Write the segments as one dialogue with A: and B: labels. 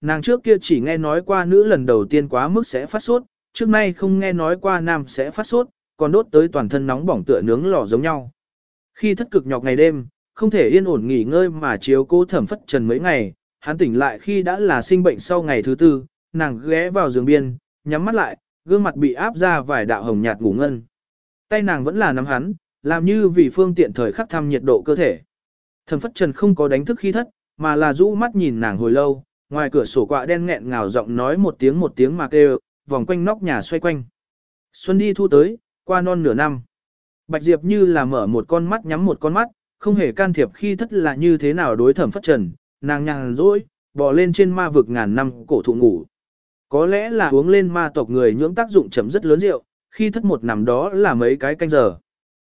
A: nàng trước kia chỉ nghe nói qua nữ lần đầu tiên quá mức sẽ phát sốt, trước nay không nghe nói qua nam sẽ phát sốt, còn đốt tới toàn thân nóng bỏng tựa nướng lò giống nhau. Khi thất cực nhọc ngày đêm, không thể yên ổn nghỉ ngơi mà chiếu cô thẩm phất trần mấy ngày, hắn tỉnh lại khi đã là sinh bệnh sau ngày thứ tư, nàng ghé vào giường biên, nhắm mắt lại, gương mặt bị áp ra vài đạo hồng nhạt ngủ ngân. Tay nàng vẫn là nắm hắn, làm như vì phương tiện thời khắc thăm nhiệt độ cơ thể. Thẩm phất trần không có đánh thức khi thất, mà là rũ mắt nhìn nàng hồi lâu, ngoài cửa sổ quạ đen nghẹn ngào giọng nói một tiếng một tiếng mà kêu, vòng quanh nóc nhà xoay quanh. Xuân đi thu tới, qua non nửa năm. Bạch Diệp như là mở một con mắt nhắm một con mắt, không hề can thiệp khi thất là như thế nào đối thẩm phất trần, nàng nhàn rỗi, bò lên trên ma vực ngàn năm cổ thụ ngủ. Có lẽ là uống lên ma tộc người nhưỡng tác dụng chấm rất lớn rượu, khi thất một nằm đó là mấy cái canh giờ.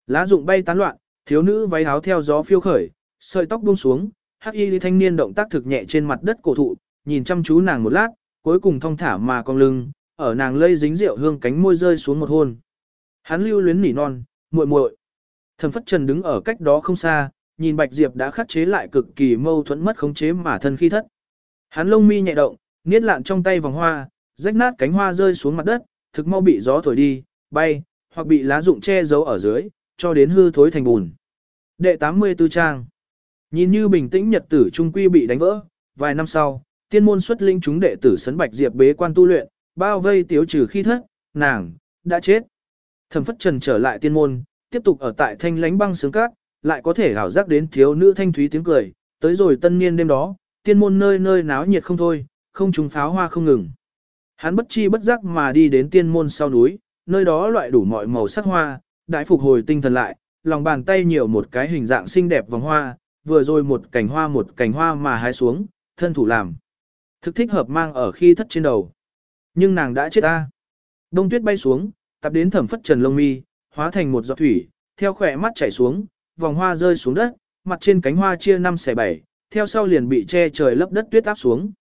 A: Lá dụng bay tán loạn, thiếu nữ váy áo theo gió phiêu khởi, sợi tóc buông xuống, hắc y thanh niên động tác thực nhẹ trên mặt đất cổ thụ, nhìn chăm chú nàng một lát, cuối cùng thong thả mà cong lưng, ở nàng lây dính rượu hương cánh môi rơi xuống một hôn. Hắn lưu luyến nỉ non, muội muội. Thẩm Phất Trần đứng ở cách đó không xa, nhìn Bạch Diệp đã khắc chế lại cực kỳ mâu thuẫn mất khống chế mà thân khi thất. Hắn lông mi nhẹ động, niết lạn trong tay vòng hoa, rách nát cánh hoa rơi xuống mặt đất, thực mau bị gió thổi đi, bay, hoặc bị lá rụng che giấu ở dưới, cho đến hư thối thành bùn. Đệ 84 trang. Nhìn như bình tĩnh nhật tử trung quy bị đánh vỡ, vài năm sau, tiên môn xuất linh chúng đệ tử sấn Bạch Diệp bế quan tu luyện, bao vây tiếu trừ khi thất, nàng, đã chết. Thẩm phất trần trở lại tiên môn, tiếp tục ở tại thanh lánh băng sướng cát, lại có thể hảo giác đến thiếu nữ thanh thúy tiếng cười, tới rồi tân niên đêm đó, tiên môn nơi nơi náo nhiệt không thôi, không trùng pháo hoa không ngừng. Hắn bất chi bất giác mà đi đến tiên môn sau núi, nơi đó loại đủ mọi màu sắc hoa, đại phục hồi tinh thần lại, lòng bàn tay nhiều một cái hình dạng xinh đẹp vòng hoa, vừa rồi một cành hoa một cành hoa mà hái xuống, thân thủ làm. Thực thích hợp mang ở khi thất trên đầu. Nhưng nàng đã chết ta. Đông tuyết bay xuống, tập đến thẩm phất trần lông mi, hóa thành một giọt thủy, theo khỏe mắt chảy xuống, vòng hoa rơi xuống đất, mặt trên cánh hoa chia năm xẻ bảy, theo sau liền bị che trời lấp đất tuyết áp xuống.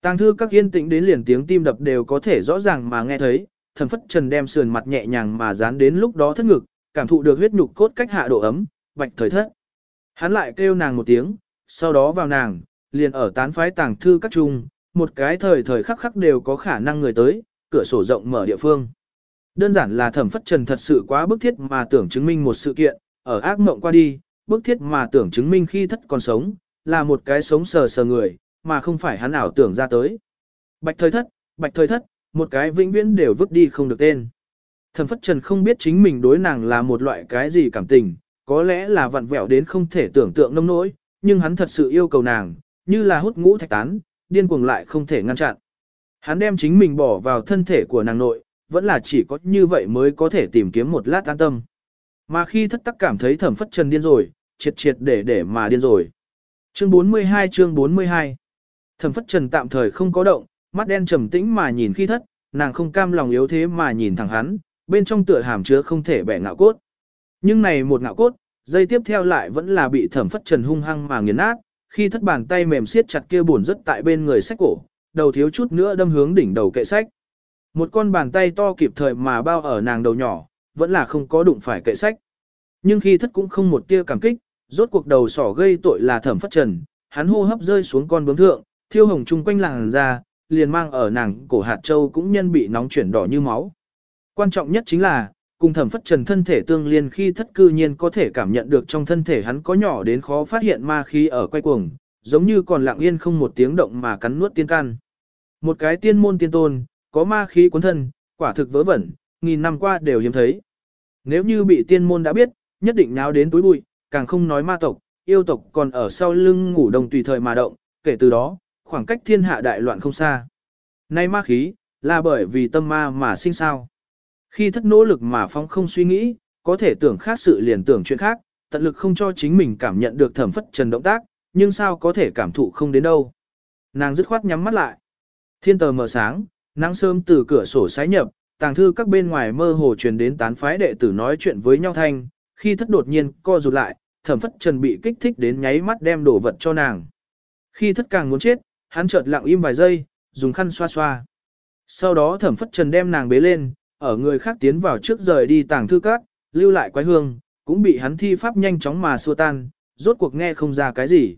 A: Tàng thư các yên tĩnh đến liền tiếng tim đập đều có thể rõ ràng mà nghe thấy, thần phất trần đem sườn mặt nhẹ nhàng mà dán đến lúc đó thất ngực, cảm thụ được huyết nhục cốt cách hạ độ ấm, bạch thời thất. Hắn lại kêu nàng một tiếng, sau đó vào nàng, liền ở tán phái tàng thư các trung, một cái thời thời khắc khắc đều có khả năng người tới, cửa sổ rộng mở địa phương. Đơn giản là thẩm phất trần thật sự quá bức thiết mà tưởng chứng minh một sự kiện, ở ác mộng qua đi, bức thiết mà tưởng chứng minh khi thất còn sống, là một cái sống sờ sờ người, mà không phải hắn ảo tưởng ra tới. Bạch thời thất, bạch thời thất, một cái vĩnh viễn đều vứt đi không được tên. Thẩm phất trần không biết chính mình đối nàng là một loại cái gì cảm tình, có lẽ là vặn vẹo đến không thể tưởng tượng nông nỗi, nhưng hắn thật sự yêu cầu nàng, như là hút ngũ thạch tán, điên cuồng lại không thể ngăn chặn. Hắn đem chính mình bỏ vào thân thể của nàng nội, vẫn là chỉ có như vậy mới có thể tìm kiếm một lát an tâm. Mà khi thất tắc cảm thấy thẩm phất trần điên rồi, triệt triệt để để mà điên rồi. Chương 42 chương 42 Thẩm phất trần tạm thời không có động, mắt đen trầm tĩnh mà nhìn khi thất, nàng không cam lòng yếu thế mà nhìn thẳng hắn, bên trong tựa hàm chứa không thể bẻ ngạo cốt. Nhưng này một ngạo cốt, dây tiếp theo lại vẫn là bị thẩm phất trần hung hăng mà nghiền nát, khi thất bàn tay mềm siết chặt kia buồn rất tại bên người sách cổ, đầu thiếu chút nữa đâm hướng đỉnh đầu kệ sách. Một con bàn tay to kịp thời mà bao ở nàng đầu nhỏ, vẫn là không có đụng phải kệ sách. Nhưng khi thất cũng không một tia cảm kích, rốt cuộc đầu sỏ gây tội là thẩm phất trần, hắn hô hấp rơi xuống con bướm thượng, thiêu hồng chung quanh làng ra, liền mang ở nàng cổ hạt châu cũng nhân bị nóng chuyển đỏ như máu. Quan trọng nhất chính là, cùng thẩm phất trần thân thể tương liên khi thất cư nhiên có thể cảm nhận được trong thân thể hắn có nhỏ đến khó phát hiện ma khí ở quay cuồng, giống như còn lặng yên không một tiếng động mà cắn nuốt tiên can. Một cái tiên môn tiên tôn, có ma khí cuốn thân, quả thực vớ vẩn, nghìn năm qua đều hiếm thấy. Nếu như bị tiên môn đã biết, nhất định náo đến túi bụi, càng không nói ma tộc, yêu tộc còn ở sau lưng ngủ đồng tùy thời mà động, kể từ đó, khoảng cách thiên hạ đại loạn không xa. Nay ma khí, là bởi vì tâm ma mà sinh sao. Khi thất nỗ lực mà phong không suy nghĩ, có thể tưởng khác sự liền tưởng chuyện khác, tận lực không cho chính mình cảm nhận được thẩm phất trần động tác, nhưng sao có thể cảm thụ không đến đâu. Nàng dứt khoát nhắm mắt lại. Thiên tờ mở sáng, nắng sớm từ cửa sổ sái nhập, tàng thư các bên ngoài mơ hồ truyền đến tán phái đệ tử nói chuyện với nhau thanh, khi thất đột nhiên co rụt lại, thẩm phất trần bị kích thích đến nháy mắt đem đổ vật cho nàng. Khi thất càng muốn chết, hắn chợt lặng im vài giây, dùng khăn xoa xoa. Sau đó thẩm phất trần đem nàng bế lên, ở người khác tiến vào trước rời đi tàng thư các, lưu lại quái hương, cũng bị hắn thi pháp nhanh chóng mà xua tan, rốt cuộc nghe không ra cái gì.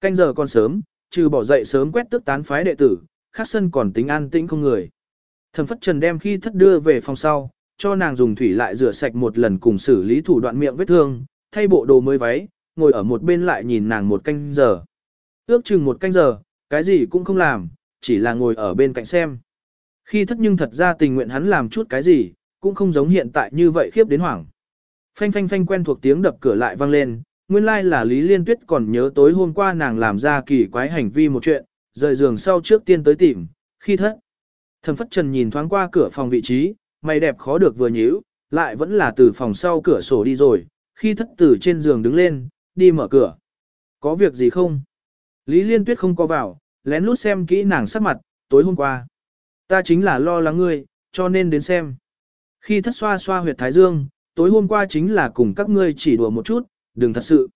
A: Canh giờ còn sớm, trừ bỏ dậy sớm quét tức tán phái đệ tử, khác sân còn tính an tĩnh không người. Thẩm phất trần đem khi thất đưa về phòng sau, cho nàng dùng thủy lại rửa sạch một lần cùng xử lý thủ đoạn miệng vết thương, thay bộ đồ mới váy, ngồi ở một bên lại nhìn nàng một canh giờ. Ước chừng một canh giờ, cái gì cũng không làm, chỉ là ngồi ở bên cạnh xem. Khi thất nhưng thật ra tình nguyện hắn làm chút cái gì, cũng không giống hiện tại như vậy khiếp đến hoảng. Phanh phanh phanh quen thuộc tiếng đập cửa lại vang lên, nguyên lai like là Lý Liên Tuyết còn nhớ tối hôm qua nàng làm ra kỳ quái hành vi một chuyện, rời giường sau trước tiên tới tìm, khi thất. Thẩm phất trần nhìn thoáng qua cửa phòng vị trí, mày đẹp khó được vừa nhíu, lại vẫn là từ phòng sau cửa sổ đi rồi, khi thất tử trên giường đứng lên, đi mở cửa. Có việc gì không? Lý Liên Tuyết không có vào, lén lút xem kỹ nàng sắc mặt, tối hôm qua. Ta chính là lo lắng ngươi, cho nên đến xem. Khi thất xoa xoa huyệt thái dương, tối hôm qua chính là cùng các ngươi chỉ đùa một chút, đừng thật sự.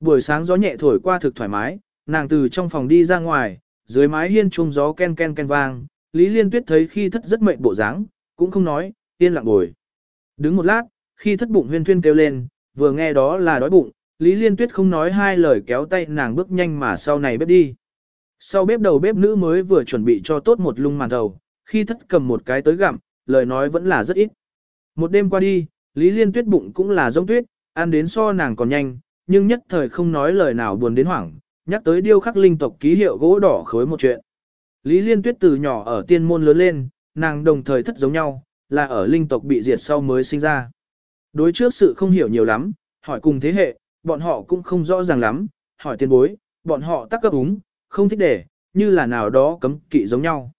A: Buổi sáng gió nhẹ thổi qua thực thoải mái, nàng từ trong phòng đi ra ngoài, dưới mái hiên trung gió ken ken ken vang, Lý Liên Tuyết thấy khi thất rất mệt bộ dáng, cũng không nói, yên lặng ngồi. Đứng một lát, khi thất bụng huyên thuyên kêu lên, vừa nghe đó là đói bụng, Lý Liên Tuyết không nói hai lời kéo tay nàng bước nhanh mà sau này bếp đi. Sau bếp đầu bếp nữ mới vừa chuẩn bị cho tốt một lung màn đầu, khi thất cầm một cái tới gặm, lời nói vẫn là rất ít. Một đêm qua đi, Lý Liên Tuyết bụng cũng là giống tuyết, ăn đến so nàng còn nhanh, nhưng nhất thời không nói lời nào buồn đến hoảng, nhắc tới điêu khắc linh tộc ký hiệu gỗ đỏ khối một chuyện. Lý Liên Tuyết từ nhỏ ở tiên môn lớn lên, nàng đồng thời thất giống nhau, là ở linh tộc bị diệt sau mới sinh ra. Đối trước sự không hiểu nhiều lắm, hỏi cùng thế hệ, bọn họ cũng không rõ ràng lắm, hỏi tiên bối, bọn họ tắc cấp úng, không thích để, như là nào đó cấm kỵ giống nhau.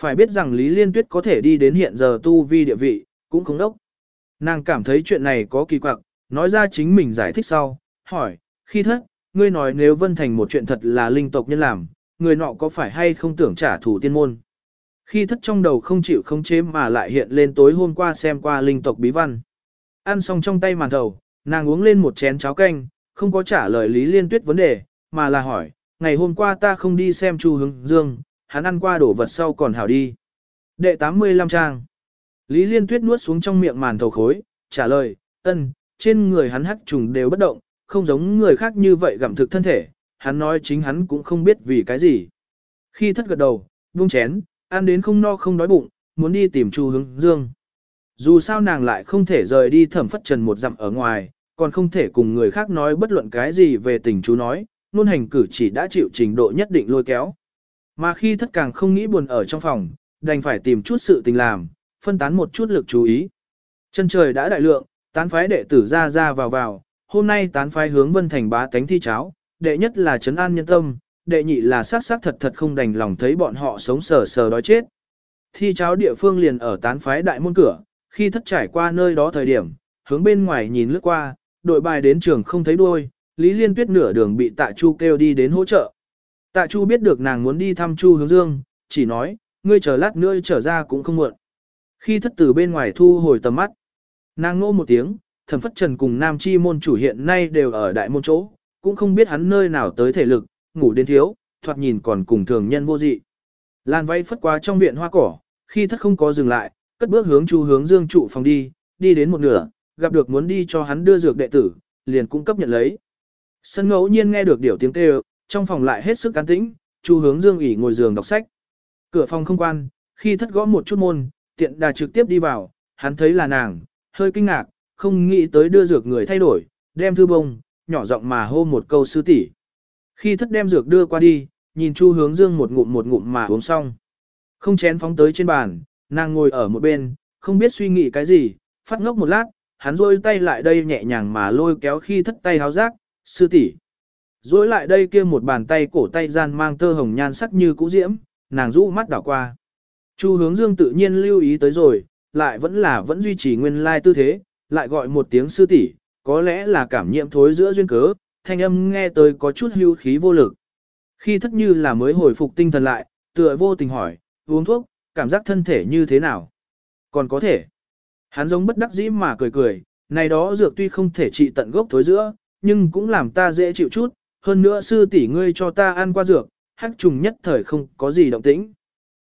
A: Phải biết rằng Lý Liên Tuyết có thể đi đến hiện giờ tu vi địa vị, cũng không đốc. Nàng cảm thấy chuyện này có kỳ quặc, nói ra chính mình giải thích sau, hỏi, khi thất, ngươi nói nếu Vân Thành một chuyện thật là linh tộc nhân làm, người nọ có phải hay không tưởng trả thù tiên môn. Khi thất trong đầu không chịu không chế mà lại hiện lên tối hôm qua xem qua linh tộc bí văn. Ăn xong trong tay màn thầu, nàng uống lên một chén cháo canh, không có trả lời Lý Liên Tuyết vấn đề, mà là hỏi, ngày hôm qua ta không đi xem Chu Hướng Dương, hắn ăn qua đổ vật sau còn hảo đi. Đệ 85 trang. Lý Liên Tuyết nuốt xuống trong miệng màn thầu khối, trả lời, ân, trên người hắn hắc trùng đều bất động, không giống người khác như vậy gặm thực thân thể, hắn nói chính hắn cũng không biết vì cái gì. Khi thất gật đầu, buông chén, ăn đến không no không đói bụng, muốn đi tìm Chu Hướng Dương. Dù sao nàng lại không thể rời đi thẩm phất trần một dặm ở ngoài, còn không thể cùng người khác nói bất luận cái gì về tình chú nói, luôn hành cử chỉ đã chịu trình độ nhất định lôi kéo. Mà khi thất càng không nghĩ buồn ở trong phòng, đành phải tìm chút sự tình làm, phân tán một chút lực chú ý. Chân trời đã đại lượng, tán phái đệ tử ra ra vào vào, hôm nay tán phái hướng vân thành bá tánh thi cháo, đệ nhất là trấn an nhân tâm, đệ nhị là sát sát thật thật không đành lòng thấy bọn họ sống sờ sờ đói chết. Thi cháo địa phương liền ở tán phái đại môn cửa, khi thất trải qua nơi đó thời điểm, hướng bên ngoài nhìn lướt qua, đội bài đến trường không thấy đuôi, Lý Liên Tuyết nửa đường bị Tạ Chu kêu đi đến hỗ trợ. Tạ Chu biết được nàng muốn đi thăm Chu Hướng Dương, chỉ nói, ngươi chờ lát nữa trở ra cũng không muộn. Khi thất tử bên ngoài thu hồi tầm mắt, nàng ngô một tiếng, thẩm phất trần cùng nam chi môn chủ hiện nay đều ở đại môn chỗ, cũng không biết hắn nơi nào tới thể lực, ngủ đến thiếu, thoạt nhìn còn cùng thường nhân vô dị. Lan vay phất qua trong viện hoa cỏ, khi thất không có dừng lại, cất bước hướng Chu Hướng Dương trụ phòng đi, đi đến một nửa, gặp được muốn đi cho hắn đưa dược đệ tử, liền cung cấp nhận lấy. Sân ngẫu nhiên nghe được điều tiếng kêu, trong phòng lại hết sức an tĩnh, Chu Hướng Dương ỉ ngồi giường đọc sách. Cửa phòng không quan, khi thất gõ một chút môn, tiện đà trực tiếp đi vào, hắn thấy là nàng, hơi kinh ngạc, không nghĩ tới đưa dược người thay đổi, đem thư bông, nhỏ giọng mà hô một câu sư tỷ. Khi thất đem dược đưa qua đi, nhìn Chu Hướng Dương một ngụm một ngụm mà uống xong. Không chén phóng tới trên bàn, nàng ngồi ở một bên, không biết suy nghĩ cái gì, phát ngốc một lát, hắn rôi tay lại đây nhẹ nhàng mà lôi kéo khi thất tay háo rác, sư tỷ. Rối lại đây kia một bàn tay cổ tay gian mang tơ hồng nhan sắc như cũ diễm, nàng rũ mắt đảo qua. Chu hướng dương tự nhiên lưu ý tới rồi, lại vẫn là vẫn duy trì nguyên lai tư thế, lại gọi một tiếng sư tỷ, có lẽ là cảm nhiễm thối giữa duyên cớ, thanh âm nghe tới có chút hưu khí vô lực. Khi thất như là mới hồi phục tinh thần lại, tựa vô tình hỏi, uống thuốc, cảm giác thân thể như thế nào? Còn có thể. Hắn giống bất đắc dĩ mà cười cười, này đó dược tuy không thể trị tận gốc thối giữa, nhưng cũng làm ta dễ chịu chút, hơn nữa sư tỷ ngươi cho ta ăn qua dược, hắc trùng nhất thời không có gì động tĩnh.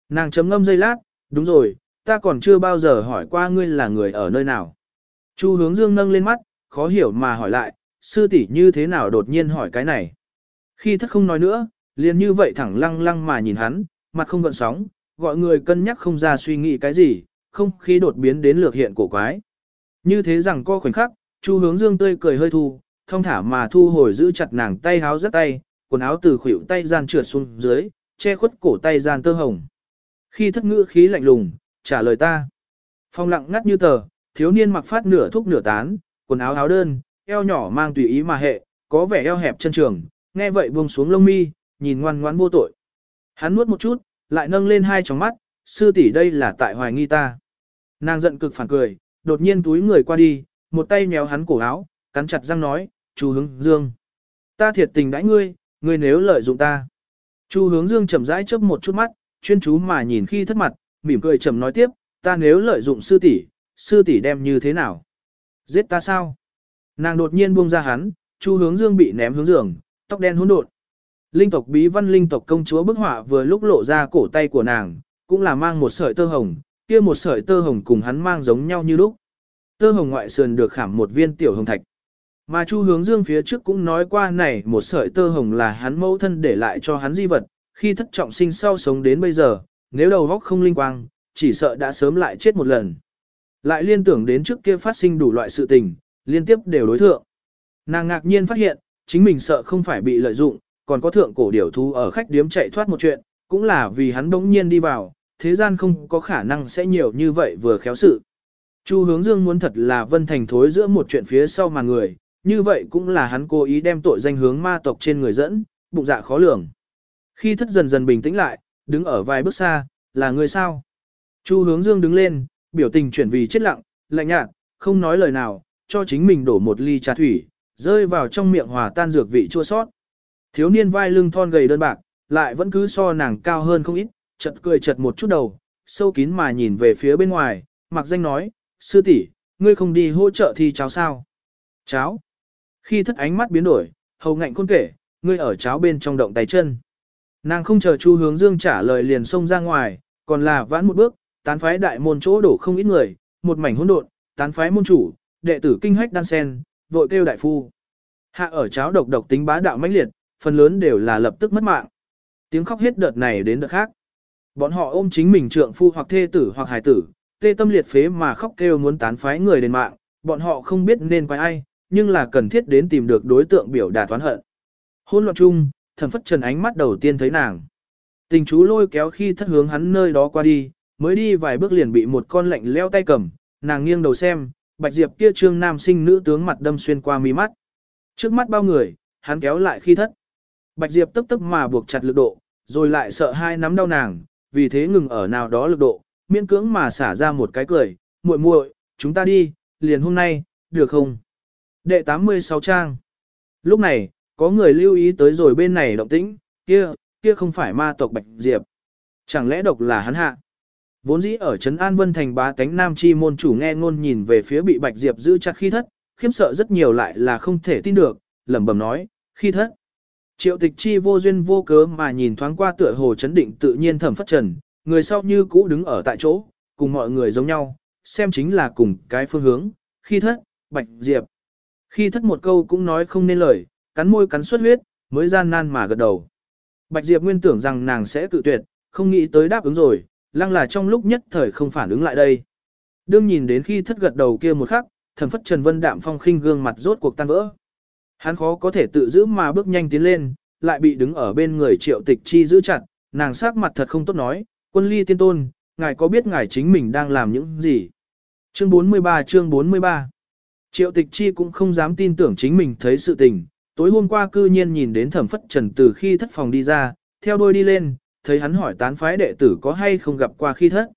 A: Nàng chấm ngâm giây lát, đúng rồi, ta còn chưa bao giờ hỏi qua ngươi là người ở nơi nào. Chu hướng dương nâng lên mắt, khó hiểu mà hỏi lại, sư tỷ như thế nào đột nhiên hỏi cái này. Khi thất không nói nữa, liền như vậy thẳng lăng lăng mà nhìn hắn, mặt không gợn sóng, gọi người cân nhắc không ra suy nghĩ cái gì, không khí đột biến đến lược hiện cổ quái. Như thế rằng co khoảnh khắc, Chu hướng dương tươi cười hơi thu, thông thả mà thu hồi giữ chặt nàng tay háo rất tay, quần áo từ khuỷu tay gian trượt xuống dưới, che khuất cổ tay gian tơ hồng. Khi thất ngữ khí lạnh lùng, trả lời ta. Phong lặng ngắt như tờ, thiếu niên mặc phát nửa thúc nửa tán, quần áo áo đơn, eo nhỏ mang tùy ý mà hệ, có vẻ eo hẹp chân trường, nghe vậy buông xuống lông mi, nhìn ngoan ngoãn vô tội. Hắn nuốt một chút, lại nâng lên hai tròng mắt, sư tỷ đây là tại hoài nghi ta. Nàng giận cực phản cười, đột nhiên túi người qua đi, một tay nhéo hắn cổ áo, cắn chặt răng nói, chu hướng dương. Ta thiệt tình đãi ngươi, ngươi nếu lợi dụng ta. Chu hướng dương chậm rãi chớp một chút mắt, chuyên chú mà nhìn khi thất mặt, mỉm cười chậm nói tiếp, ta nếu lợi dụng sư tỷ, sư tỷ đem như thế nào? Giết ta sao? Nàng đột nhiên buông ra hắn, Chu hướng dương bị ném hướng giường, tóc đen hỗn độn. Linh tộc bí văn linh tộc công chúa bức họa vừa lúc lộ ra cổ tay của nàng, cũng là mang một sợi tơ hồng, kia một sợi tơ hồng cùng hắn mang giống nhau như lúc. Tơ hồng ngoại sườn được khảm một viên tiểu hồng thạch. Mà Chu Hướng Dương phía trước cũng nói qua này một sợi tơ hồng là hắn mẫu thân để lại cho hắn di vật, khi thất trọng sinh sau sống đến bây giờ, nếu đầu óc không linh quang, chỉ sợ đã sớm lại chết một lần. Lại liên tưởng đến trước kia phát sinh đủ loại sự tình, liên tiếp đều đối thượng. Nàng ngạc nhiên phát hiện, chính mình sợ không phải bị lợi dụng, còn có thượng cổ điểu thú ở khách điếm chạy thoát một chuyện, cũng là vì hắn đống nhiên đi vào, thế gian không có khả năng sẽ nhiều như vậy vừa khéo sự. Chu hướng dương muốn thật là vân thành thối giữa một chuyện phía sau mà người, như vậy cũng là hắn cố ý đem tội danh hướng ma tộc trên người dẫn, bụng dạ khó lường. Khi thất dần dần bình tĩnh lại, đứng ở vài bước xa, là người sao? Chu hướng dương đứng lên, biểu tình chuyển vì chết lặng, lạnh nhạt, không nói lời nào, cho chính mình đổ một ly trà thủy, rơi vào trong miệng hòa tan dược vị chua sót. Thiếu niên vai lưng thon gầy đơn bạc, lại vẫn cứ so nàng cao hơn không ít, chật cười chật một chút đầu, sâu kín mà nhìn về phía bên ngoài, mặc danh nói, sư tỷ, ngươi không đi hỗ trợ thi cháo sao? Cháo. Khi thất ánh mắt biến đổi, hầu ngạnh khôn kể, ngươi ở cháo bên trong động tay chân. Nàng không chờ Chu Hướng Dương trả lời liền xông ra ngoài, còn là vãn một bước, tán phái đại môn chỗ đổ không ít người, một mảnh hỗn độn, tán phái môn chủ, đệ tử kinh hách đan sen, vội kêu đại phu. Hạ ở cháo độc độc tính bá đạo mãnh liệt, phần lớn đều là lập tức mất mạng. Tiếng khóc hết đợt này đến đợt khác. Bọn họ ôm chính mình trượng phu hoặc thê tử hoặc hài tử, tê tâm liệt phế mà khóc kêu muốn tán phái người đến mạng, bọn họ không biết nên quay ai, nhưng là cần thiết đến tìm được đối tượng biểu đạt toán hận. Hôn loạn chung, thần phất trần ánh mắt đầu tiên thấy nàng. Tình chú lôi kéo khi thất hướng hắn nơi đó qua đi, mới đi vài bước liền bị một con lạnh leo tay cầm, nàng nghiêng đầu xem, bạch diệp kia trương nam sinh nữ tướng mặt đâm xuyên qua mí mắt. Trước mắt bao người, hắn kéo lại khi thất. Bạch diệp tức tức mà buộc chặt lực độ, rồi lại sợ hai nắm đau nàng, vì thế ngừng ở nào đó lực độ, miễn cưỡng mà xả ra một cái cười, muội muội, chúng ta đi, liền hôm nay, được không? Đệ 86 trang. Lúc này, có người lưu ý tới rồi bên này động tĩnh, kia, kia không phải ma tộc Bạch Diệp. Chẳng lẽ độc là hắn hạ? Vốn dĩ ở Trấn An Vân Thành bá tánh nam chi môn chủ nghe ngôn nhìn về phía bị Bạch Diệp giữ chặt khi thất, khiếp sợ rất nhiều lại là không thể tin được, lẩm bẩm nói, khi thất. Triệu tịch chi vô duyên vô cớ mà nhìn thoáng qua tựa hồ chấn định tự nhiên thẩm phất trần, người sau như cũ đứng ở tại chỗ, cùng mọi người giống nhau, xem chính là cùng cái phương hướng, khi thất, Bạch Diệp. Khi thất một câu cũng nói không nên lời, cắn môi cắn xuất huyết, mới gian nan mà gật đầu. Bạch Diệp nguyên tưởng rằng nàng sẽ tự tuyệt, không nghĩ tới đáp ứng rồi, lăng là trong lúc nhất thời không phản ứng lại đây. Đương nhìn đến khi thất gật đầu kia một khắc, thần phất Trần Vân đạm phong khinh gương mặt rốt cuộc tan vỡ. Hắn khó có thể tự giữ mà bước nhanh tiến lên, lại bị đứng ở bên người triệu tịch chi giữ chặt, nàng sắc mặt thật không tốt nói, quân ly tiên tôn, ngài có biết ngài chính mình đang làm những gì? Chương 43 chương 43 Triệu tịch chi cũng không dám tin tưởng chính mình thấy sự tình, tối hôm qua cư nhiên nhìn đến thẩm phất trần từ khi thất phòng đi ra, theo đôi đi lên, thấy hắn hỏi tán phái đệ tử có hay không gặp qua khi thất.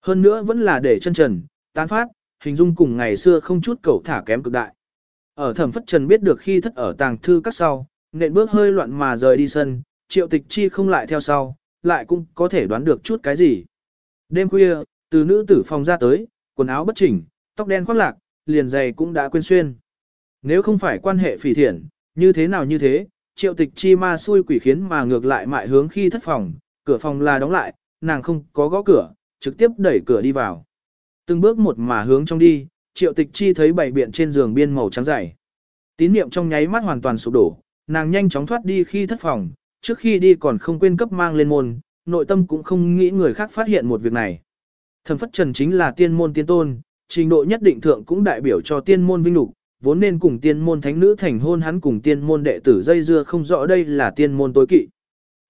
A: Hơn nữa vẫn là để chân trần, tán phát, hình dung cùng ngày xưa không chút cầu thả kém cực đại. Ở thẩm phất trần biết được khi thất ở tàng thư các sau, nện bước hơi loạn mà rời đi sân, triệu tịch chi không lại theo sau, lại cũng có thể đoán được chút cái gì. Đêm khuya, từ nữ tử phòng ra tới, quần áo bất chỉnh, tóc đen khoác lạc, liền giày cũng đã quên xuyên. Nếu không phải quan hệ phỉ thiện, như thế nào như thế, triệu tịch chi ma xui quỷ khiến mà ngược lại mại hướng khi thất phòng, cửa phòng là đóng lại, nàng không có gõ cửa, trực tiếp đẩy cửa đi vào. Từng bước một mà hướng trong đi, triệu tịch chi thấy bảy biện trên giường biên màu trắng dày. Tín niệm trong nháy mắt hoàn toàn sụp đổ, nàng nhanh chóng thoát đi khi thất phòng, trước khi đi còn không quên cấp mang lên môn, nội tâm cũng không nghĩ người khác phát hiện một việc này. Thẩm phất trần chính là tiên môn tiên tôn, trình độ nhất định thượng cũng đại biểu cho tiên môn vinh lục, vốn nên cùng tiên môn thánh nữ thành hôn hắn cùng tiên môn đệ tử dây dưa không rõ đây là tiên môn tối kỵ.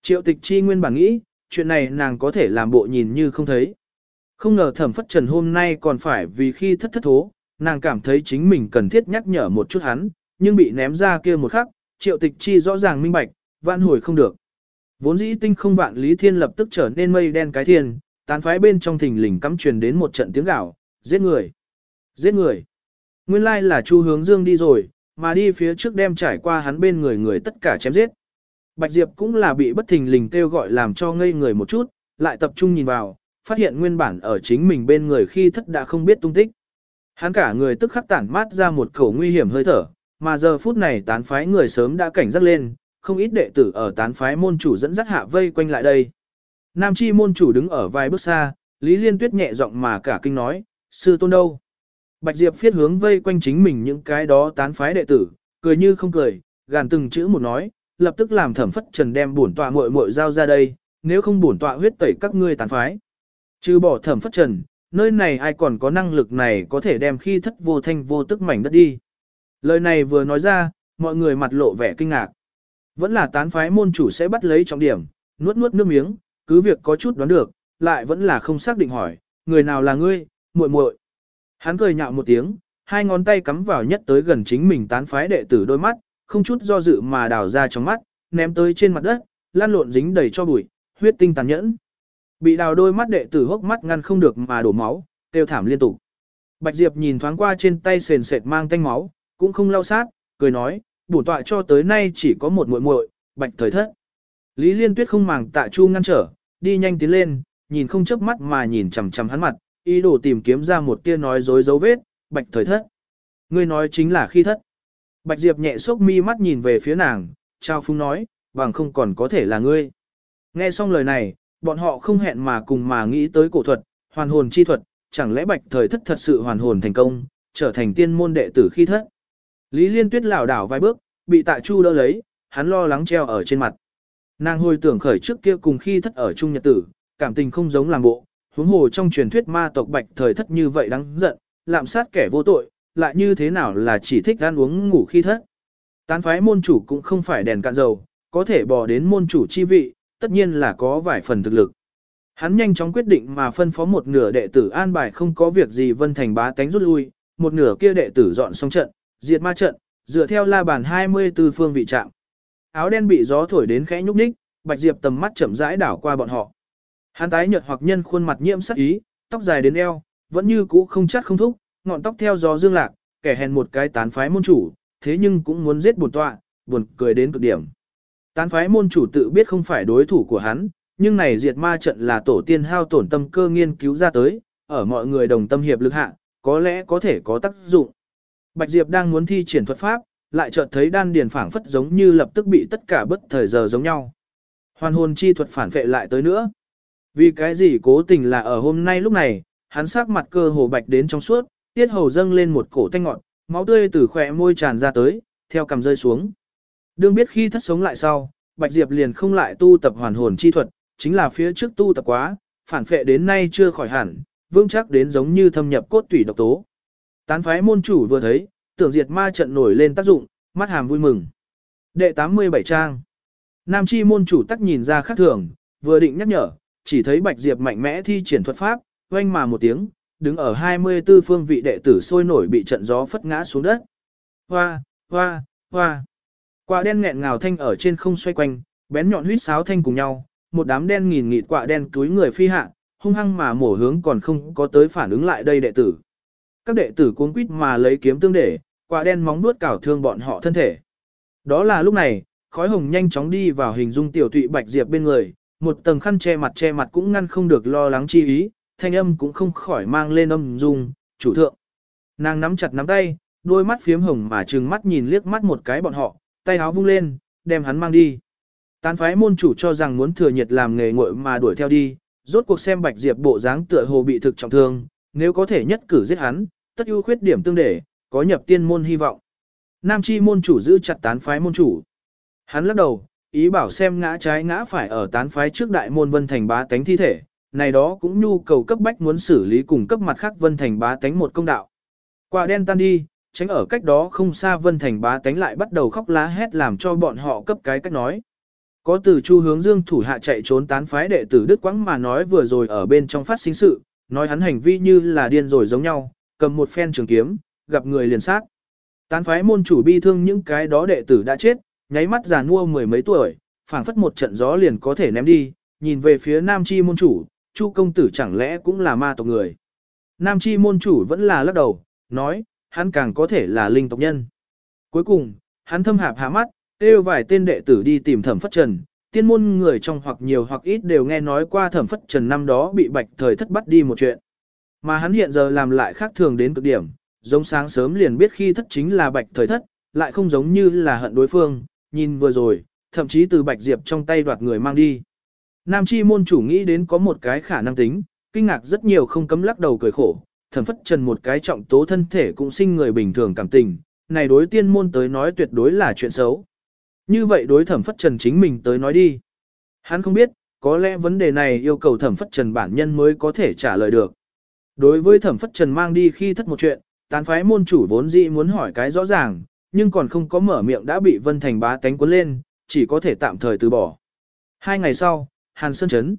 A: Triệu tịch chi nguyên bản nghĩ, chuyện này nàng có thể làm bộ nhìn như không thấy. Không ngờ thẩm phất trần hôm nay còn phải vì khi thất thất thố, nàng cảm thấy chính mình cần thiết nhắc nhở một chút hắn, nhưng bị ném ra kia một khắc, triệu tịch chi rõ ràng minh bạch, vạn hồi không được. Vốn dĩ tinh không vạn lý thiên lập tức trở nên mây đen cái thiên, tán phái bên trong thình lình cắm truyền đến một trận tiếng gạo, giết người, giết người. Nguyên lai là Chu hướng dương đi rồi, mà đi phía trước đem trải qua hắn bên người người tất cả chém giết. Bạch Diệp cũng là bị bất thình lình kêu gọi làm cho ngây người một chút, lại tập trung nhìn vào, phát hiện nguyên bản ở chính mình bên người khi thất đã không biết tung tích. Hắn cả người tức khắc tản mát ra một khẩu nguy hiểm hơi thở, mà giờ phút này tán phái người sớm đã cảnh giác lên, không ít đệ tử ở tán phái môn chủ dẫn dắt hạ vây quanh lại đây. Nam chi môn chủ đứng ở vài bước xa, Lý Liên Tuyết nhẹ giọng mà cả kinh nói, sư tôn đâu? Bạch Diệp phiết hướng vây quanh chính mình những cái đó tán phái đệ tử, cười như không cười, gàn từng chữ một nói, lập tức làm thẩm phất trần đem bổn tọa muội muội giao ra đây, nếu không bổn tọa huyết tẩy các ngươi tán phái. Trừ bỏ thẩm phất trần, nơi này ai còn có năng lực này có thể đem khi thất vô thanh vô tức mảnh đất đi. Lời này vừa nói ra, mọi người mặt lộ vẻ kinh ngạc. Vẫn là tán phái môn chủ sẽ bắt lấy trọng điểm, nuốt nuốt nước miếng, cứ việc có chút đoán được, lại vẫn là không xác định hỏi, người nào là ngươi, muội muội. Hắn cười nhạo một tiếng, hai ngón tay cắm vào nhất tới gần chính mình tán phái đệ tử đôi mắt, không chút do dự mà đào ra trong mắt, ném tới trên mặt đất, lan lộn dính đầy cho bụi, huyết tinh tàn nhẫn. Bị đào đôi mắt đệ tử hốc mắt ngăn không được mà đổ máu, tiêu thảm liên tục. Bạch Diệp nhìn thoáng qua trên tay sền sệt mang tanh máu, cũng không lau sát, cười nói, bổn tọa cho tới nay chỉ có một muội muội, Bạch Thời Thất. Lý Liên Tuyết không màng tạ chu ngăn trở, đi nhanh tiến lên, nhìn không chớp mắt mà nhìn chằm chằm hắn mặt, ý đồ tìm kiếm ra một tia nói dối dấu vết, Bạch Thời Thất. Ngươi nói chính là khi thất. Bạch Diệp nhẹ sốc mi mắt nhìn về phía nàng, trao phung nói, bằng không còn có thể là ngươi. Nghe xong lời này, bọn họ không hẹn mà cùng mà nghĩ tới cổ thuật, hoàn hồn chi thuật, chẳng lẽ bạch thời thất thật sự hoàn hồn thành công, trở thành tiên môn đệ tử khi thất. Lý Liên Tuyết lảo đảo vài bước, bị Tạ Chu đỡ lấy, hắn lo lắng treo ở trên mặt. Nàng hồi tưởng khởi trước kia cùng khi thất ở chung nhật tử, cảm tình không giống làm bộ, huống hồ trong truyền thuyết ma tộc bạch thời thất như vậy đáng giận, lạm sát kẻ vô tội, lại như thế nào là chỉ thích ăn uống ngủ khi thất. Tán phái môn chủ cũng không phải đèn cạn dầu, có thể bỏ đến môn chủ chi vị, tất nhiên là có vài phần thực lực. Hắn nhanh chóng quyết định mà phân phó một nửa đệ tử an bài không có việc gì vân thành bá tánh rút lui, một nửa kia đệ tử dọn xong trận, diệt ma trận, dựa theo la bàn 24 phương vị trạng. Áo đen bị gió thổi đến khẽ nhúc nhích, Bạch Diệp tầm mắt chậm rãi đảo qua bọn họ. Hắn tái nhợt hoặc nhân khuôn mặt nhiễm sắc ý, tóc dài đến eo, vẫn như cũ không chắc không thúc, ngọn tóc theo gió dương lạc, kẻ hèn một cái tán phái môn chủ, thế nhưng cũng muốn giết bổn tọa, buồn cười đến cực điểm. Tán phái môn chủ tự biết không phải đối thủ của hắn, nhưng này diệt ma trận là tổ tiên hao tổn tâm cơ nghiên cứu ra tới, ở mọi người đồng tâm hiệp lực hạ, có lẽ có thể có tác dụng. Bạch Diệp đang muốn thi triển thuật pháp, lại chợt thấy đan điền phảng phất giống như lập tức bị tất cả bất thời giờ giống nhau. Hoàn hồn chi thuật phản vệ lại tới nữa. Vì cái gì cố tình là ở hôm nay lúc này, hắn sắc mặt cơ hồ bạch đến trong suốt, tiết hầu dâng lên một cổ tanh ngọn, máu tươi từ khỏe môi tràn ra tới, theo cầm rơi xuống. Đương biết khi thất sống lại sau, Bạch Diệp liền không lại tu tập hoàn hồn chi thuật, chính là phía trước tu tập quá, phản phệ đến nay chưa khỏi hẳn, vững chắc đến giống như thâm nhập cốt tủy độc tố. Tán phái môn chủ vừa thấy, tưởng diệt ma trận nổi lên tác dụng, mắt hàm vui mừng. Đệ 87 trang. Nam chi môn chủ tắc nhìn ra khác thường, vừa định nhắc nhở, chỉ thấy Bạch Diệp mạnh mẽ thi triển thuật pháp, oanh mà một tiếng, đứng ở 24 phương vị đệ tử sôi nổi bị trận gió phất ngã xuống đất. Hoa, hoa, hoa. Quả đen nghẹn ngào thanh ở trên không xoay quanh, bén nhọn huýt sáo thanh cùng nhau, một đám đen nghìn nghịt quạ đen túi người phi hạ, hung hăng mà mổ hướng còn không có tới phản ứng lại đây đệ tử. Các đệ tử cuống quýt mà lấy kiếm tương để, quả đen móng nuốt cào thương bọn họ thân thể. Đó là lúc này, khói hồng nhanh chóng đi vào hình dung tiểu tụy bạch diệp bên người, một tầng khăn che mặt che mặt cũng ngăn không được lo lắng chi ý, thanh âm cũng không khỏi mang lên âm dung, chủ thượng. Nàng nắm chặt nắm tay, đôi mắt phiếm hồng mà trừng mắt nhìn liếc mắt một cái bọn họ, tay áo vung lên, đem hắn mang đi. Tán phái môn chủ cho rằng muốn thừa nhiệt làm nghề ngội mà đuổi theo đi, rốt cuộc xem Bạch Diệp bộ dáng tựa hồ bị thực trọng thương, nếu có thể nhất cử giết hắn, tất ưu khuyết điểm tương để, có nhập tiên môn hy vọng. Nam chi môn chủ giữ chặt tán phái môn chủ. Hắn lắc đầu, ý bảo xem ngã trái ngã phải ở tán phái trước đại môn vân thành bá tánh thi thể, này đó cũng nhu cầu cấp bách muốn xử lý cùng cấp mặt khác vân thành bá tánh một công đạo. Quả đen tan đi, tránh ở cách đó không xa vân thành bá tánh lại bắt đầu khóc lá hét làm cho bọn họ cấp cái cách nói. Có từ chu hướng dương thủ hạ chạy trốn tán phái đệ tử Đức Quãng mà nói vừa rồi ở bên trong phát sinh sự, nói hắn hành vi như là điên rồi giống nhau, cầm một phen trường kiếm, gặp người liền sát. Tán phái môn chủ bi thương những cái đó đệ tử đã chết, nháy mắt già nua mười mấy tuổi, phảng phất một trận gió liền có thể ném đi, nhìn về phía Nam Chi môn chủ, Chu công tử chẳng lẽ cũng là ma tộc người. Nam Chi môn chủ vẫn là lắc đầu, nói, hắn càng có thể là linh tộc nhân. Cuối cùng, hắn thâm hạp hạ mắt, kêu vài tên đệ tử đi tìm thẩm phất trần, tiên môn người trong hoặc nhiều hoặc ít đều nghe nói qua thẩm phất trần năm đó bị bạch thời thất bắt đi một chuyện. Mà hắn hiện giờ làm lại khác thường đến cực điểm, giống sáng sớm liền biết khi thất chính là bạch thời thất, lại không giống như là hận đối phương, nhìn vừa rồi, thậm chí từ bạch diệp trong tay đoạt người mang đi. Nam chi môn chủ nghĩ đến có một cái khả năng tính, kinh ngạc rất nhiều không cấm lắc đầu cười khổ, thẩm phất trần một cái trọng tố thân thể cũng sinh người bình thường cảm tình, này đối tiên môn tới nói tuyệt đối là chuyện xấu. Như vậy đối thẩm phất trần chính mình tới nói đi. Hắn không biết, có lẽ vấn đề này yêu cầu thẩm phất trần bản nhân mới có thể trả lời được. Đối với thẩm phất trần mang đi khi thất một chuyện, tán phái môn chủ vốn dĩ muốn hỏi cái rõ ràng, nhưng còn không có mở miệng đã bị Vân Thành bá tánh cuốn lên, chỉ có thể tạm thời từ bỏ. Hai ngày sau, Hàn Sơn Trấn.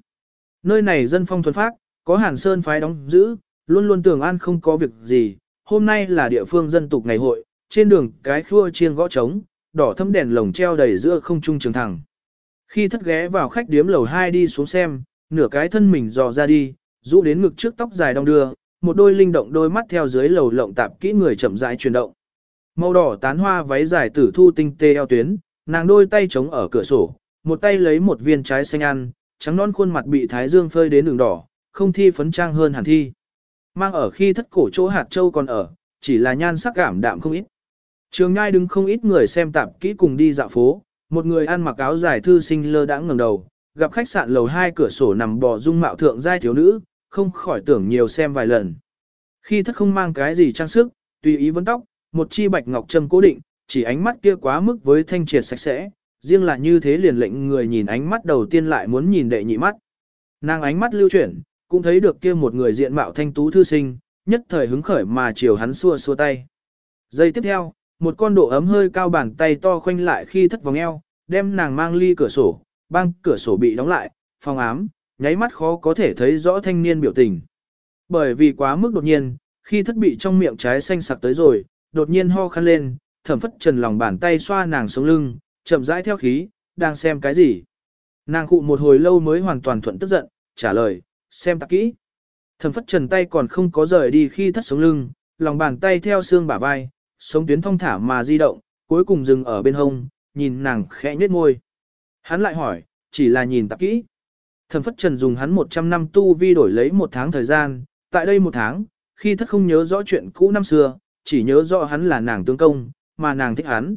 A: Nơi này dân phong thuần phát, có Hàn Sơn phái đóng giữ, luôn luôn tưởng an không có việc gì. Hôm nay là địa phương dân tục ngày hội, trên đường cái khua chiêng gõ trống, đỏ thâm đèn lồng treo đầy giữa không trung trường thẳng. Khi thất ghé vào khách điếm lầu 2 đi xuống xem, nửa cái thân mình dò ra đi, rũ đến ngực trước tóc dài đong đưa, một đôi linh động đôi mắt theo dưới lầu lộng tạp kỹ người chậm rãi chuyển động. Màu đỏ tán hoa váy dài tử thu tinh tê eo tuyến, nàng đôi tay chống ở cửa sổ, một tay lấy một viên trái xanh ăn, trắng non khuôn mặt bị thái dương phơi đến đường đỏ, không thi phấn trang hơn hẳn thi. Mang ở khi thất cổ chỗ hạt châu còn ở, chỉ là nhan sắc cảm đạm không ít. Trường ngai đứng không ít người xem tạp kỹ cùng đi dạo phố, một người ăn mặc áo dài thư sinh lơ đãng ngẩng đầu, gặp khách sạn lầu hai cửa sổ nằm bò dung mạo thượng giai thiếu nữ, không khỏi tưởng nhiều xem vài lần. Khi thất không mang cái gì trang sức, tùy ý vấn tóc, một chi bạch ngọc trâm cố định, chỉ ánh mắt kia quá mức với thanh triệt sạch sẽ, riêng là như thế liền lệnh người nhìn ánh mắt đầu tiên lại muốn nhìn đệ nhị mắt. Nàng ánh mắt lưu chuyển, cũng thấy được kia một người diện mạo thanh tú thư sinh, nhất thời hứng khởi mà chiều hắn xua xua tay. Giây tiếp theo, một con độ ấm hơi cao bàn tay to khoanh lại khi thất vòng eo, đem nàng mang ly cửa sổ, băng cửa sổ bị đóng lại, phòng ám, nháy mắt khó có thể thấy rõ thanh niên biểu tình. Bởi vì quá mức đột nhiên, khi thất bị trong miệng trái xanh sặc tới rồi, đột nhiên ho khăn lên, thẩm phất trần lòng bàn tay xoa nàng sống lưng, chậm rãi theo khí, đang xem cái gì. Nàng cụ một hồi lâu mới hoàn toàn thuận tức giận, trả lời, xem tạc kỹ. Thẩm phất trần tay còn không có rời đi khi thất sống lưng, lòng bàn tay theo xương bả vai, sống tuyến thông thả mà di động, cuối cùng dừng ở bên hông, nhìn nàng khẽ nhếch môi. Hắn lại hỏi, chỉ là nhìn tạp kỹ. Thẩm phất trần dùng hắn 100 năm tu vi đổi lấy một tháng thời gian, tại đây một tháng, khi thất không nhớ rõ chuyện cũ năm xưa, chỉ nhớ rõ hắn là nàng tương công, mà nàng thích hắn.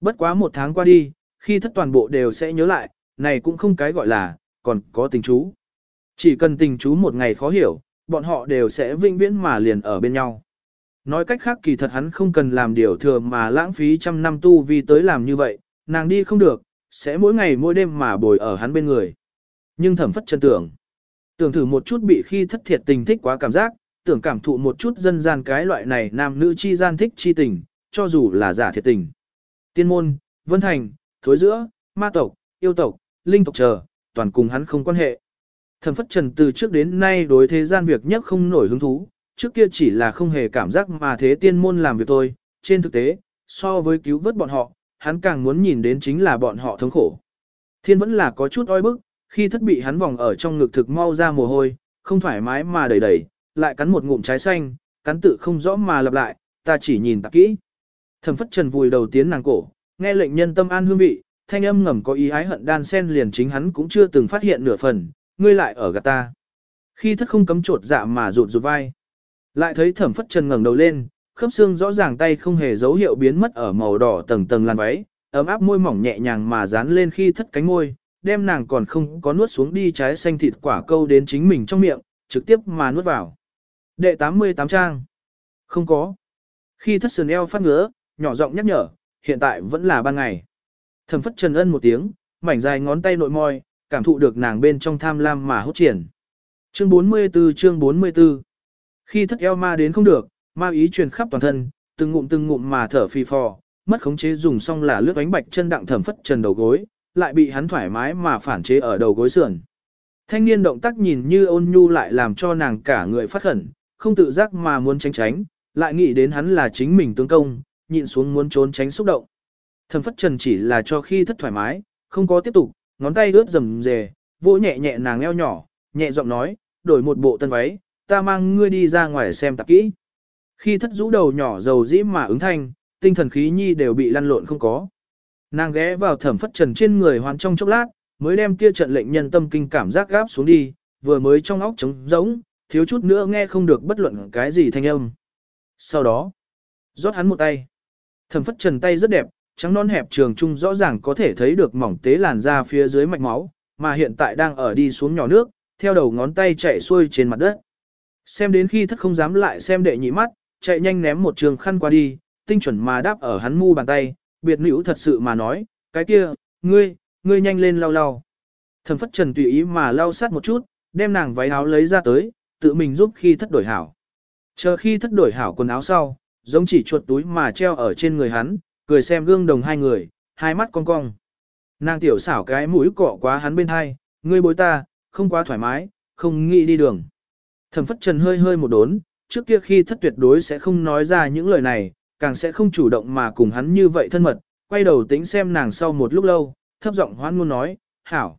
A: Bất quá một tháng qua đi, khi thất toàn bộ đều sẽ nhớ lại, này cũng không cái gọi là, còn có tình chú. Chỉ cần tình chú một ngày khó hiểu, bọn họ đều sẽ vinh viễn mà liền ở bên nhau. Nói cách khác kỳ thật hắn không cần làm điều thừa mà lãng phí trăm năm tu vi tới làm như vậy, nàng đi không được, sẽ mỗi ngày mỗi đêm mà bồi ở hắn bên người. Nhưng thẩm phất chân tưởng, tưởng thử một chút bị khi thất thiệt tình thích quá cảm giác, tưởng cảm thụ một chút dân gian cái loại này nam nữ chi gian thích chi tình, cho dù là giả thiệt tình. Tiên môn, vân thành, thối giữa, ma tộc, yêu tộc, linh tộc chờ, toàn cùng hắn không quan hệ. Thẩm phất trần từ trước đến nay đối thế gian việc nhất không nổi hứng thú, trước kia chỉ là không hề cảm giác mà thế tiên môn làm việc thôi, trên thực tế, so với cứu vớt bọn họ, hắn càng muốn nhìn đến chính là bọn họ thống khổ. Thiên vẫn là có chút oi bức, khi thất bị hắn vòng ở trong ngực thực mau ra mồ hôi, không thoải mái mà đẩy đẩy, lại cắn một ngụm trái xanh, cắn tự không rõ mà lặp lại, ta chỉ nhìn tạp kỹ. Thẩm phất trần vùi đầu tiến nàng cổ, nghe lệnh nhân tâm an hương vị, thanh âm ngầm có ý ái hận đan sen liền chính hắn cũng chưa từng phát hiện nửa phần, ngươi lại ở gạt ta. Khi thất không cấm trột dạ mà rụt rụt vai. Lại thấy thẩm phất trần ngẩng đầu lên, khớp xương rõ ràng tay không hề dấu hiệu biến mất ở màu đỏ tầng tầng làn váy, ấm áp môi mỏng nhẹ nhàng mà dán lên khi thất cánh môi, đem nàng còn không có nuốt xuống đi trái xanh thịt quả câu đến chính mình trong miệng, trực tiếp mà nuốt vào. Đệ 88 trang. Không có. Khi thất sườn eo phát ngứa, nhỏ giọng nhắc nhở, hiện tại vẫn là ban ngày. Thẩm phất trần ân một tiếng, mảnh dài ngón tay nội môi, cảm thụ được nàng bên trong tham lam mà hốt triển. Chương 44 chương 44 Khi thất eo ma đến không được, ma ý truyền khắp toàn thân, từng ngụm từng ngụm mà thở phì phò, mất khống chế dùng xong là lướt ánh bạch chân đặng thẩm phất trần đầu gối, lại bị hắn thoải mái mà phản chế ở đầu gối sườn. Thanh niên động tác nhìn như ôn nhu lại làm cho nàng cả người phát khẩn, không tự giác mà muốn tránh tránh, lại nghĩ đến hắn là chính mình tướng công, nhịn xuống muốn trốn tránh xúc động. Thẩm phất trần chỉ là cho khi thất thoải mái, không có tiếp tục, ngón tay ướt rầm rề, vỗ nhẹ nhẹ nàng eo nhỏ, nhẹ giọng nói, đổi một bộ tân váy, ta mang ngươi đi ra ngoài xem tạp kỹ. Khi thất rũ đầu nhỏ dầu dĩ mà ứng thanh, tinh thần khí nhi đều bị lăn lộn không có. Nàng ghé vào thẩm phất trần trên người hoàn trong chốc lát, mới đem kia trận lệnh nhân tâm kinh cảm giác gáp xuống đi, vừa mới trong óc trống rỗng, thiếu chút nữa nghe không được bất luận cái gì thanh âm. Sau đó, rót hắn một tay. Thẩm phất trần tay rất đẹp, trắng non hẹp trường trung rõ ràng có thể thấy được mỏng tế làn da phía dưới mạch máu, mà hiện tại đang ở đi xuống nhỏ nước, theo đầu ngón tay chạy xuôi trên mặt đất. Xem đến khi thất không dám lại xem đệ nhị mắt, chạy nhanh ném một trường khăn qua đi, tinh chuẩn mà đáp ở hắn mu bàn tay, biệt nữ thật sự mà nói, cái kia, ngươi, ngươi nhanh lên lau lau. Thẩm phất trần tùy ý mà lau sát một chút, đem nàng váy áo lấy ra tới, tự mình giúp khi thất đổi hảo. Chờ khi thất đổi hảo quần áo sau, giống chỉ chuột túi mà treo ở trên người hắn, cười xem gương đồng hai người, hai mắt cong cong. Nàng tiểu xảo cái mũi cọ quá hắn bên hai, ngươi bối ta, không quá thoải mái, không nghĩ đi đường. Thẩm phất trần hơi hơi một đốn, trước kia khi thất tuyệt đối sẽ không nói ra những lời này, càng sẽ không chủ động mà cùng hắn như vậy thân mật, quay đầu tính xem nàng sau một lúc lâu, thấp giọng hoan muốn nói, hảo.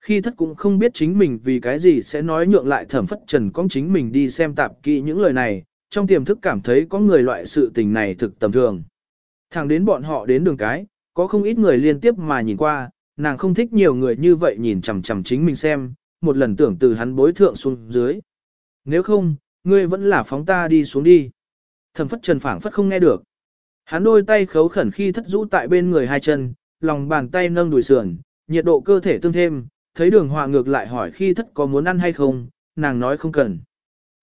A: Khi thất cũng không biết chính mình vì cái gì sẽ nói nhượng lại thẩm phất trần con chính mình đi xem tạp kỹ những lời này, trong tiềm thức cảm thấy có người loại sự tình này thực tầm thường. Thẳng đến bọn họ đến đường cái, có không ít người liên tiếp mà nhìn qua, nàng không thích nhiều người như vậy nhìn chằm chằm chính mình xem, một lần tưởng từ hắn bối thượng xuống dưới. Nếu không, ngươi vẫn là phóng ta đi xuống đi. Thẩm phất trần phảng phất không nghe được. Hắn đôi tay khấu khẩn khi thất rũ tại bên người hai chân, lòng bàn tay nâng đùi sườn, nhiệt độ cơ thể tương thêm, thấy đường họa ngược lại hỏi khi thất có muốn ăn hay không, nàng nói không cần.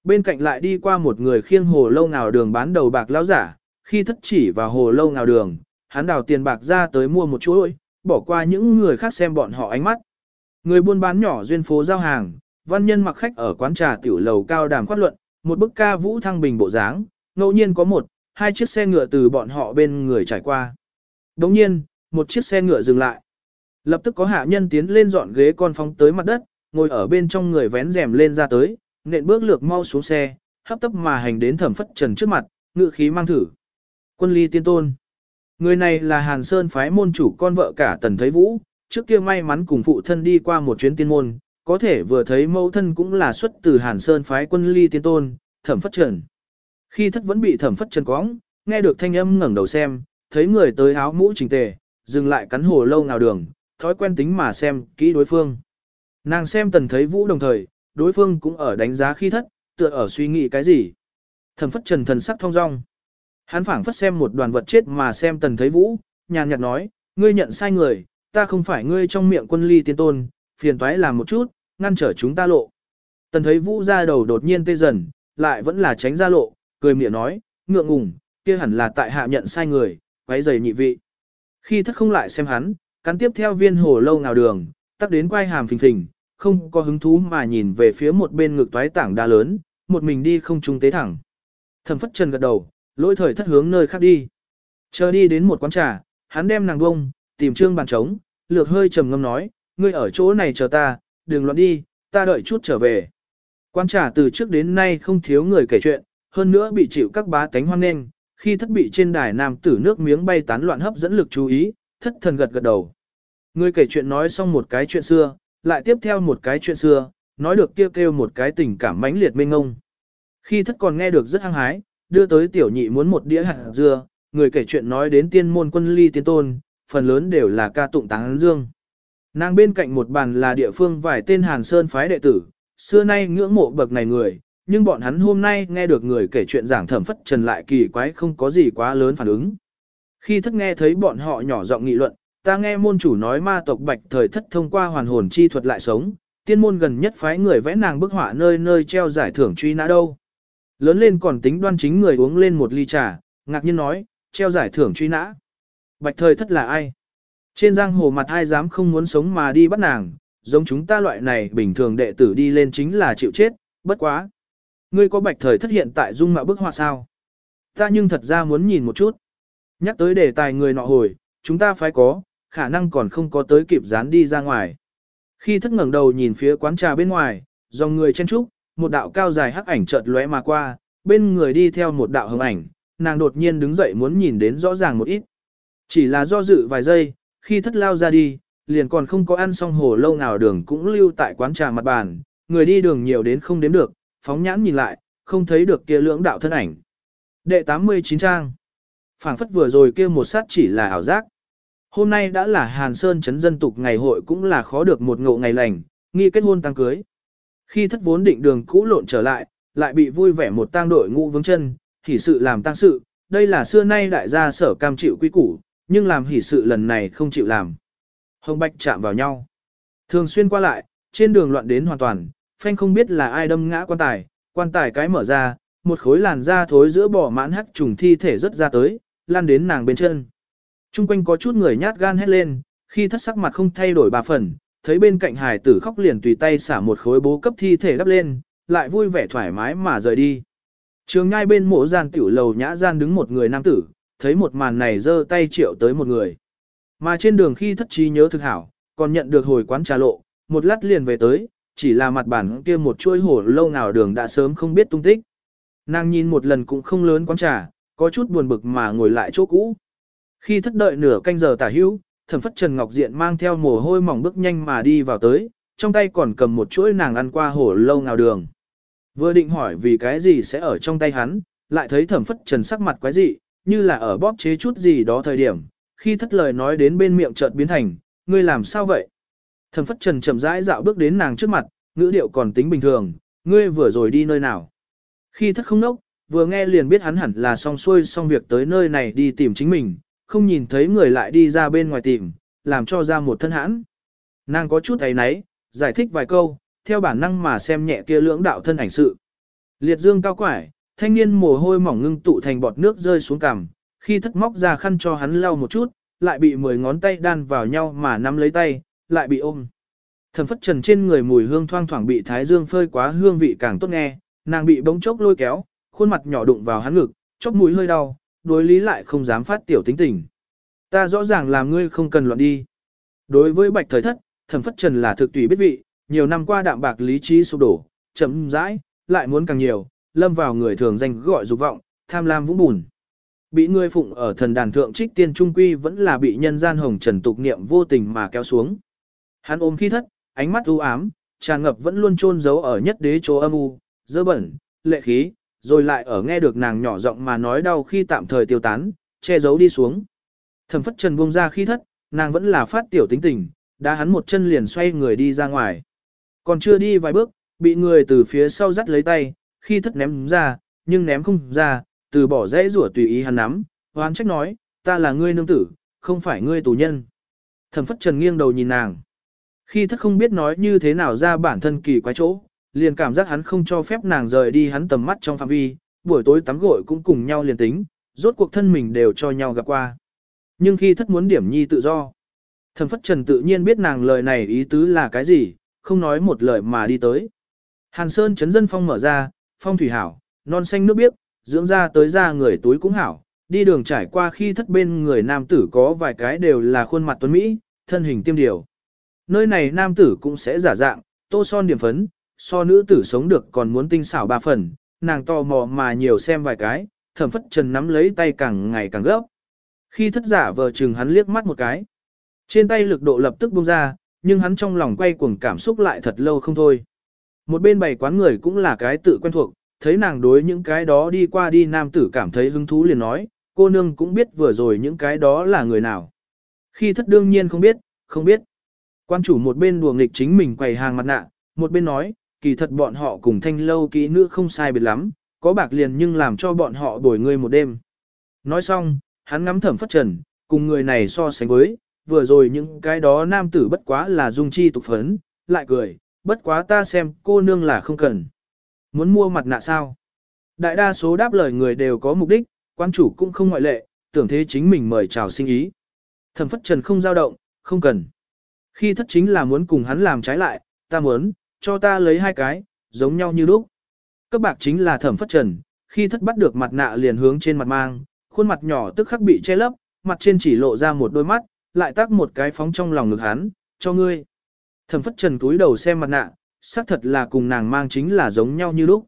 A: Bên cạnh lại đi qua một người khiêng hồ lâu nào đường bán đầu bạc lão giả, khi thất chỉ vào hồ lâu nào đường, hắn đào tiền bạc ra tới mua một chuỗi, bỏ qua những người khác xem bọn họ ánh mắt. Người buôn bán nhỏ duyên phố giao hàng, văn nhân mặc khách ở quán trà tiểu lầu cao đàm khoát luận, một bức ca vũ thăng bình bộ dáng, ngẫu nhiên có một, hai chiếc xe ngựa từ bọn họ bên người trải qua. Đồng nhiên, một chiếc xe ngựa dừng lại. Lập tức có hạ nhân tiến lên dọn ghế con phóng tới mặt đất, ngồi ở bên trong người vén rèm lên ra tới, nện bước lược mau xuống xe, hấp tấp mà hành đến thẩm phất trần trước mặt, ngự khí mang thử. Quân ly tiên tôn. Người này là Hàn Sơn phái môn chủ con vợ cả Tần Thấy Vũ, trước kia may mắn cùng phụ thân đi qua một chuyến tiên môn, có thể vừa thấy mẫu thân cũng là xuất từ Hàn Sơn phái quân ly tiên tôn, thẩm phất trần. Khi thất vẫn bị thẩm phất trần cóng, nghe được thanh âm ngẩng đầu xem, thấy người tới áo mũ chỉnh tề, dừng lại cắn hồ lâu nào đường, thói quen tính mà xem kỹ đối phương. Nàng xem tần thấy vũ đồng thời, đối phương cũng ở đánh giá khi thất, tựa ở suy nghĩ cái gì. Thẩm phất trần thần sắc thông dong. Hắn phảng phất xem một đoàn vật chết mà xem tần thấy vũ, nhàn nhạt nói, ngươi nhận sai người, ta không phải ngươi trong miệng quân ly tiên tôn, phiền toái làm một chút, ngăn trở chúng ta lộ. Tần thấy vũ ra đầu đột nhiên tê dần, lại vẫn là tránh ra lộ, cười miệng nói, ngượng ngùng, kia hẳn là tại hạ nhận sai người, quấy giày nhị vị. Khi thất không lại xem hắn, cắn tiếp theo viên hồ lâu nào đường, tắc đến quay hàm phình phình, không có hứng thú mà nhìn về phía một bên ngực toái tảng đa lớn, một mình đi không trung tế thẳng. Thẩm phất trần gật đầu, lỗi thời thất hướng nơi khác đi. Chờ đi đến một quán trà, hắn đem nàng bông, tìm trương bàn trống, lược hơi trầm ngâm nói, ngươi ở chỗ này chờ ta, đừng loạn đi, ta đợi chút trở về. Quán trà từ trước đến nay không thiếu người kể chuyện, hơn nữa bị chịu các bá tánh hoan nghênh, khi thất bị trên đài nam tử nước miếng bay tán loạn hấp dẫn lực chú ý, thất thần gật gật đầu. Người kể chuyện nói xong một cái chuyện xưa, lại tiếp theo một cái chuyện xưa, nói được kêu kêu một cái tình cảm mãnh liệt mênh ngông. Khi thất còn nghe được rất hăng hái, đưa tới tiểu nhị muốn một đĩa hạt dưa, người kể chuyện nói đến tiên môn quân ly tiên tôn, phần lớn đều là ca tụng táng dương. Nàng bên cạnh một bàn là địa phương vài tên Hàn Sơn phái đệ tử, xưa nay ngưỡng mộ bậc này người, nhưng bọn hắn hôm nay nghe được người kể chuyện giảng thẩm phất trần lại kỳ quái không có gì quá lớn phản ứng. Khi thất nghe thấy bọn họ nhỏ giọng nghị luận, ta nghe môn chủ nói ma tộc bạch thời thất thông qua hoàn hồn chi thuật lại sống, tiên môn gần nhất phái người vẽ nàng bức họa nơi nơi treo giải thưởng truy nã đâu. Lớn lên còn tính đoan chính người uống lên một ly trà, ngạc nhiên nói, treo giải thưởng truy nã. Bạch thời thất là ai? Trên giang hồ mặt ai dám không muốn sống mà đi bắt nàng, giống chúng ta loại này bình thường đệ tử đi lên chính là chịu chết, bất quá. Ngươi có bạch thời thất hiện tại dung mạo bức họa sao? Ta nhưng thật ra muốn nhìn một chút. Nhắc tới đề tài người nọ hồi, chúng ta phải có, khả năng còn không có tới kịp dán đi ra ngoài. Khi thất ngẩng đầu nhìn phía quán trà bên ngoài, dòng người chen trúc, một đạo cao dài hắc ảnh chợt lóe mà qua, bên người đi theo một đạo hồng ảnh, nàng đột nhiên đứng dậy muốn nhìn đến rõ ràng một ít. Chỉ là do dự vài giây, khi thất lao ra đi, liền còn không có ăn xong hồ lâu nào đường cũng lưu tại quán trà mặt bàn, người đi đường nhiều đến không đếm được, phóng nhãn nhìn lại, không thấy được kia lưỡng đạo thân ảnh. Đệ 89 trang phảng phất vừa rồi kia một sát chỉ là ảo giác. Hôm nay đã là Hàn Sơn chấn dân tục ngày hội cũng là khó được một ngộ ngày lành, nghi kết hôn tăng cưới. Khi thất vốn định đường cũ lộn trở lại, lại bị vui vẻ một tang đội ngũ vướng chân, hỉ sự làm tăng sự, đây là xưa nay đại gia sở cam chịu quy củ, nhưng làm hỉ sự lần này không chịu làm. Hồng Bạch chạm vào nhau. Thường xuyên qua lại, trên đường loạn đến hoàn toàn, phanh không biết là ai đâm ngã quan tài, quan tài cái mở ra, một khối làn da thối giữa bỏ mãn hắc trùng thi thể rất ra tới, lan đến nàng bên chân. Trung quanh có chút người nhát gan hét lên, khi thất sắc mặt không thay đổi bà phần, thấy bên cạnh hải tử khóc liền tùy tay xả một khối bố cấp thi thể đắp lên, lại vui vẻ thoải mái mà rời đi. Trường ngay bên mộ gian tiểu lầu nhã gian đứng một người nam tử, thấy một màn này giơ tay triệu tới một người. Mà trên đường khi thất trí nhớ thực hảo, còn nhận được hồi quán trà lộ, một lát liền về tới, chỉ là mặt bản kia một chuỗi hổ lâu nào đường đã sớm không biết tung tích. Nàng nhìn một lần cũng không lớn quán trà, có chút buồn bực mà ngồi lại chỗ cũ. Khi thất đợi nửa canh giờ tả hữu, thẩm phất Trần Ngọc Diện mang theo mồ hôi mỏng bước nhanh mà đi vào tới, trong tay còn cầm một chuỗi nàng ăn qua hổ lâu ngào đường. Vừa định hỏi vì cái gì sẽ ở trong tay hắn, lại thấy thẩm phất Trần sắc mặt quái dị, như là ở bóp chế chút gì đó thời điểm, khi thất lời nói đến bên miệng chợt biến thành, ngươi làm sao vậy? Thẩm phất Trần chậm rãi dạo bước đến nàng trước mặt, ngữ điệu còn tính bình thường, ngươi vừa rồi đi nơi nào? Khi thất không nốc, vừa nghe liền biết hắn hẳn là xong xuôi xong việc tới nơi này đi tìm chính mình, không nhìn thấy người lại đi ra bên ngoài tìm, làm cho ra một thân hãn. Nàng có chút ấy nấy, giải thích vài câu, theo bản năng mà xem nhẹ kia lưỡng đạo thân ảnh sự. Liệt dương cao quải, thanh niên mồ hôi mỏng ngưng tụ thành bọt nước rơi xuống cằm, khi thất móc ra khăn cho hắn lau một chút, lại bị mười ngón tay đan vào nhau mà nắm lấy tay, lại bị ôm. Thẩm phất trần trên người mùi hương thoang thoảng bị thái dương phơi quá hương vị càng tốt nghe, nàng bị bỗng chốc lôi kéo, khuôn mặt nhỏ đụng vào hắn ngực, chóp mũi hơi đau, đối lý lại không dám phát tiểu tính tình. Ta rõ ràng là ngươi không cần loạn đi. Đối với bạch thời thất, thẩm phất trần là thực tùy biết vị, nhiều năm qua đạm bạc lý trí sụp đổ, chậm rãi, lại muốn càng nhiều, lâm vào người thường danh gọi dục vọng, tham lam vũng bùn. Bị ngươi phụng ở thần đàn thượng trích tiên trung quy vẫn là bị nhân gian hồng trần tục niệm vô tình mà kéo xuống. Hắn ôm khi thất, ánh mắt u ám, tràn ngập vẫn luôn chôn giấu ở nhất đế chỗ âm u, dơ bẩn, lệ khí, rồi lại ở nghe được nàng nhỏ giọng mà nói đau khi tạm thời tiêu tán, che giấu đi xuống. Thẩm phất trần buông ra khi thất, nàng vẫn là phát tiểu tính tình, đã hắn một chân liền xoay người đi ra ngoài. Còn chưa đi vài bước, bị người từ phía sau dắt lấy tay, khi thất ném ra, nhưng ném không ra, từ bỏ dãy rủa tùy ý hắn nắm, hoán trách nói, ta là ngươi nương tử, không phải ngươi tù nhân. Thẩm phất trần nghiêng đầu nhìn nàng. Khi thất không biết nói như thế nào ra bản thân kỳ quái chỗ, liền cảm giác hắn không cho phép nàng rời đi hắn tầm mắt trong phạm vi, buổi tối tắm gội cũng cùng nhau liền tính, rốt cuộc thân mình đều cho nhau gặp qua. Nhưng khi thất muốn điểm nhi tự do, thẩm phất trần tự nhiên biết nàng lời này ý tứ là cái gì, không nói một lời mà đi tới. Hàn Sơn chấn dân phong mở ra, phong thủy hảo, non xanh nước biếc, dưỡng ra tới ra người túi cũng hảo, đi đường trải qua khi thất bên người nam tử có vài cái đều là khuôn mặt tuấn Mỹ, thân hình tiêm điều. Nơi này nam tử cũng sẽ giả dạng, tô son điểm phấn, so nữ tử sống được còn muốn tinh xảo ba phần, nàng tò mò mà nhiều xem vài cái, thẩm phất trần nắm lấy tay càng ngày càng gấp. Khi thất giả vờ chừng hắn liếc mắt một cái. Trên tay lực độ lập tức buông ra, nhưng hắn trong lòng quay cuồng cảm xúc lại thật lâu không thôi. Một bên bày quán người cũng là cái tự quen thuộc, thấy nàng đối những cái đó đi qua đi nam tử cảm thấy hứng thú liền nói, cô nương cũng biết vừa rồi những cái đó là người nào. Khi thất đương nhiên không biết, không biết. Quan chủ một bên đùa nghịch chính mình quầy hàng mặt nạ, một bên nói, kỳ thật bọn họ cùng thanh lâu kỹ nữ không sai biệt lắm, có bạc liền nhưng làm cho bọn họ bồi ngươi một đêm. Nói xong, hắn ngắm thẩm phất trần, cùng người này so sánh với, vừa rồi những cái đó nam tử bất quá là dung chi tục phấn, lại cười, bất quá ta xem cô nương là không cần. Muốn mua mặt nạ sao? Đại đa số đáp lời người đều có mục đích, quan chủ cũng không ngoại lệ, tưởng thế chính mình mời chào sinh ý. Thẩm phất trần không dao động, không cần. Khi thất chính là muốn cùng hắn làm trái lại, ta muốn, cho ta lấy hai cái, giống nhau như lúc. cấp bạc chính là thẩm phất trần, khi thất bắt được mặt nạ liền hướng trên mặt mang, khuôn mặt nhỏ tức khắc bị che lấp, mặt trên chỉ lộ ra một đôi mắt, lại tác một cái phóng trong lòng ngực hắn, cho ngươi. Thẩm phất trần túi đầu xem mặt nạ, xác thật là cùng nàng mang chính là giống nhau như lúc.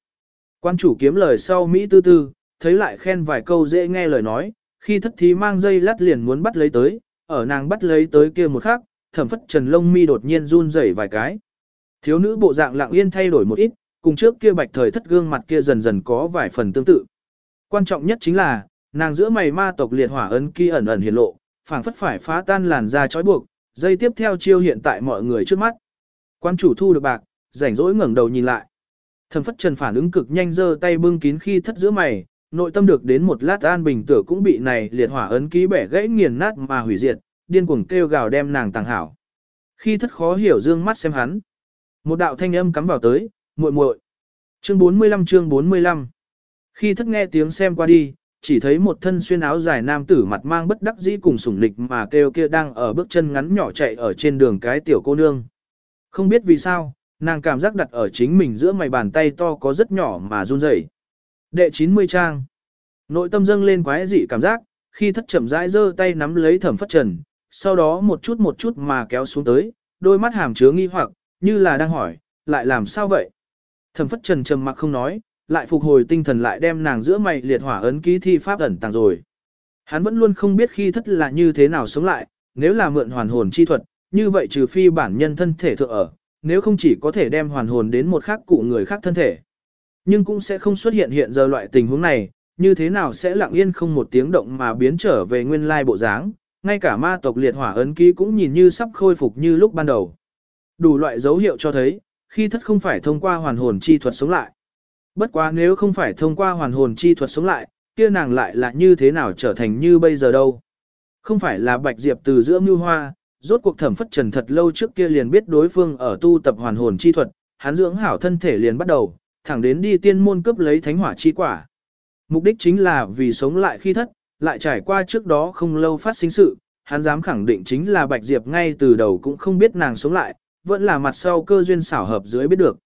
A: Quan chủ kiếm lời sau Mỹ tư tư, thấy lại khen vài câu dễ nghe lời nói, khi thất thí mang dây lát liền muốn bắt lấy tới, ở nàng bắt lấy tới kia một khắc, thẩm phất trần lông mi đột nhiên run rẩy vài cái. Thiếu nữ bộ dạng lặng yên thay đổi một ít, cùng trước kia bạch thời thất gương mặt kia dần dần có vài phần tương tự. Quan trọng nhất chính là, nàng giữa mày ma tộc liệt hỏa ấn kia ẩn ẩn hiện lộ, phảng phất phải phá tan làn da trói buộc, dây tiếp theo chiêu hiện tại mọi người trước mắt. Quan chủ thu được bạc, rảnh rỗi ngẩng đầu nhìn lại. Thẩm phất trần phản ứng cực nhanh giơ tay bưng kín khi thất giữa mày, nội tâm được đến một lát an bình tử cũng bị này liệt hỏa ấn ký bẻ gãy nghiền nát mà hủy diệt, điên cuồng kêu gào đem nàng tàng hảo. Khi thất khó hiểu dương mắt xem hắn. Một đạo thanh âm cắm vào tới, muội muội. Chương 45 chương 45. Khi thất nghe tiếng xem qua đi, chỉ thấy một thân xuyên áo dài nam tử mặt mang bất đắc dĩ cùng sủng lịch mà kêu kia đang ở bước chân ngắn nhỏ chạy ở trên đường cái tiểu cô nương. Không biết vì sao, nàng cảm giác đặt ở chính mình giữa mày bàn tay to có rất nhỏ mà run rẩy. Đệ 90 trang. Nội tâm dâng lên quái dị cảm giác, khi thất chậm rãi giơ tay nắm lấy thẩm phất trần, sau đó một chút một chút mà kéo xuống tới, đôi mắt hàm chứa nghi hoặc, như là đang hỏi, lại làm sao vậy? Thẩm phất trần trầm mặc không nói, lại phục hồi tinh thần lại đem nàng giữa mày liệt hỏa ấn ký thi pháp ẩn tàng rồi. Hắn vẫn luôn không biết khi thất là như thế nào sống lại, nếu là mượn hoàn hồn chi thuật, như vậy trừ phi bản nhân thân thể thượng ở, nếu không chỉ có thể đem hoàn hồn đến một khác cụ người khác thân thể. Nhưng cũng sẽ không xuất hiện hiện giờ loại tình huống này, như thế nào sẽ lặng yên không một tiếng động mà biến trở về nguyên lai bộ dáng, ngay cả ma tộc liệt hỏa ấn ký cũng nhìn như sắp khôi phục như lúc ban đầu. Đủ loại dấu hiệu cho thấy, khi thất không phải thông qua hoàn hồn chi thuật sống lại. Bất quá nếu không phải thông qua hoàn hồn chi thuật sống lại, kia nàng lại là như thế nào trở thành như bây giờ đâu. Không phải là bạch diệp từ giữa mưu hoa, rốt cuộc thẩm phất trần thật lâu trước kia liền biết đối phương ở tu tập hoàn hồn chi thuật, hắn dưỡng hảo thân thể liền bắt đầu, thẳng đến đi tiên môn cướp lấy thánh hỏa chi quả. Mục đích chính là vì sống lại khi thất, lại trải qua trước đó không lâu phát sinh sự, hắn dám khẳng định chính là Bạch Diệp ngay từ đầu cũng không biết nàng sống lại, vẫn là mặt sau cơ duyên xảo hợp dưới biết được.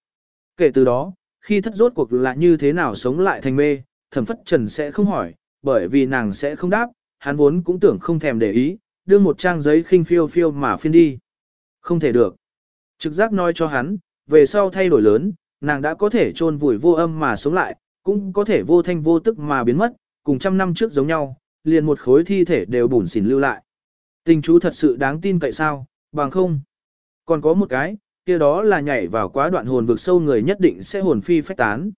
A: Kể từ đó, khi thất rốt cuộc là như thế nào sống lại thành mê, thẩm phất trần sẽ không hỏi, bởi vì nàng sẽ không đáp, hắn vốn cũng tưởng không thèm để ý, đưa một trang giấy khinh phiêu phiêu mà phiên đi. Không thể được. Trực giác nói cho hắn, về sau thay đổi lớn, nàng đã có thể trôn vùi vô âm mà sống lại, cũng có thể vô thanh vô tức mà biến mất, cùng trăm năm trước giống nhau, liền một khối thi thể đều bùn xỉn lưu lại. Tình chú thật sự đáng tin cậy sao, bằng không. Còn có một cái, kia đó là nhảy vào quá đoạn hồn vực sâu người nhất định sẽ hồn phi phách tán.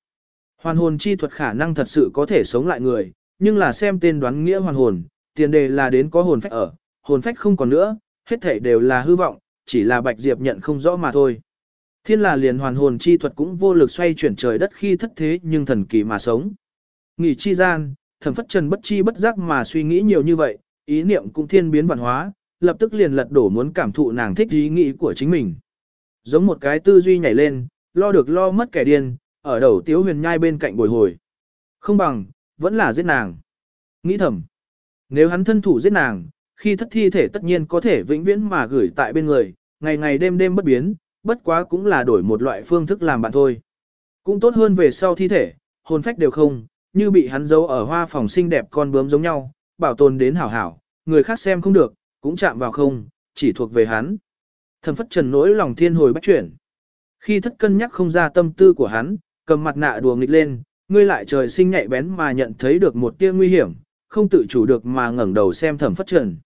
A: Hoàn hồn chi thuật khả năng thật sự có thể sống lại người, nhưng là xem tên đoán nghĩa hoàn hồn, tiền đề là đến có hồn phách ở, hồn phách không còn nữa, hết thể đều là hư vọng, chỉ là Bạch Diệp nhận không rõ mà thôi. Thiên là liền hoàn hồn chi thuật cũng vô lực xoay chuyển trời đất khi thất thế nhưng thần kỳ mà sống. Nghỉ chi gian, thẩm phất trần bất chi bất giác mà suy nghĩ nhiều như vậy, ý niệm cũng thiên biến văn hóa, lập tức liền lật đổ muốn cảm thụ nàng thích ý nghĩ của chính mình. Giống một cái tư duy nhảy lên, lo được lo mất kẻ điên, ở đầu tiếu huyền nhai bên cạnh bồi hồi. Không bằng, vẫn là giết nàng. Nghĩ thầm, nếu hắn thân thủ giết nàng, khi thất thi thể tất nhiên có thể vĩnh viễn mà gửi tại bên người, ngày ngày đêm đêm bất biến, bất quá cũng là đổi một loại phương thức làm bạn thôi. Cũng tốt hơn về sau thi thể, hồn phách đều không, như bị hắn giấu ở hoa phòng xinh đẹp con bướm giống nhau, bảo tồn đến hảo hảo, người khác xem không được, cũng chạm vào không, chỉ thuộc về hắn. Thẩm phất trần nỗi lòng thiên hồi bắt chuyển. Khi thất cân nhắc không ra tâm tư của hắn, cầm mặt nạ đùa nghịch lên, ngươi lại trời sinh nhạy bén mà nhận thấy được một tia nguy hiểm, không tự chủ được mà ngẩng đầu xem thẩm phất trần.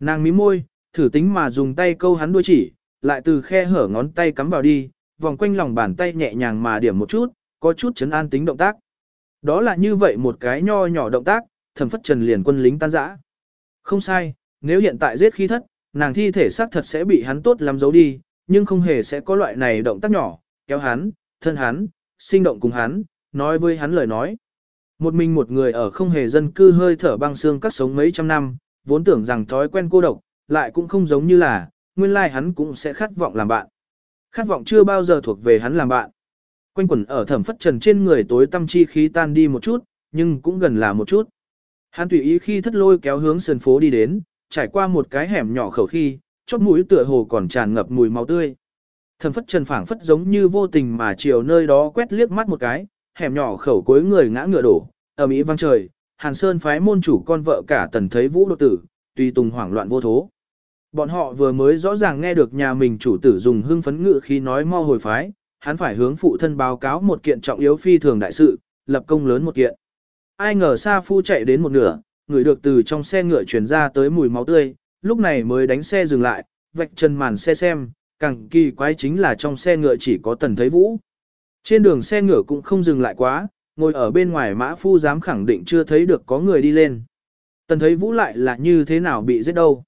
A: Nàng mí môi, thử tính mà dùng tay câu hắn đuôi chỉ, lại từ khe hở ngón tay cắm vào đi, vòng quanh lòng bàn tay nhẹ nhàng mà điểm một chút, có chút chấn an tính động tác. Đó là như vậy một cái nho nhỏ động tác, thẩm phất trần liền quân lính tan rã. Không sai, nếu hiện tại giết khi thất, nàng thi thể xác thật sẽ bị hắn tốt làm giấu đi, nhưng không hề sẽ có loại này động tác nhỏ, kéo hắn, thân hắn, sinh động cùng hắn, nói với hắn lời nói. Một mình một người ở không hề dân cư hơi thở băng xương các sống mấy trăm năm, vốn tưởng rằng thói quen cô độc, lại cũng không giống như là, nguyên lai hắn cũng sẽ khát vọng làm bạn. Khát vọng chưa bao giờ thuộc về hắn làm bạn. Quanh quẩn ở thẩm phất trần trên người tối tâm chi khí tan đi một chút, nhưng cũng gần là một chút. Hắn tùy ý khi thất lôi kéo hướng sườn phố đi đến, trải qua một cái hẻm nhỏ khẩu khi, chốt mũi tựa hồ còn tràn ngập mùi máu tươi. Thẩm phất trần phảng phất giống như vô tình mà chiều nơi đó quét liếc mắt một cái, hẻm nhỏ khẩu cuối người ngã ngựa đổ, ở Mỹ vang trời, Hàn Sơn phái môn chủ con vợ cả tần thấy vũ đột tử, tùy tùng hoảng loạn vô thố. Bọn họ vừa mới rõ ràng nghe được nhà mình chủ tử dùng hưng phấn ngự khi nói mau hồi phái, hắn phải hướng phụ thân báo cáo một kiện trọng yếu phi thường đại sự, lập công lớn một kiện. Ai ngờ Sa Phu chạy đến một nửa, người được từ trong xe ngựa chuyển ra tới mùi máu tươi, lúc này mới đánh xe dừng lại, vạch chân màn xe xem, càng kỳ quái chính là trong xe ngựa chỉ có tần thấy vũ. Trên đường xe ngựa cũng không dừng lại quá, ngồi ở bên ngoài mã phu dám khẳng định chưa thấy được có người đi lên. Tần thấy vũ lại là như thế nào bị giết đâu.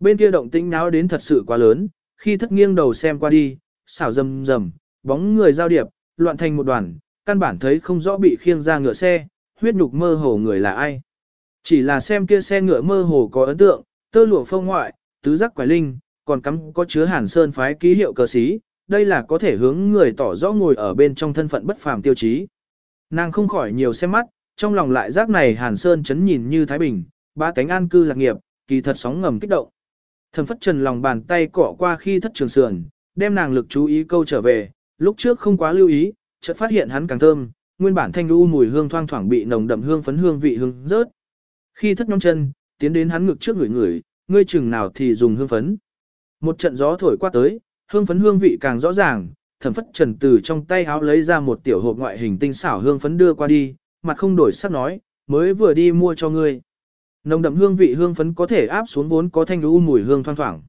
A: Bên kia động tĩnh náo đến thật sự quá lớn, khi thất nghiêng đầu xem qua đi, xảo rầm rầm, bóng người giao điệp, loạn thành một đoàn, căn bản thấy không rõ bị khiêng ra ngựa xe, huyết nhục mơ hồ người là ai. Chỉ là xem kia xe ngựa mơ hồ có ấn tượng, tơ lụa phong ngoại, tứ giác quái linh, còn cắm có chứa hàn sơn phái ký hiệu cờ xí, đây là có thể hướng người tỏ rõ ngồi ở bên trong thân phận bất phàm tiêu chí. Nàng không khỏi nhiều xem mắt, trong lòng lại giác này hàn sơn chấn nhìn như Thái Bình, ba cánh an cư lạc nghiệp, kỳ thật sóng ngầm kích động. Thần phất trần lòng bàn tay cọ qua khi thất trường sườn, đem nàng lực chú ý câu trở về, lúc trước không quá lưu ý, chợt phát hiện hắn càng thơm, nguyên bản thanh u mùi hương thoang thoảng bị nồng đậm hương phấn hương vị hương rớt. Khi thất nhóm chân, tiến đến hắn ngực trước người người, ngươi chừng nào thì dùng hương phấn. Một trận gió thổi qua tới, hương phấn hương vị càng rõ ràng, thẩm phất trần từ trong tay áo lấy ra một tiểu hộp ngoại hình tinh xảo hương phấn đưa qua đi, mặt không đổi sắc nói, mới vừa đi mua cho ngươi. Nồng đậm hương vị hương phấn có thể áp xuống vốn có thanh u mùi hương thoang thoảng,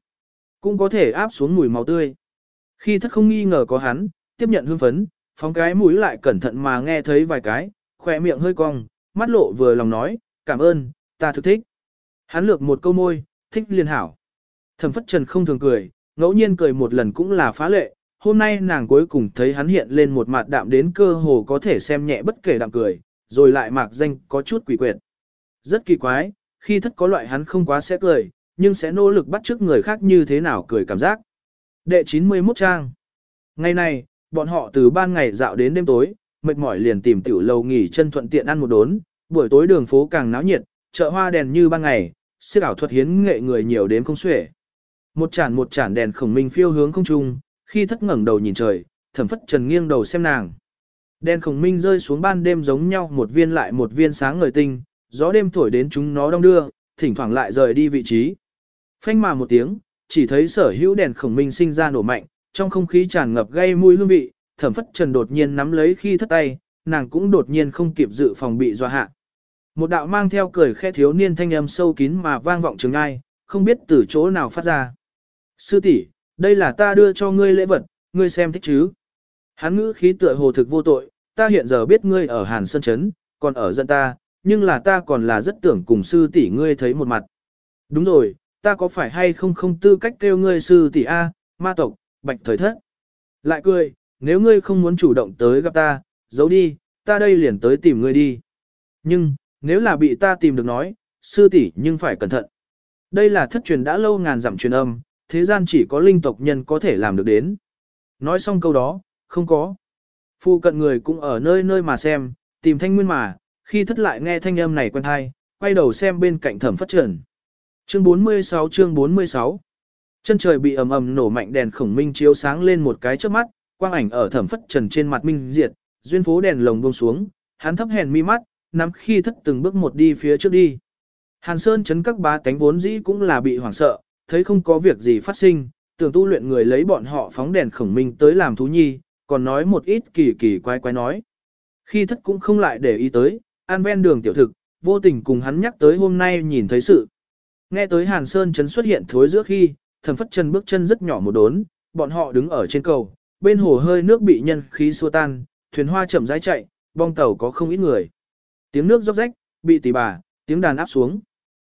A: cũng có thể áp xuống mùi máu tươi. Khi thất không nghi ngờ có hắn, tiếp nhận hương phấn, phóng cái mũi lại cẩn thận mà nghe thấy vài cái, khỏe miệng hơi cong, mắt lộ vừa lòng nói, cảm ơn, ta thực thích. Hắn lược một câu môi, thích liên hảo. Thẩm phất trần không thường cười, ngẫu nhiên cười một lần cũng là phá lệ, hôm nay nàng cuối cùng thấy hắn hiện lên một mặt đạm đến cơ hồ có thể xem nhẹ bất kể đạm cười, rồi lại mạc danh có chút quỷ quyệt. Rất kỳ quái, khi thất có loại hắn không quá sẽ cười, nhưng sẽ nỗ lực bắt chước người khác như thế nào cười cảm giác. Đệ 91 trang Ngày này, bọn họ từ ban ngày dạo đến đêm tối, mệt mỏi liền tìm tiểu lầu nghỉ chân thuận tiện ăn một đốn, buổi tối đường phố càng náo nhiệt, chợ hoa đèn như ban ngày, siết ảo thuật hiến nghệ người nhiều đến không xuể. Một chản một chản đèn khổng minh phiêu hướng không trung, khi thất ngẩng đầu nhìn trời, thẩm phất trần nghiêng đầu xem nàng. Đèn khổng minh rơi xuống ban đêm giống nhau một viên lại một viên sáng ngời tinh, gió đêm thổi đến chúng nó đông đưa, thỉnh thoảng lại rời đi vị trí. Phanh mà một tiếng, chỉ thấy sở hữu đèn khổng minh sinh ra nổ mạnh, trong không khí tràn ngập gây mùi hương vị, thẩm phất trần đột nhiên nắm lấy khi thất tay, nàng cũng đột nhiên không kịp dự phòng bị dọa hạ. Một đạo mang theo cười khẽ thiếu niên thanh âm sâu kín mà vang vọng trường ai, không biết từ chỗ nào phát ra. Sư tỷ, đây là ta đưa cho ngươi lễ vật, ngươi xem thích chứ. Hắn ngữ khí tựa hồ thực vô tội, ta hiện giờ biết ngươi ở Hàn Sơn Trấn, còn ở dân ta, nhưng là ta còn là rất tưởng cùng sư tỷ ngươi thấy một mặt. Đúng rồi, ta có phải hay không không tư cách kêu ngươi sư tỷ A, ma tộc, bạch thời thất. Lại cười, nếu ngươi không muốn chủ động tới gặp ta, giấu đi, ta đây liền tới tìm ngươi đi. Nhưng, nếu là bị ta tìm được nói, sư tỷ nhưng phải cẩn thận. Đây là thất truyền đã lâu ngàn dặm truyền âm, thế gian chỉ có linh tộc nhân có thể làm được đến. Nói xong câu đó, không có. Phu cận người cũng ở nơi nơi mà xem, tìm thanh nguyên mà, khi thất lại nghe thanh âm này quen thai, quay đầu xem bên cạnh thẩm phất trần. Chương 46 chương 46 Chân trời bị ầm ầm nổ mạnh đèn khổng minh chiếu sáng lên một cái trước mắt, quang ảnh ở thẩm phất trần trên mặt minh diệt, duyên phố đèn lồng buông xuống, hắn thấp hèn mi mắt, nắm khi thất từng bước một đi phía trước đi. Hàn Sơn chấn các bá tánh vốn dĩ cũng là bị hoảng sợ, thấy không có việc gì phát sinh, tưởng tu luyện người lấy bọn họ phóng đèn khổng minh tới làm thú nhi, còn nói một ít kỳ kỳ quái quái nói. Khi thất cũng không lại để ý tới, an ven đường tiểu thực, vô tình cùng hắn nhắc tới hôm nay nhìn thấy sự. Nghe tới Hàn Sơn chấn xuất hiện thối giữa khi, thần phất chân bước chân rất nhỏ một đốn, bọn họ đứng ở trên cầu, bên hồ hơi nước bị nhân khí xua tan, thuyền hoa chậm rãi chạy, bong tàu có không ít người. Tiếng nước róc rách, bị tỷ bà, tiếng đàn áp xuống.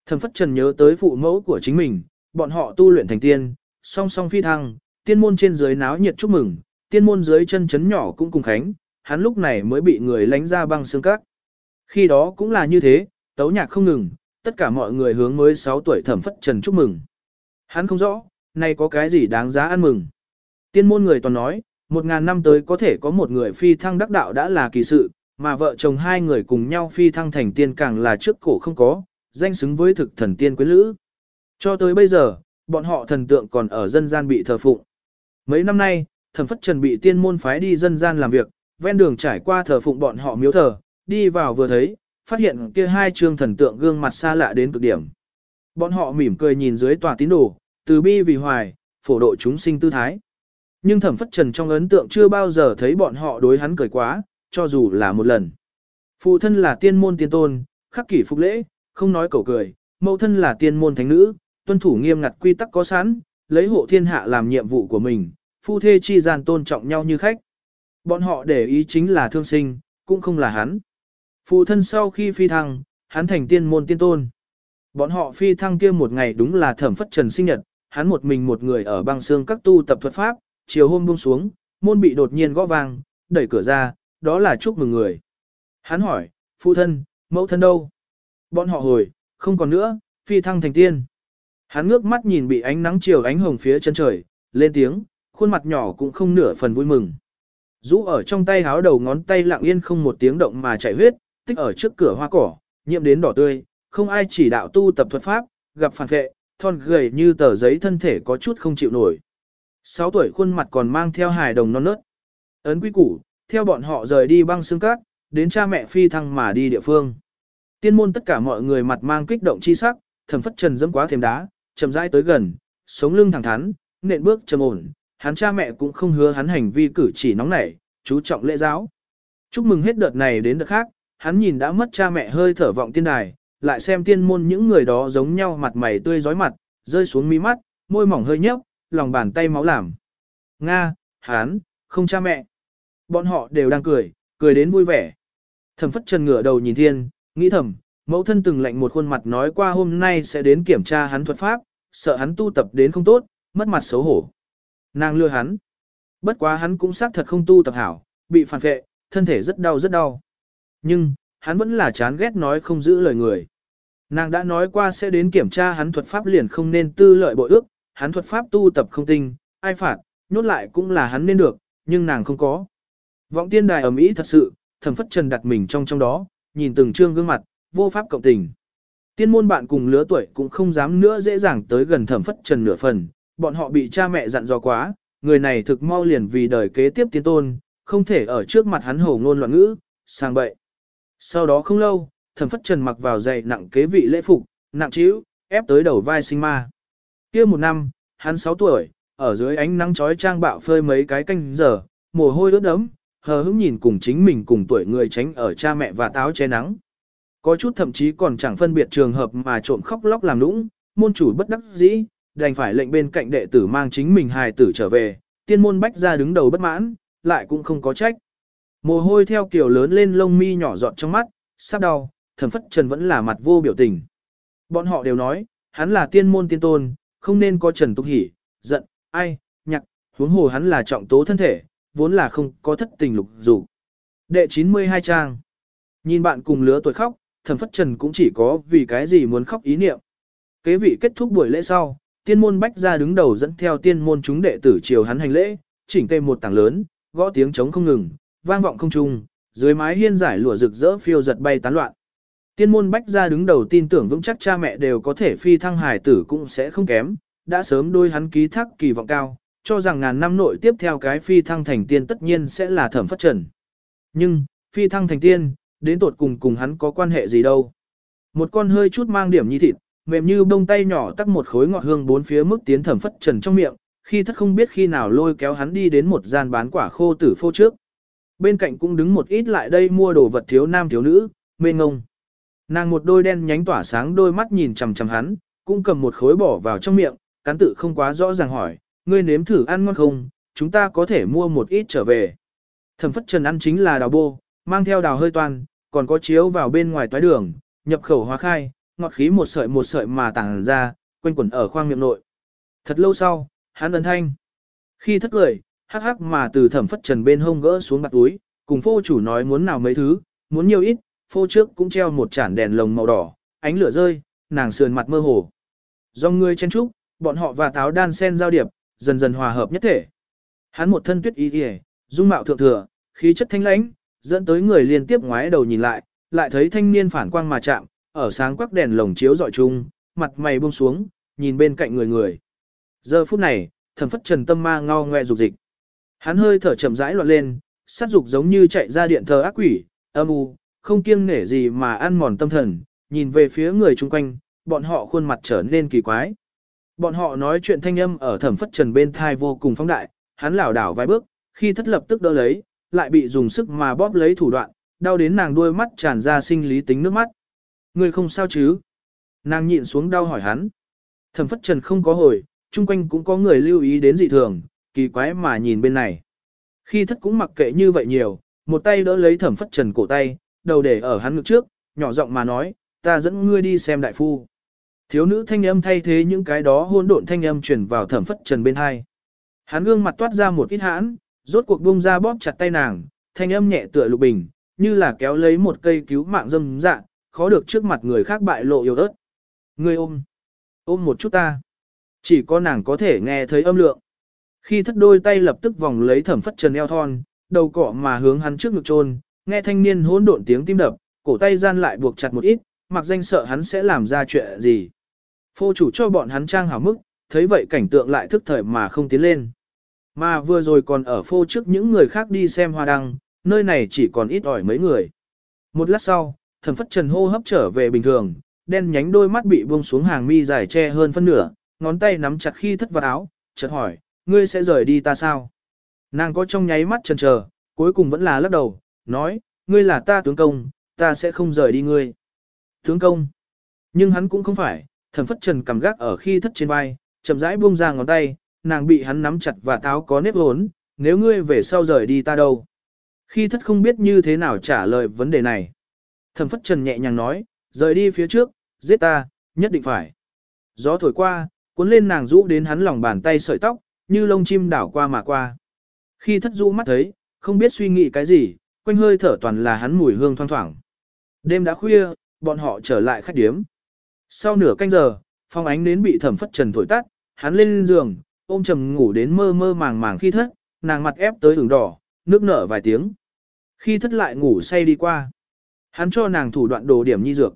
A: Thần phất trần nhớ tới phụ mẫu của chính mình, bọn họ tu luyện thành tiên, song song phi thăng, tiên môn trên dưới náo nhiệt chúc mừng, tiên môn dưới chân chấn nhỏ cũng cùng khánh, hắn lúc này mới bị người lánh ra băng xương cát. Khi đó cũng là như thế, tấu nhạc không ngừng, tất cả mọi người hướng mới 6 tuổi thẩm phất trần chúc mừng. Hắn không rõ, nay có cái gì đáng giá ăn mừng. Tiên môn người toàn nói, một ngàn năm tới có thể có một người phi thăng đắc đạo đã là kỳ sự, mà vợ chồng hai người cùng nhau phi thăng thành tiên càng là trước cổ không có, danh xứng với thực thần tiên quyến lữ. Cho tới bây giờ, bọn họ thần tượng còn ở dân gian bị thờ phụng. Mấy năm nay, thẩm phất trần bị tiên môn phái đi dân gian làm việc, ven đường trải qua thờ phụng bọn họ miếu thờ, đi vào vừa thấy, phát hiện kia hai trương thần tượng gương mặt xa lạ đến cực điểm. Bọn họ mỉm cười nhìn dưới tòa tín đồ, từ bi vì hoài, phổ độ chúng sinh tư thái. Nhưng thẩm phất trần trong ấn tượng chưa bao giờ thấy bọn họ đối hắn cười quá, cho dù là một lần. Phụ thân là tiên môn tiên tôn, khắc kỷ phục lễ, không nói cầu cười, mẫu thân là tiên môn thánh nữ, tuân thủ nghiêm ngặt quy tắc có sẵn, lấy hộ thiên hạ làm nhiệm vụ của mình, phu thê chi gian tôn trọng nhau như khách. Bọn họ để ý chính là thương sinh, cũng không là hắn. Phụ thân sau khi phi thăng, hắn thành tiên môn tiên tôn. Bọn họ phi thăng kia một ngày đúng là thẩm phất trần sinh nhật, hắn một mình một người ở băng xương các tu tập thuật pháp, chiều hôm buông xuống, môn bị đột nhiên gõ vang, đẩy cửa ra, đó là chúc mừng người. Hắn hỏi, phụ thân, mẫu thân đâu? Bọn họ hồi, không còn nữa, phi thăng thành tiên. Hắn ngước mắt nhìn bị ánh nắng chiều ánh hồng phía chân trời, lên tiếng, khuôn mặt nhỏ cũng không nửa phần vui mừng. Rũ ở trong tay háo đầu ngón tay lặng yên không một tiếng động mà chảy huyết, tích ở trước cửa hoa cỏ, nhiễm đến đỏ tươi, không ai chỉ đạo tu tập thuật pháp, gặp phản vệ, thon gầy như tờ giấy thân thể có chút không chịu nổi. 6 tuổi khuôn mặt còn mang theo hài đồng non nớt. Ấn quý củ, theo bọn họ rời đi băng xương cát, đến cha mẹ phi thăng mà đi địa phương. Tiên môn tất cả mọi người mặt mang kích động chi sắc, thẩm phất trần dẫm quá thềm đá, chậm rãi tới gần, sống lưng thẳng thắn, nện bước trầm ổn, hắn cha mẹ cũng không hứa hắn hành vi cử chỉ nóng nảy, chú trọng lễ giáo. Chúc mừng hết đợt này đến đợt khác, hắn nhìn đã mất cha mẹ hơi thở vọng tiên đài, lại xem tiên môn những người đó giống nhau mặt mày tươi rói mặt, rơi xuống mi mắt, môi mỏng hơi nhấp, lòng bàn tay máu làm. Nga, hắn, không cha mẹ. Bọn họ đều đang cười, cười đến vui vẻ. Thẩm phất trần ngửa đầu nhìn thiên, nghĩ thầm, mẫu thân từng lạnh một khuôn mặt nói qua hôm nay sẽ đến kiểm tra hắn thuật pháp, sợ hắn tu tập đến không tốt, mất mặt xấu hổ. Nàng lừa hắn. Bất quá hắn cũng xác thật không tu tập hảo, bị phản vệ, thân thể rất đau rất đau. Nhưng, hắn vẫn là chán ghét nói không giữ lời người. Nàng đã nói qua sẽ đến kiểm tra hắn thuật pháp liền không nên tư lợi bội ước, hắn thuật pháp tu tập không tinh, ai phạt, nhốt lại cũng là hắn nên được, nhưng nàng không có. Vọng tiên đài ở Mỹ thật sự, thẩm phất trần đặt mình trong trong đó, nhìn từng trương gương mặt, vô pháp cộng tình. Tiên môn bạn cùng lứa tuổi cũng không dám nữa dễ dàng tới gần thẩm phất trần nửa phần, bọn họ bị cha mẹ dặn dò quá, người này thực mau liền vì đời kế tiếp tiên tôn, không thể ở trước mặt hắn hổ ngôn loạn ngữ, sang bậy. Sau đó không lâu, thẩm phất trần mặc vào dày nặng kế vị lễ phục, nặng trĩu, ép tới đầu vai sinh ma. kia một năm, hắn 6 tuổi, ở dưới ánh nắng chói trang bạo phơi mấy cái canh giờ, mồ hôi ướt đấm, hờ hững nhìn cùng chính mình cùng tuổi người tránh ở cha mẹ và táo che nắng. Có chút thậm chí còn chẳng phân biệt trường hợp mà trộm khóc lóc làm nũng, môn chủ bất đắc dĩ, đành phải lệnh bên cạnh đệ tử mang chính mình hài tử trở về, tiên môn bách ra đứng đầu bất mãn, lại cũng không có trách. Mồ hôi theo kiểu lớn lên lông mi nhỏ giọt trong mắt, sắp đau, thẩm phất trần vẫn là mặt vô biểu tình. Bọn họ đều nói, hắn là tiên môn tiên tôn, không nên có trần tục hỉ, giận, ai, nhạc, huống hồ hắn là trọng tố thân thể, vốn là không có thất tình lục dục. Đệ 92 trang. Nhìn bạn cùng lứa tuổi khóc, thẩm phất trần cũng chỉ có vì cái gì muốn khóc ý niệm. Kế vị kết thúc buổi lễ sau, tiên môn bách ra đứng đầu dẫn theo tiên môn chúng đệ tử chiều hắn hành lễ, chỉnh tề một tảng lớn, gõ tiếng trống không ngừng, vang vọng không trung, dưới mái hiên giải lụa rực rỡ phiêu giật bay tán loạn. Tiên môn bách ra đứng đầu tin tưởng vững chắc cha mẹ đều có thể phi thăng hải tử cũng sẽ không kém, đã sớm đôi hắn ký thác kỳ vọng cao, cho rằng ngàn năm nội tiếp theo cái phi thăng thành tiên tất nhiên sẽ là thẩm phất trần. Nhưng, phi thăng thành tiên, đến tột cùng cùng hắn có quan hệ gì đâu. Một con hơi chút mang điểm như thịt, mềm như bông tay nhỏ tắc một khối ngọt hương bốn phía mức tiến thẩm phất trần trong miệng, khi thất không biết khi nào lôi kéo hắn đi đến một gian bán quả khô tử phô trước. Bên cạnh cũng đứng một ít lại đây mua đồ vật thiếu nam thiếu nữ, mê ngông. Nàng một đôi đen nhánh tỏa sáng đôi mắt nhìn chằm chằm hắn, cũng cầm một khối bỏ vào trong miệng, cán tự không quá rõ ràng hỏi, ngươi nếm thử ăn ngon không, chúng ta có thể mua một ít trở về. Thẩm phất trần ăn chính là đào bô, mang theo đào hơi toan, còn có chiếu vào bên ngoài toái đường, nhập khẩu hóa khai, ngọt khí một sợi một sợi mà tàng ra, quanh quẩn ở khoang miệng nội. Thật lâu sau, hắn ấn thanh. Khi thất cười, hắc hắc mà từ thẩm phất trần bên hông gỡ xuống bạc túi, cùng phô chủ nói muốn nào mấy thứ, muốn nhiều ít, phô trước cũng treo một chản đèn lồng màu đỏ, ánh lửa rơi, nàng sườn mặt mơ hồ. Do người chen trúc, bọn họ và táo đan sen giao điệp, dần dần hòa hợp nhất thể. Hắn một thân tuyết y y, dung mạo thượng thừa, khí chất thanh lãnh, dẫn tới người liên tiếp ngoái đầu nhìn lại, lại thấy thanh niên phản quang mà chạm, ở sáng quắc đèn lồng chiếu dọi chung, mặt mày buông xuống, nhìn bên cạnh người người. Giờ phút này, thẩm phất trần tâm ma ngao ngoe dục dịch. Hắn hơi thở chậm rãi loạn lên, sát dục giống như chạy ra điện thờ ác quỷ, âm u, không kiêng nể gì mà ăn mòn tâm thần, nhìn về phía người chung quanh, bọn họ khuôn mặt trở nên kỳ quái. Bọn họ nói chuyện thanh âm ở thẩm phất trần bên thai vô cùng phóng đại, hắn lảo đảo vài bước, khi thất lập tức đỡ lấy, lại bị dùng sức mà bóp lấy thủ đoạn, đau đến nàng đuôi mắt tràn ra sinh lý tính nước mắt. Người không sao chứ? Nàng nhịn xuống đau hỏi hắn. Thẩm phất trần không có hồi, chung quanh cũng có người lưu ý đến dị thường, kỳ quái mà nhìn bên này. Khi thất cũng mặc kệ như vậy nhiều, một tay đỡ lấy thẩm phất trần cổ tay, đầu để ở hắn ngực trước, nhỏ giọng mà nói, ta dẫn ngươi đi xem đại phu. Thiếu nữ thanh âm thay thế những cái đó hỗn độn thanh âm truyền vào thẩm phất trần bên hai. Hắn gương mặt toát ra một ít hãn, rốt cuộc bung ra bóp chặt tay nàng, thanh âm nhẹ tựa lục bình, như là kéo lấy một cây cứu mạng dâm dạ, khó được trước mặt người khác bại lộ yếu ớt. Ngươi ôm, ôm một chút ta. Chỉ có nàng có thể nghe thấy âm lượng. Khi thất đôi tay lập tức vòng lấy thẩm phất trần eo thon, đầu cọ mà hướng hắn trước ngực trôn, nghe thanh niên hỗn độn tiếng tim đập, cổ tay gian lại buộc chặt một ít, mặc danh sợ hắn sẽ làm ra chuyện gì. Phô chủ cho bọn hắn trang hảo mức, thấy vậy cảnh tượng lại thức thời mà không tiến lên. Mà vừa rồi còn ở phô trước những người khác đi xem hoa đăng, nơi này chỉ còn ít ỏi mấy người. Một lát sau, thẩm phất trần hô hấp trở về bình thường, đen nhánh đôi mắt bị buông xuống hàng mi dài che hơn phân nửa, ngón tay nắm chặt khi thất vào áo, chợt hỏi, ngươi sẽ rời đi ta sao? Nàng có trong nháy mắt chần chờ, cuối cùng vẫn là lắc đầu, nói, ngươi là ta tướng công, ta sẽ không rời đi ngươi. Tướng công. Nhưng hắn cũng không phải, thẩm phất trần cầm gác ở khi thất trên vai, chậm rãi buông ra ngón tay, nàng bị hắn nắm chặt và táo có nếp hốn, nếu ngươi về sau rời đi ta đâu. Khi thất không biết như thế nào trả lời vấn đề này. Thẩm phất trần nhẹ nhàng nói, rời đi phía trước, giết ta, nhất định phải. Gió thổi qua, cuốn lên nàng rũ đến hắn lòng bàn tay sợi tóc, như lông chim đảo qua mà qua. Khi thất rũ mắt thấy, không biết suy nghĩ cái gì, quanh hơi thở toàn là hắn mùi hương thoang thoảng. Đêm đã khuya, bọn họ trở lại khách điếm. Sau nửa canh giờ, phong ánh đến bị thẩm phất trần thổi tắt, hắn lên giường, ôm trầm ngủ đến mơ mơ màng màng khi thất, nàng mặt ép tới ửng đỏ, nước nở vài tiếng. Khi thất lại ngủ say đi qua, hắn cho nàng thủ đoạn đồ điểm nhi dược.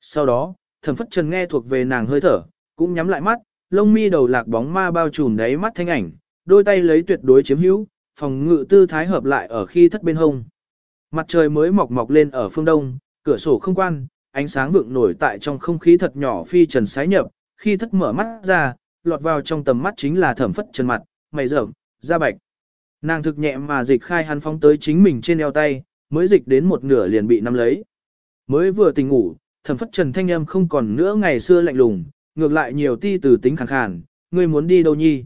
A: Sau đó, thẩm phất trần nghe thuộc về nàng hơi thở, cũng nhắm lại mắt, lông mi đầu lạc bóng ma bao trùm đáy mắt thanh ảnh, đôi tay lấy tuyệt đối chiếm hữu, phòng ngự tư thái hợp lại ở khi thất bên hông. Mặt trời mới mọc mọc lên ở phương đông, cửa sổ không quan, ánh sáng vượng nổi tại trong không khí thật nhỏ phi trần sái nhập, khi thất mở mắt ra, lọt vào trong tầm mắt chính là thẩm phất trần mặt, mày rậm, da bạch. Nàng thực nhẹ mà dịch khai hắn phóng tới chính mình trên eo tay, mới dịch đến một nửa liền bị nắm lấy. Mới vừa tỉnh ngủ, thẩm phất trần thanh âm không còn nữa ngày xưa lạnh lùng, ngược lại nhiều ti từ tính khẳng khàn, ngươi muốn đi đâu nhi?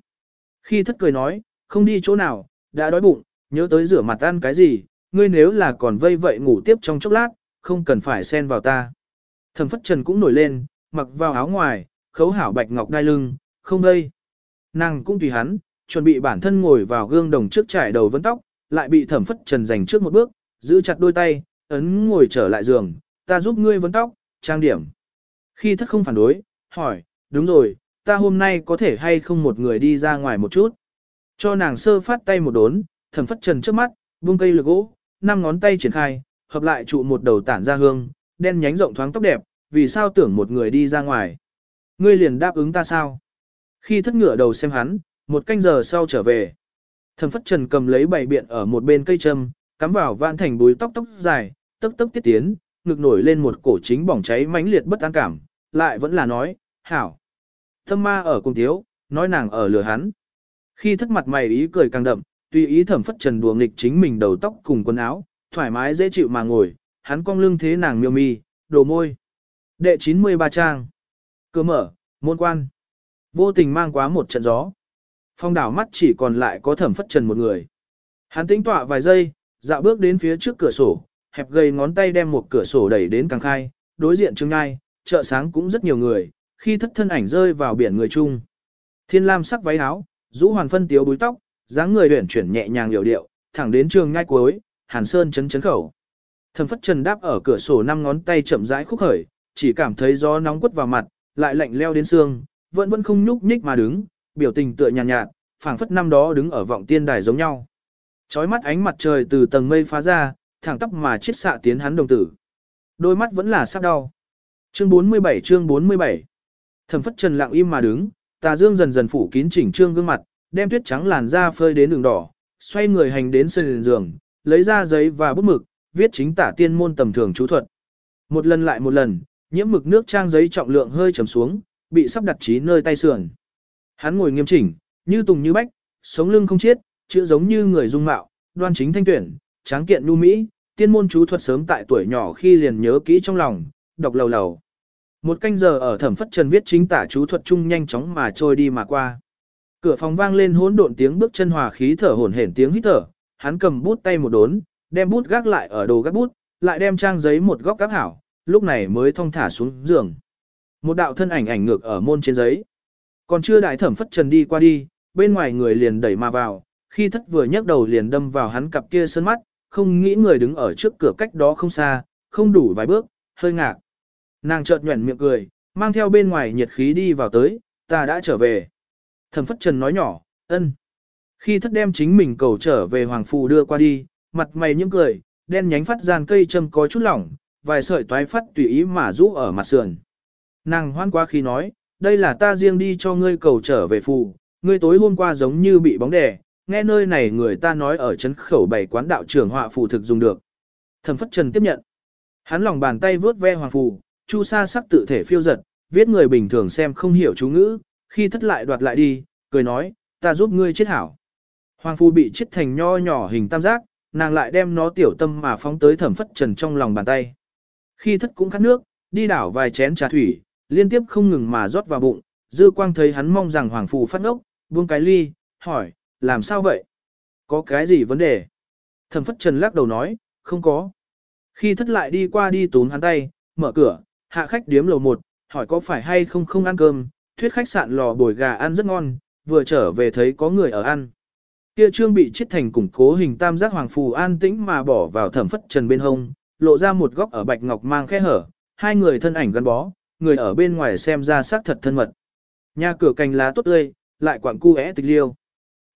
A: Khi thất cười nói, không đi chỗ nào, đã đói bụng, nhớ tới rửa mặt ăn cái gì, ngươi nếu là còn vây vậy ngủ tiếp trong chốc lát, không cần phải xen vào ta. Thẩm phất trần cũng nổi lên, mặc vào áo ngoài, khấu hảo bạch ngọc đai lưng, không đây. Nàng cũng tùy hắn, chuẩn bị bản thân ngồi vào gương đồng trước trải đầu vấn tóc, lại bị thẩm phất trần giành trước một bước, giữ chặt đôi tay, ấn ngồi trở lại giường, ta giúp ngươi vấn tóc, trang điểm. Khi thất không phản đối, hỏi, đúng rồi, ta hôm nay có thể hay không một người đi ra ngoài một chút. Cho nàng sơ phát tay một đốn, thẩm phất trần trước mắt, buông cây lực gỗ, năm ngón tay triển khai, hợp lại trụ một đầu tản ra hương, đen nhánh rộng thoáng tóc đẹp, vì sao tưởng một người đi ra ngoài. Ngươi liền đáp ứng ta sao? Khi thất ngựa đầu xem hắn, một canh giờ sau trở về. Thẩm phất trần cầm lấy bảy biện ở một bên cây châm, cắm vào vạn thành búi tóc tóc dài, tức tức tiết tiến, ngực nổi lên một cổ chính bỏng cháy mãnh liệt bất an cảm, lại vẫn là nói, hảo. Thâm ma ở cùng thiếu, nói nàng ở lừa hắn. Khi thất mặt mày ý cười càng đậm, tùy ý thẩm phất trần đùa nghịch chính mình đầu tóc cùng quần áo, thoải mái dễ chịu mà ngồi, hắn cong lưng thế nàng miêu mi, đồ môi. Đệ 93 trang. Cơ mở, môn quan. Vô tình mang quá một trận gió. Phong đảo mắt chỉ còn lại có thẩm phất trần một người. Hắn tĩnh tọa vài giây, dạo bước đến phía trước cửa sổ, hẹp gầy ngón tay đem một cửa sổ đẩy đến càng khai, đối diện trương ngai, chợ sáng cũng rất nhiều người, khi thất thân ảnh rơi vào biển người chung. Thiên lam sắc váy áo, rũ hoàn phân tiếu búi tóc, dáng người huyển chuyển nhẹ nhàng điều điệu, thẳng đến trường ngai cuối, hàn sơn chấn chấn khẩu. Thẩm phất trần đáp ở cửa sổ năm ngón tay chậm rãi khúc khởi, chỉ cảm thấy gió nóng quất vào mặt, lại lạnh leo đến xương, vẫn vẫn không nhúc nhích mà đứng, biểu tình tựa nhàn nhạt, nhạt phảng phất năm đó đứng ở vọng tiên đài giống nhau. Chói mắt ánh mặt trời từ tầng mây phá ra, thẳng tắp mà chiết xạ tiến hắn đồng tử. Đôi mắt vẫn là sắc đau. Chương 47 chương 47 Thẩm phất trần lặng im mà đứng, Tà dương dần dần phủ kín chỉnh trương gương mặt, đem tuyết trắng làn da phơi đến đường đỏ, xoay người hành đến sân giường, lấy ra giấy và bút mực, viết chính tả tiên môn tầm thường chú thuật. Một lần lại một lần, nhiễm mực nước trang giấy trọng lượng hơi trầm xuống, bị sắp đặt trí nơi tay sườn. Hắn ngồi nghiêm chỉnh, như tùng như bách, sống lưng không chết, chữ giống như người dung mạo, đoan chính thanh tuyển, tráng kiện nu mỹ, tiên môn chú thuật sớm tại tuổi nhỏ khi liền nhớ kỹ trong lòng, đọc lầu lầu. Một canh giờ ở thẩm phất trần viết chính tả chú thuật chung nhanh chóng mà trôi đi mà qua. Cửa phòng vang lên hỗn độn tiếng bước chân hòa khí thở hổn hển tiếng hít thở, hắn cầm bút tay một đốn, đem bút gác lại ở đồ gác bút, lại đem trang giấy một góc gác hảo, lúc này mới thong thả xuống giường. Một đạo thân ảnh ảnh ngược ở môn trên giấy. Còn chưa đại thẩm phất trần đi qua đi, bên ngoài người liền đẩy mà vào, khi thất vừa nhấc đầu liền đâm vào hắn cặp kia sơn mắt, không nghĩ người đứng ở trước cửa cách đó không xa, không đủ vài bước, hơi ngạc. Nàng chợt nhuẩn miệng cười, mang theo bên ngoài nhiệt khí đi vào tới, ta đã trở về. Thẩm phất trần nói nhỏ, ân. Khi thất đem chính mình cầu trở về hoàng phù đưa qua đi, mặt mày những cười, đen nhánh phát gian cây châm có chút lỏng, vài sợi toái phát tùy ý mà rũ ở mặt sườn. Nàng hoan qua khi nói, đây là ta riêng đi cho ngươi cầu trở về phù, ngươi tối hôm qua giống như bị bóng đè, nghe nơi này người ta nói ở trấn khẩu bảy quán đạo trưởng họa phù thực dùng được. Thẩm phất trần tiếp nhận. Hắn lòng bàn tay vướt ve hoàng phù, chu sa sắc tự thể phiêu giật, viết người bình thường xem không hiểu chú ngữ, khi thất lại đoạt lại đi, cười nói, ta giúp ngươi chết hảo. Hoàng Phu bị chết thành nho nhỏ hình tam giác, nàng lại đem nó tiểu tâm mà phóng tới thẩm phất trần trong lòng bàn tay. Khi thất cũng khát nước, đi đảo vài chén trà thủy, liên tiếp không ngừng mà rót vào bụng, dư quang thấy hắn mong rằng hoàng Phu phát ngốc, buông cái ly, hỏi, làm sao vậy? Có cái gì vấn đề? Thẩm phất trần lắc đầu nói, không có. Khi thất lại đi qua đi tốn hắn tay, mở cửa, hạ khách điếm lầu một, hỏi có phải hay không không ăn cơm, thuyết khách sạn lò bồi gà ăn rất ngon, vừa trở về thấy có người ở ăn. Kia trương bị chết thành củng cố hình tam giác hoàng phù an tĩnh mà bỏ vào thẩm phất trần bên hông, lộ ra một góc ở bạch ngọc mang khe hở, hai người thân ảnh gắn bó, người ở bên ngoài xem ra xác thật thân mật. Nhà cửa cành lá tốt tươi, lại quặng cu é tịch liêu.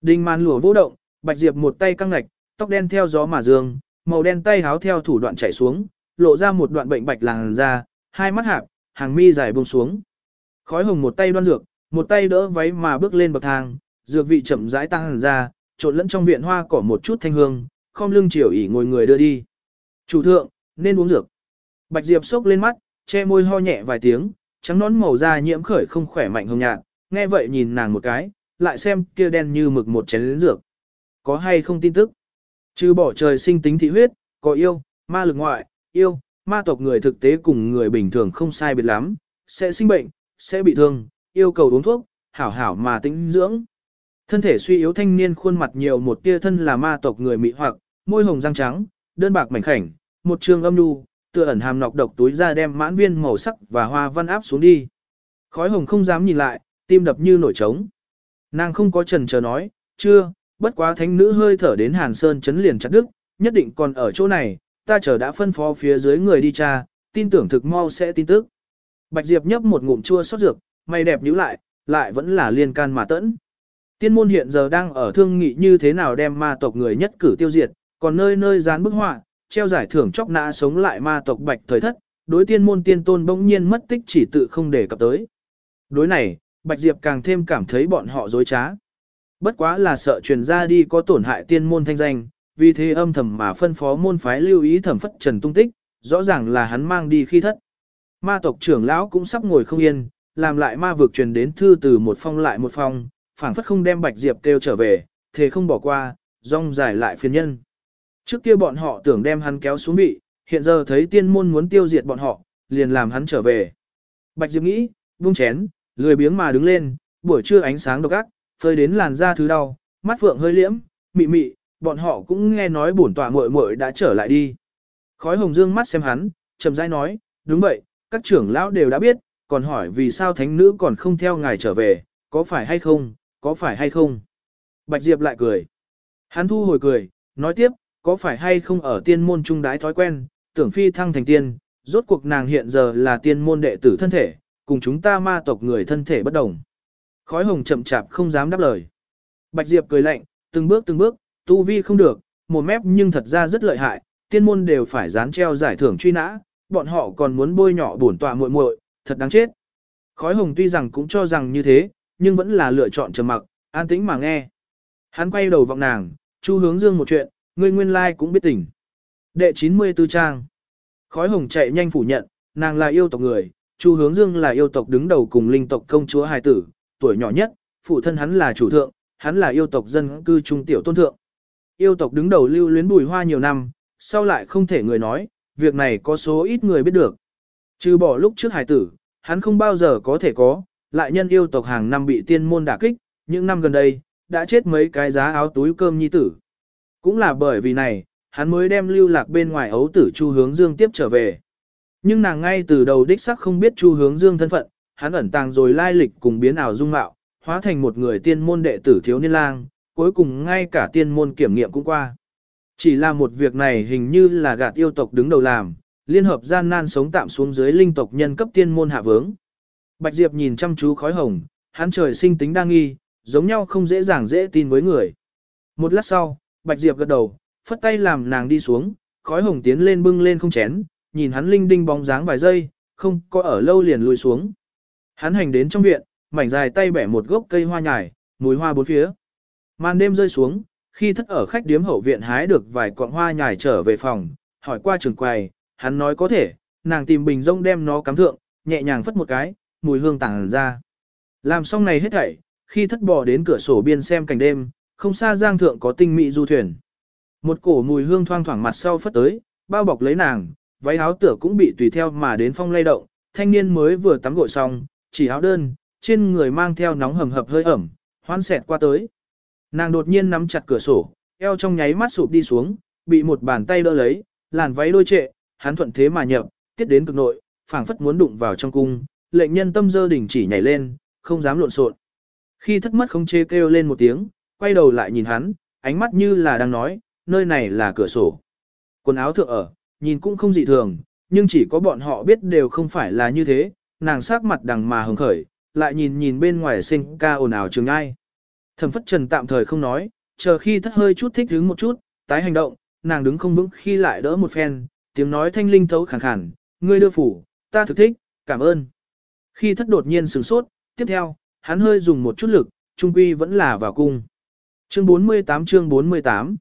A: Đinh Man lùa vô động, bạch diệp một tay căng ngạch, tóc đen theo gió mà dương, màu đen tay háo theo thủ đoạn chảy xuống, lộ ra một đoạn bệnh bạch làng ra, hai mắt hạp, hàng mi dài buông xuống. Khói hồng một tay đoan dược, một tay đỡ váy mà bước lên bậc thang, dược vị chậm rãi tăng ra, trộn lẫn trong viện hoa cỏ một chút thanh hương, khom lưng chiều ỉ ngồi người đưa đi. Chủ thượng, nên uống dược. Bạch Diệp sốc lên mắt, che môi ho nhẹ vài tiếng, trắng nón màu da nhiễm khởi không khỏe mạnh hồng nhạt, nghe vậy nhìn nàng một cái, lại xem kia đen như mực một chén lĩnh dược. Có hay không tin tức? Chứ bỏ trời sinh tính thị huyết, có yêu, ma lực ngoại, yêu, ma tộc người thực tế cùng người bình thường không sai biệt lắm, sẽ sinh bệnh, sẽ bị thương, yêu cầu uống thuốc, hảo hảo mà tĩnh dưỡng. Thân thể suy yếu thanh niên khuôn mặt nhiều một tia thân là ma tộc người mỹ hoặc, môi hồng răng trắng, đơn bạc mảnh khảnh, một trường âm nu, tựa ẩn hàm nọc độc túi ra đem mãn viên màu sắc và hoa văn áp xuống đi. Khói hồng không dám nhìn lại, tim đập như nổi trống. Nàng không có trần chờ nói, chưa, bất quá thánh nữ hơi thở đến Hàn Sơn chấn liền chặt đức, nhất định còn ở chỗ này, ta chờ đã phân phó phía dưới người đi tra, tin tưởng thực mau sẽ tin tức. Bạch Diệp nhấp một ngụm chua xót dược, mày đẹp nhíu lại, lại vẫn là liên can mà tẫn. Tiên môn hiện giờ đang ở thương nghị như thế nào đem ma tộc người nhất cử tiêu diệt, còn nơi nơi dán bức họa, treo giải thưởng chóc nã sống lại ma tộc bạch thời thất, đối tiên môn tiên tôn bỗng nhiên mất tích chỉ tự không để cập tới. Đối này, Bạch Diệp càng thêm cảm thấy bọn họ dối trá. Bất quá là sợ truyền ra đi có tổn hại tiên môn thanh danh, vì thế âm thầm mà phân phó môn phái lưu ý thẩm phất trần tung tích, rõ ràng là hắn mang đi khi thất. Ma tộc trưởng lão cũng sắp ngồi không yên, làm lại ma vực truyền đến thư từ một phong lại một phong, phảng phất không đem Bạch Diệp kêu trở về, thế không bỏ qua, rong dài lại phiền nhân. Trước kia bọn họ tưởng đem hắn kéo xuống vị, hiện giờ thấy tiên môn muốn tiêu diệt bọn họ, liền làm hắn trở về. Bạch Diệp nghĩ, vung chén, lười biếng mà đứng lên, buổi trưa ánh sáng độc ác, phơi đến làn da thứ đau, mắt phượng hơi liễm, mị mị, bọn họ cũng nghe nói bổn tọa muội muội đã trở lại đi. Khói hồng dương mắt xem hắn, chậm rãi nói, đúng vậy, các trưởng lão đều đã biết, còn hỏi vì sao thánh nữ còn không theo ngài trở về, có phải hay không, có phải hay không. Bạch Diệp lại cười. Hắn thu hồi cười, nói tiếp, có phải hay không ở tiên môn trung đái thói quen, tưởng phi thăng thành tiên, rốt cuộc nàng hiện giờ là tiên môn đệ tử thân thể, cùng chúng ta ma tộc người thân thể bất đồng. Khói hồng chậm chạp không dám đáp lời. Bạch Diệp cười lạnh, từng bước từng bước, tu vi không được, một mép nhưng thật ra rất lợi hại, tiên môn đều phải dán treo giải thưởng truy nã, bọn họ còn muốn bôi nhỏ bổn tọa muội muội, thật đáng chết. Khói hồng tuy rằng cũng cho rằng như thế, nhưng vẫn là lựa chọn trầm mặc, an tĩnh mà nghe. Hắn quay đầu vọng nàng, Chu hướng dương một chuyện, ngươi nguyên lai like cũng biết tỉnh. Đệ 94 trang. Khói hồng chạy nhanh phủ nhận, nàng là yêu tộc người, Chu hướng dương là yêu tộc đứng đầu cùng linh tộc công chúa hài tử, tuổi nhỏ nhất, phụ thân hắn là chủ thượng, hắn là yêu tộc dân cư trung tiểu tôn thượng. Yêu tộc đứng đầu lưu luyến bùi hoa nhiều năm, sau lại không thể người nói, việc này có số ít người biết được. Trừ bỏ lúc trước hài tử, hắn không bao giờ có thể có, lại nhân yêu tộc hàng năm bị tiên môn đả kích, những năm gần đây, đã chết mấy cái giá áo túi cơm nhi tử. Cũng là bởi vì này, hắn mới đem lưu lạc bên ngoài ấu tử Chu Hướng Dương tiếp trở về. Nhưng nàng ngay từ đầu đích sắc không biết Chu Hướng Dương thân phận, hắn ẩn tàng rồi lai lịch cùng biến ảo dung mạo, hóa thành một người tiên môn đệ tử thiếu niên lang, cuối cùng ngay cả tiên môn kiểm nghiệm cũng qua. Chỉ là một việc này hình như là gạt yêu tộc đứng đầu làm, liên hợp gian nan sống tạm xuống dưới linh tộc nhân cấp tiên môn hạ vướng. Bạch Diệp nhìn chăm chú khói hồng, hắn trời sinh tính đa nghi, giống nhau không dễ dàng dễ tin với người. Một lát sau, Bạch Diệp gật đầu, phất tay làm nàng đi xuống, khói hồng tiến lên bưng lên không chén, nhìn hắn linh đinh bóng dáng vài giây, không có ở lâu liền lùi xuống. Hắn hành đến trong viện, mảnh dài tay bẻ một gốc cây hoa nhài, mùi hoa bốn phía. Màn đêm rơi xuống, khi thất ở khách điếm hậu viện hái được vài cọng hoa nhài trở về phòng, hỏi qua trường quầy, hắn nói có thể, nàng tìm bình rông đem nó cắm thượng, nhẹ nhàng phất một cái, mùi hương tàng ra. Làm xong này hết thảy, khi thất bò đến cửa sổ biên xem cảnh đêm, không xa giang thượng có tinh mỹ du thuyền. Một cổ mùi hương thoang thoảng mặt sau phất tới, bao bọc lấy nàng, váy áo tửa cũng bị tùy theo mà đến phong lay động, thanh niên mới vừa tắm gội xong, chỉ áo đơn, trên người mang theo nóng hầm hập hơi ẩm, hoan xẹt qua tới. Nàng đột nhiên nắm chặt cửa sổ, eo trong nháy mắt sụp đi xuống, bị một bàn tay đỡ lấy, làn váy đôi trệ, hắn thuận thế mà nhập, tiết đến cực nội, phảng phất muốn đụng vào trong cung, lệnh nhân tâm dơ đỉnh chỉ nhảy lên, không dám lộn xộn. Khi thất mất không chê kêu lên một tiếng, quay đầu lại nhìn hắn, ánh mắt như là đang nói, nơi này là cửa sổ. Quần áo thượng ở, nhìn cũng không dị thường, nhưng chỉ có bọn họ biết đều không phải là như thế, nàng sắc mặt đằng mà hứng khởi, lại nhìn nhìn bên ngoài sinh ca ồn ào trường ai. Thẩm phất trần tạm thời không nói, chờ khi thất hơi chút thích hứng một chút, tái hành động, nàng đứng không vững khi lại đỡ một phen, tiếng nói thanh linh thấu khẳng khàn, ngươi đưa phủ, ta thực thích, cảm ơn. Khi thất đột nhiên sửng sốt, tiếp theo, hắn hơi dùng một chút lực, trung quy vẫn là vào cung. Chương 48 chương 48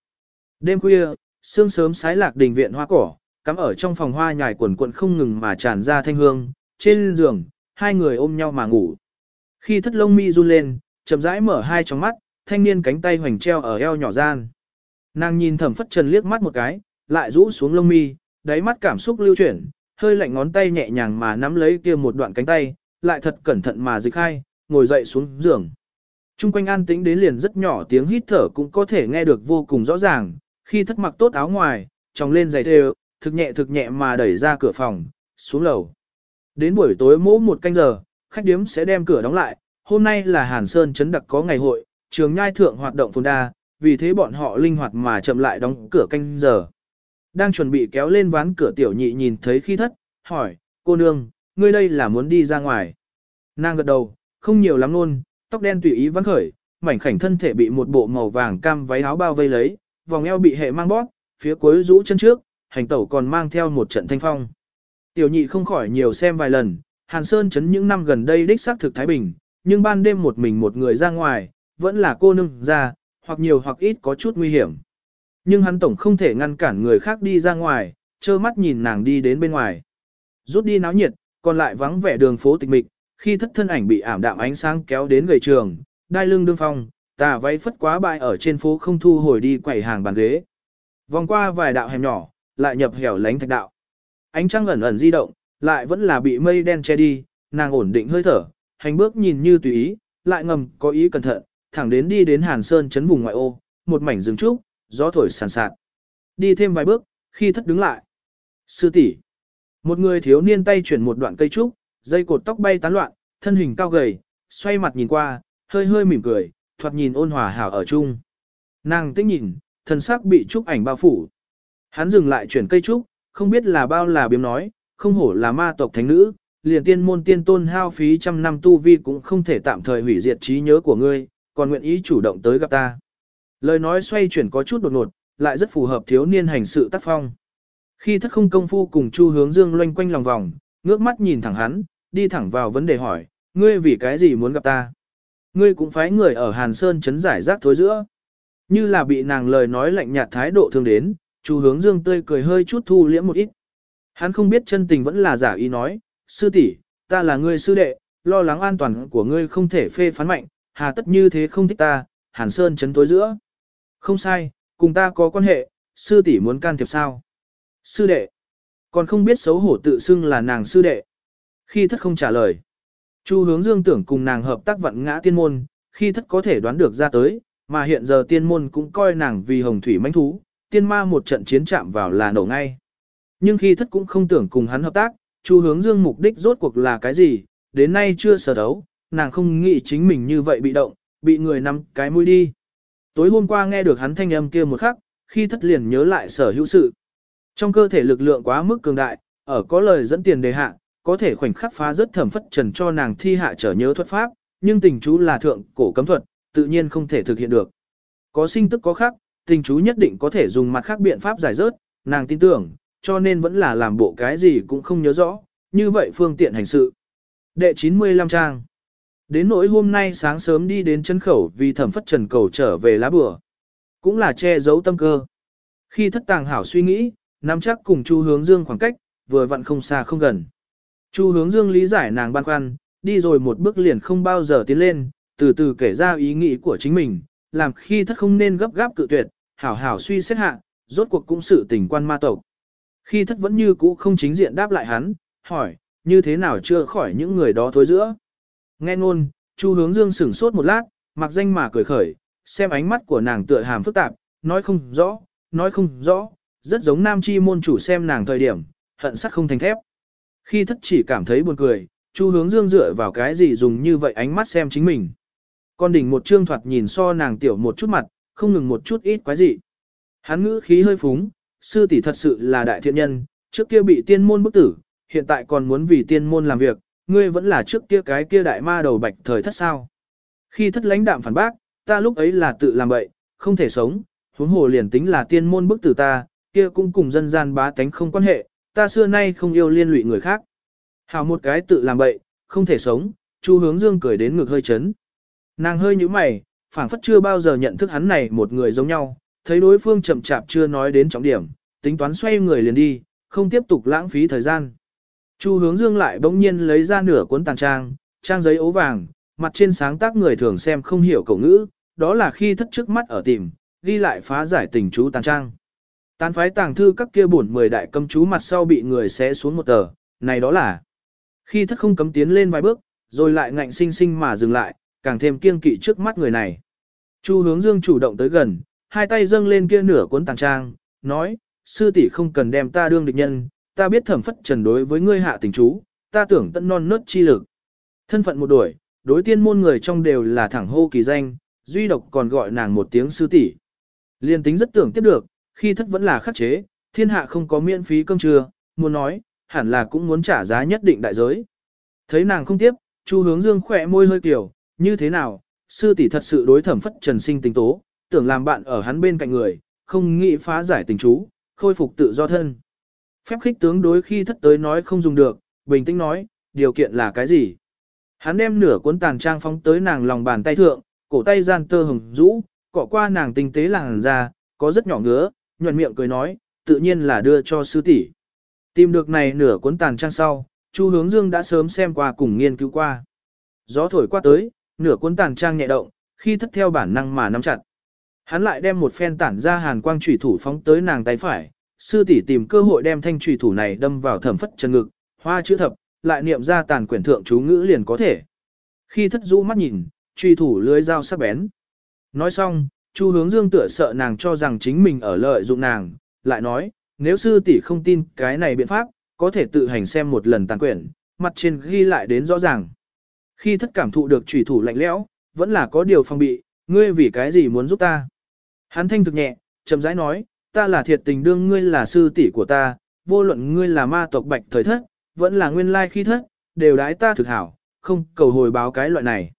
A: Đêm khuya, sương sớm sái lạc đình viện hoa cỏ, cắm ở trong phòng hoa nhài quần quận không ngừng mà tràn ra thanh hương, trên giường, hai người ôm nhau mà ngủ. Khi thất lông mi run lên, chậm rãi mở hai tròng mắt, thanh niên cánh tay hoành treo ở eo nhỏ gian. Nàng nhìn thẩm phất trần liếc mắt một cái, lại rũ xuống lông mi, đáy mắt cảm xúc lưu chuyển, hơi lạnh ngón tay nhẹ nhàng mà nắm lấy kia một đoạn cánh tay, lại thật cẩn thận mà dịch hai, ngồi dậy xuống giường. Trung quanh an tĩnh đến liền rất nhỏ tiếng hít thở cũng có thể nghe được vô cùng rõ ràng, khi thất mặc tốt áo ngoài, tròng lên giày thêu, thực nhẹ thực nhẹ mà đẩy ra cửa phòng, xuống lầu. Đến buổi tối mỗ một canh giờ, khách điếm sẽ đem cửa đóng lại, hôm nay là Hàn Sơn chấn đặc có ngày hội, trường nhai thượng hoạt động phồn đa, vì thế bọn họ linh hoạt mà chậm lại đóng cửa canh giờ. Đang chuẩn bị kéo lên ván cửa tiểu nhị nhìn thấy khi thất, hỏi, cô nương, ngươi đây là muốn đi ra ngoài. Nàng gật đầu, không nhiều lắm luôn, tóc đen tùy ý vắng khởi, mảnh khảnh thân thể bị một bộ màu vàng cam váy áo bao vây lấy, vòng eo bị hệ mang bóp, phía cuối rũ chân trước, hành tẩu còn mang theo một trận thanh phong. Tiểu nhị không khỏi nhiều xem vài lần, Hàn Sơn chấn những năm gần đây đích xác thực Thái Bình, nhưng ban đêm một mình một người ra ngoài, vẫn là cô nương ra, hoặc nhiều hoặc ít có chút nguy hiểm. Nhưng hắn tổng không thể ngăn cản người khác đi ra ngoài, trơ mắt nhìn nàng đi đến bên ngoài. Rút đi náo nhiệt, còn lại vắng vẻ đường phố tịch mịch, khi thất thân ảnh bị ảm đạm ánh sáng kéo đến gầy trường, đai lưng đương phong, tà váy phất quá bại ở trên phố không thu hồi đi quẩy hàng bàn ghế. Vòng qua vài đạo hẻm nhỏ, lại nhập hẻo lánh thạch đạo. Ánh trăng ẩn ẩn di động, lại vẫn là bị mây đen che đi, nàng ổn định hơi thở, hành bước nhìn như tùy ý, lại ngầm có ý cẩn thận, thẳng đến đi đến Hàn Sơn chấn vùng ngoại ô, một mảnh rừng trúc, gió thổi sàn sạt. Đi thêm vài bước, khi thất đứng lại. Sư tỷ, một người thiếu niên tay chuyển một đoạn cây trúc, dây cột tóc bay tán loạn, thân hình cao gầy, xoay mặt nhìn qua, hơi hơi mỉm cười, thoạt nhìn ôn hòa hảo ở chung. Nàng tích nhìn, thân sắc bị trúc ảnh bao phủ. Hắn dừng lại chuyển cây trúc, không biết là bao là biếm nói, không hổ là ma tộc thánh nữ, liền tiên môn tiên tôn hao phí trăm năm tu vi cũng không thể tạm thời hủy diệt trí nhớ của ngươi, còn nguyện ý chủ động tới gặp ta. Lời nói xoay chuyển có chút đột ngột, lại rất phù hợp thiếu niên hành sự tác phong. Khi thất không công phu cùng Chu Hướng Dương loanh quanh lòng vòng, ngước mắt nhìn thẳng hắn, đi thẳng vào vấn đề hỏi, ngươi vì cái gì muốn gặp ta? ngươi cũng phái người ở Hàn Sơn chấn giải rác thối giữa. Như là bị nàng lời nói lạnh nhạt thái độ thương đến, Chu hướng dương tươi cười hơi chút thu liễm một ít. Hắn không biết chân tình vẫn là giả ý nói, sư tỷ, ta là ngươi sư đệ, lo lắng an toàn của ngươi không thể phê phán mạnh, hà tất như thế không thích ta, Hàn Sơn chấn tối giữa. Không sai, cùng ta có quan hệ, sư tỷ muốn can thiệp sao? Sư đệ, còn không biết xấu hổ tự xưng là nàng sư đệ. Khi thất không trả lời, Chu hướng dương tưởng cùng nàng hợp tác vận ngã tiên môn, khi thất có thể đoán được ra tới, mà hiện giờ tiên môn cũng coi nàng vì hồng thủy mãnh thú, tiên ma một trận chiến chạm vào là nổ ngay. Nhưng khi thất cũng không tưởng cùng hắn hợp tác, Chu hướng dương mục đích rốt cuộc là cái gì, đến nay chưa sở đấu, nàng không nghĩ chính mình như vậy bị động, bị người nắm cái mũi đi. Tối hôm qua nghe được hắn thanh âm kia một khắc, khi thất liền nhớ lại sở hữu sự. Trong cơ thể lực lượng quá mức cường đại, ở có lời dẫn tiền đề hạ, có thể khoảnh khắc phá rất thẩm phất trần cho nàng thi hạ trở nhớ thuật pháp, nhưng tình chú là thượng cổ cấm thuật, tự nhiên không thể thực hiện được. Có sinh tức có khác, tình chú nhất định có thể dùng mặt khác biện pháp giải rớt, nàng tin tưởng, cho nên vẫn là làm bộ cái gì cũng không nhớ rõ, như vậy phương tiện hành sự. Đệ 95 trang Đến nỗi hôm nay sáng sớm đi đến chân khẩu vì thẩm phất trần cầu trở về lá bừa. Cũng là che giấu tâm cơ. Khi thất tàng hảo suy nghĩ, nắm chắc cùng chu hướng dương khoảng cách, vừa vặn không xa không gần. Chu hướng dương lý giải nàng băn khoăn, đi rồi một bước liền không bao giờ tiến lên, từ từ kể ra ý nghĩ của chính mình, làm khi thất không nên gấp gáp cự tuyệt, hảo hảo suy xét hạ, rốt cuộc cũng sự tình quan ma tộc. Khi thất vẫn như cũ không chính diện đáp lại hắn, hỏi, như thế nào chưa khỏi những người đó thối giữa. Nghe ngôn, Chu hướng dương sửng sốt một lát, mặc danh mà cười khởi, xem ánh mắt của nàng tựa hàm phức tạp, nói không rõ, nói không rõ, rất giống nam chi môn chủ xem nàng thời điểm, hận sắc không thành thép. Khi thất chỉ cảm thấy buồn cười, Chu hướng dương dựa vào cái gì dùng như vậy ánh mắt xem chính mình. Con đỉnh một trương thoạt nhìn so nàng tiểu một chút mặt, không ngừng một chút ít quái gì. Hắn ngữ khí hơi phúng, sư tỷ thật sự là đại thiện nhân, trước kia bị tiên môn bức tử, hiện tại còn muốn vì tiên môn làm việc, ngươi vẫn là trước kia cái kia đại ma đầu bạch thời thất sao. Khi thất lãnh đạm phản bác, ta lúc ấy là tự làm bậy, không thể sống, huống hồ liền tính là tiên môn bức tử ta, kia cũng cùng dân gian bá tánh không quan hệ, ta xưa nay không yêu liên lụy người khác. Hào một cái tự làm bậy, không thể sống, Chu hướng dương cười đến ngực hơi chấn. Nàng hơi như mày, phảng phất chưa bao giờ nhận thức hắn này một người giống nhau, thấy đối phương chậm chạp chưa nói đến trọng điểm, tính toán xoay người liền đi, không tiếp tục lãng phí thời gian. Chu hướng dương lại bỗng nhiên lấy ra nửa cuốn tàn trang, trang giấy ố vàng, mặt trên sáng tác người thường xem không hiểu cậu ngữ, đó là khi thất trước mắt ở tìm, ghi lại phá giải tình chú tàn trang. Tán phái tàng thư các kia bổn mười đại cấm chú mặt sau bị người xé xuống một tờ, này đó là. Khi thất không cấm tiến lên vài bước, rồi lại ngạnh sinh sinh mà dừng lại, càng thêm kiêng kỵ trước mắt người này. Chu hướng dương chủ động tới gần, hai tay dâng lên kia nửa cuốn tàng trang, nói, sư tỷ không cần đem ta đương địch nhân, ta biết thẩm phất trần đối với ngươi hạ tình chú, ta tưởng tận non nớt chi lực. Thân phận một đuổi, đối tiên môn người trong đều là thẳng hô kỳ danh, duy độc còn gọi nàng một tiếng sư tỷ. Liên tính rất tưởng tiếp được, khi thất vẫn là khắc chế, thiên hạ không có miễn phí cơm trưa, muốn nói, hẳn là cũng muốn trả giá nhất định đại giới. Thấy nàng không tiếp, Chu hướng dương khỏe môi hơi kiểu, như thế nào, sư tỷ thật sự đối thẩm phất trần sinh tình tố, tưởng làm bạn ở hắn bên cạnh người, không nghĩ phá giải tình chú, khôi phục tự do thân. Phép khích tướng đối khi thất tới nói không dùng được, bình tĩnh nói, điều kiện là cái gì? Hắn đem nửa cuốn tàn trang phóng tới nàng lòng bàn tay thượng, cổ tay gian tơ hồng rũ, cọ qua nàng tinh tế làng ra, có rất nhỏ ngứa, nhuận miệng cười nói, tự nhiên là đưa cho sư tỷ. Tìm được này nửa cuốn tàn trang sau, Chu Hướng Dương đã sớm xem qua cùng nghiên cứu qua. Gió thổi qua tới, nửa cuốn tàn trang nhẹ động, khi thất theo bản năng mà nắm chặt. Hắn lại đem một phen tản ra hàn quang chủy thủ phóng tới nàng tay phải, sư tỷ tìm cơ hội đem thanh chủy thủ này đâm vào thẩm phất chân ngực, hoa chữ thập, lại niệm ra tàn quyển thượng chú ngữ liền có thể. Khi thất rũ mắt nhìn, truy thủ lưới dao sắc bén. Nói xong, Chu hướng dương tựa sợ nàng cho rằng chính mình ở lợi dụng nàng, lại nói, nếu sư tỷ không tin cái này biện pháp, có thể tự hành xem một lần tàn quyển, mặt trên ghi lại đến rõ ràng. Khi thất cảm thụ được trùy thủ lạnh lẽo, vẫn là có điều phong bị, ngươi vì cái gì muốn giúp ta. Hắn thanh thực nhẹ, chậm rãi nói, ta là thiệt tình đương ngươi là sư tỷ của ta, vô luận ngươi là ma tộc bạch thời thất, vẫn là nguyên lai khi thất, đều đái ta thực hảo, không cầu hồi báo cái loại này.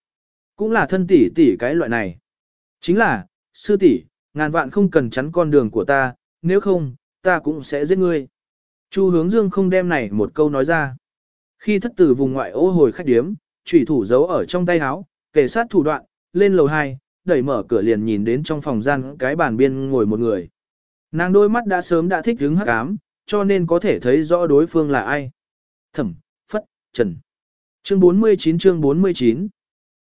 A: Cũng là thân tỷ tỷ cái loại này. Chính là, sư tỷ, ngàn vạn không cần chắn con đường của ta, nếu không, ta cũng sẽ giết ngươi. Chu hướng dương không đem này một câu nói ra. Khi thất tử vùng ngoại ô hồi khách điếm, trùy thủ giấu ở trong tay áo, kề sát thủ đoạn, lên lầu 2, đẩy mở cửa liền nhìn đến trong phòng gian cái bàn biên ngồi một người. Nàng đôi mắt đã sớm đã thích hứng hắc ám, cho nên có thể thấy rõ đối phương là ai. Thẩm, Phất, Trần. Chương 49 chương 49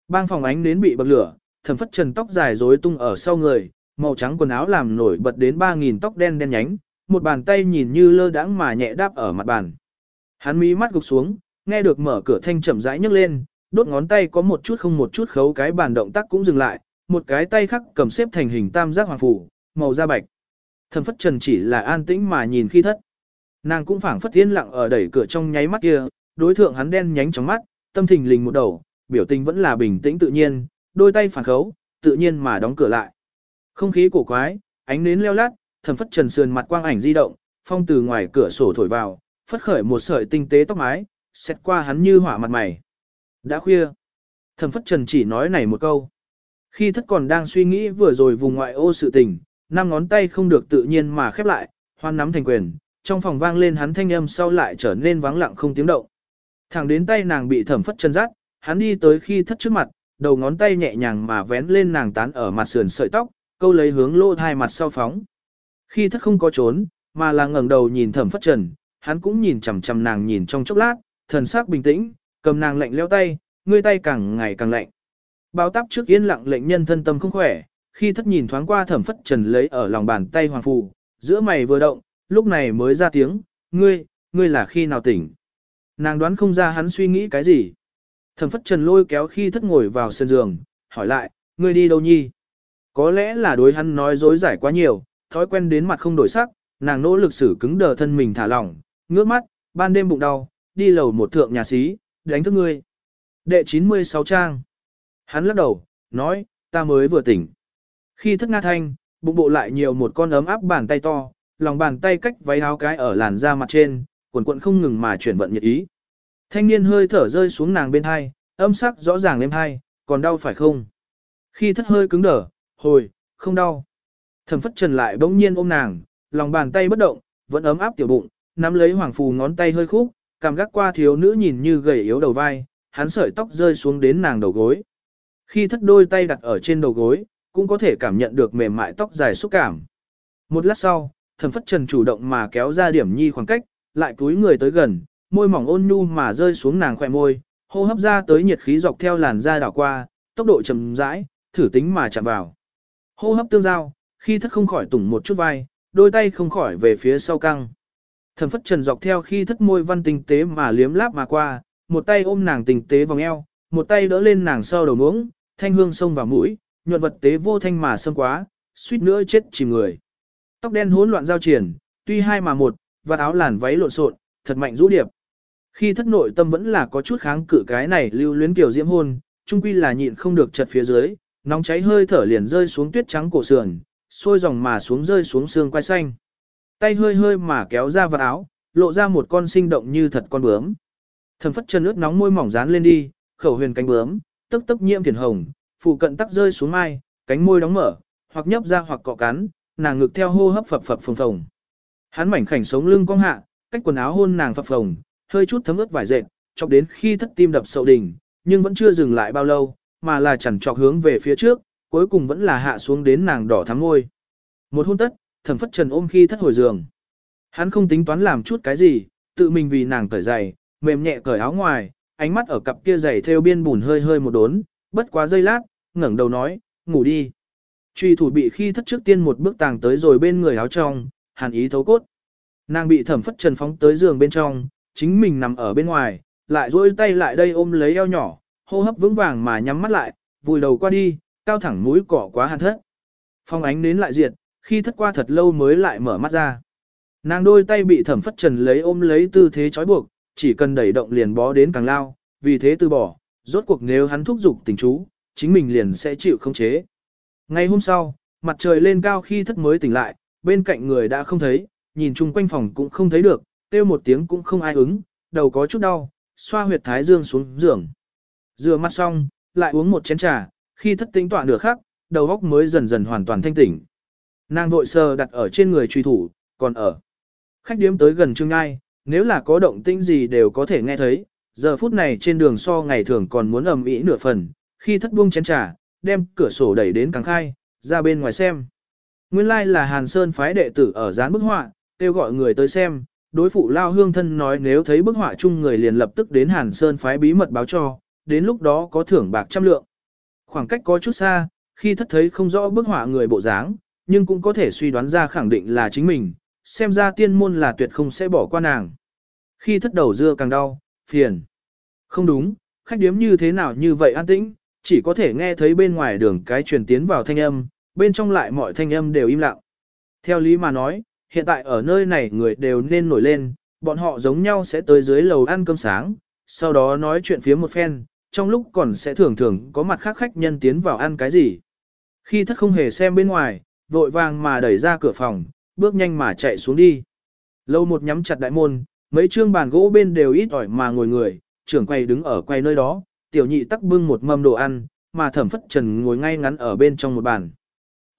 A: Bang phòng ánh đến bị bậc lửa, thẩm Phất Trần tóc dài rối tung ở sau người, màu trắng quần áo làm nổi bật đến 3.000 tóc đen đen nhánh, một bàn tay nhìn như lơ đãng mà nhẹ đáp ở mặt bàn. Hắn mí mắt gục xuống, nghe được mở cửa thanh chậm rãi nhấc lên, đốt ngón tay có một chút không một chút khấu cái bàn động tác cũng dừng lại, một cái tay khác cầm xếp thành hình tam giác hoàng phủ, màu da bạch. Thẩm phất trần chỉ là an tĩnh mà nhìn khi thất. Nàng cũng phảng phất yên lặng ở đẩy cửa trong nháy mắt kia, đối thượng hắn đen nhánh trong mắt, tâm thình lình một đầu, biểu tình vẫn là bình tĩnh tự nhiên, đôi tay phản khấu, tự nhiên mà đóng cửa lại. Không khí cổ quái, ánh nến leo lát, thẩm phất trần sườn mặt quang ảnh di động, phong từ ngoài cửa sổ thổi vào, phất khởi một sợi tinh tế tóc mái, xét qua hắn như hỏa mặt mày. Đã khuya. Thẩm phất trần chỉ nói này một câu. Khi thất còn đang suy nghĩ vừa rồi vùng ngoại ô sự tình, năm ngón tay không được tự nhiên mà khép lại, hoan nắm thành quyền, trong phòng vang lên hắn thanh âm sau lại trở nên vắng lặng không tiếng động. Thẳng đến tay nàng bị thẩm phất chân rát, hắn đi tới khi thất trước mặt, đầu ngón tay nhẹ nhàng mà vén lên nàng tán ở mặt sườn sợi tóc, câu lấy hướng lô thai mặt sau phóng. Khi thất không có trốn, mà là ngẩng đầu nhìn thẩm phất trần, hắn cũng nhìn chằm chằm nàng nhìn trong chốc lát, thần sắc bình tĩnh, cầm nàng lạnh leo tay, ngươi tay càng ngày càng lạnh. bao táp trước yên lặng lệnh nhân thân tâm không khỏe, khi thất nhìn thoáng qua thẩm phất trần lấy ở lòng bàn tay hoàng phù, giữa mày vừa động, lúc này mới ra tiếng, ngươi, ngươi là khi nào tỉnh. Nàng đoán không ra hắn suy nghĩ cái gì. Thẩm phất trần lôi kéo khi thất ngồi vào sân giường, hỏi lại, ngươi đi đâu nhi? Có lẽ là đối hắn nói dối giải quá nhiều, thói quen đến mặt không đổi sắc, nàng nỗ lực xử cứng đờ thân mình thả lỏng, ngước mắt, ban đêm bụng đau, đi lầu một thượng nhà xí, đánh thức ngươi. Đệ 96 trang. Hắn lắc đầu, nói, ta mới vừa tỉnh. Khi thất nga thanh, bụng bộ lại nhiều một con ấm áp bàn tay to, lòng bàn tay cách váy áo cái ở làn da mặt trên, quần quận không ngừng mà chuyển vận nhiệt ý. Thanh niên hơi thở rơi xuống nàng bên hai, âm sắc rõ ràng lên hai, còn đau phải không? Khi thất hơi cứng đở, hồi, không đau. Thẩm phất trần lại bỗng nhiên ôm nàng, lòng bàn tay bất động, vẫn ấm áp tiểu bụng, nắm lấy hoàng phù ngón tay hơi khúc, cảm gác qua thiếu nữ nhìn như gầy yếu đầu vai, hắn sợi tóc rơi xuống đến nàng đầu gối. Khi thất đôi tay đặt ở trên đầu gối, cũng có thể cảm nhận được mềm mại tóc dài xúc cảm. Một lát sau, thẩm phất trần chủ động mà kéo ra điểm nhi khoảng cách, lại túi người tới gần, môi mỏng ôn nhu mà rơi xuống nàng khỏe môi, hô hấp ra tới nhiệt khí dọc theo làn da đảo qua, tốc độ chậm rãi, thử tính mà chạm vào. Hô hấp tương giao, khi thất không khỏi tủng một chút vai, đôi tay không khỏi về phía sau căng. Thẩm phất trần dọc theo khi thất môi văn tinh tế mà liếm láp mà qua, một tay ôm nàng tinh tế vòng eo, một tay đỡ lên nàng sau đầu muỗng, thanh hương sông vào mũi, nhuận vật tế vô thanh mà sâm quá, suýt nữa chết chìm người. Tóc đen hỗn loạn giao triển, tuy hai mà một, và áo làn váy lộn xộn, thật mạnh rũ điệp. Khi thất nội tâm vẫn là có chút kháng cự cái này lưu luyến kiểu diễm hôn, chung quy là nhịn không được chật phía dưới, nóng cháy hơi thở liền rơi xuống tuyết trắng cổ sườn, sôi dòng mà xuống rơi xuống xương quai xanh. Tay hơi hơi mà kéo ra vật áo, lộ ra một con sinh động như thật con bướm. Thần phất chân ướt nóng môi mỏng dán lên đi, khẩu huyền cánh bướm, tức tức nhiễm thiền hồng, phụ cận tắc rơi xuống mai, cánh môi đóng mở, hoặc nhấp ra hoặc cọ cắn, nàng ngực theo hô hấp phập phập phồng phồng. Hắn mảnh khảnh sống lưng cong hạ, cách quần áo hôn nàng phập phồng, hơi chút thấm ướt vải dệt, chọc đến khi thất tim đập sậu đỉnh, nhưng vẫn chưa dừng lại bao lâu, mà là chẳng chọc hướng về phía trước, cuối cùng vẫn là hạ xuống đến nàng đỏ thắm ngôi Một hôn tất, thẩm phất trần ôm khi thất hồi giường. Hắn không tính toán làm chút cái gì, tự mình vì nàng cởi giày, mềm nhẹ cởi áo ngoài, ánh mắt ở cặp kia giày theo biên bùn hơi hơi một đốn, bất quá giây lát, ngẩng đầu nói, ngủ đi. Truy thủ bị khi thất trước tiên một bước tàng tới rồi bên người áo trong, hàn ý thấu cốt. Nàng bị thẩm phất trần phóng tới giường bên trong, chính mình nằm ở bên ngoài, lại duỗi tay lại đây ôm lấy eo nhỏ, hô hấp vững vàng mà nhắm mắt lại, vùi đầu qua đi, cao thẳng mũi cỏ quá hàn thất. Phong ánh đến lại diệt, khi thất qua thật lâu mới lại mở mắt ra. Nàng đôi tay bị thẩm phất trần lấy ôm lấy tư thế trói buộc, chỉ cần đẩy động liền bó đến càng lao, vì thế từ bỏ, rốt cuộc nếu hắn thúc giục tình chú, chính mình liền sẽ chịu không chế. Ngày hôm sau, mặt trời lên cao khi thất mới tỉnh lại, bên cạnh người đã không thấy, nhìn chung quanh phòng cũng không thấy được, kêu một tiếng cũng không ai ứng, đầu có chút đau, xoa huyệt thái dương xuống giường. Rửa mặt xong, lại uống một chén trà, khi thất tính tọa nửa khắc, đầu óc mới dần dần hoàn toàn thanh tỉnh. Nàng vội sờ đặt ở trên người truy thủ, còn ở. Khách điếm tới gần Trương Ngai, nếu là có động tĩnh gì đều có thể nghe thấy, giờ phút này trên đường so ngày thường còn muốn ầm ĩ nửa phần, khi thất buông chén trà, đem cửa sổ đẩy đến càng khai, ra bên ngoài xem. Nguyên lai like là Hàn Sơn phái đệ tử ở dán bức họa, kêu gọi người tới xem, đối phụ lao hương thân nói nếu thấy bức họa chung người liền lập tức đến Hàn Sơn phái bí mật báo cho, đến lúc đó có thưởng bạc trăm lượng. Khoảng cách có chút xa, khi thất thấy không rõ bức họa người bộ dáng, nhưng cũng có thể suy đoán ra khẳng định là chính mình, xem ra tiên môn là tuyệt không sẽ bỏ qua nàng. Khi thất đầu dưa càng đau, phiền. Không đúng, khách điếm như thế nào như vậy an tĩnh, chỉ có thể nghe thấy bên ngoài đường cái truyền tiến vào thanh âm, bên trong lại mọi thanh âm đều im lặng. Theo lý mà nói, hiện tại ở nơi này người đều nên nổi lên, bọn họ giống nhau sẽ tới dưới lầu ăn cơm sáng, sau đó nói chuyện phía một phen, trong lúc còn sẽ thường thường có mặt khác khách nhân tiến vào ăn cái gì. Khi thất không hề xem bên ngoài, vội vàng mà đẩy ra cửa phòng, bước nhanh mà chạy xuống đi. Lâu một nhắm chặt đại môn, mấy trương bàn gỗ bên đều ít ỏi mà ngồi người, trưởng quầy đứng ở quầy nơi đó, tiểu nhị tắc bưng một mâm đồ ăn, mà thẩm phất trần ngồi ngay ngắn ở bên trong một bàn.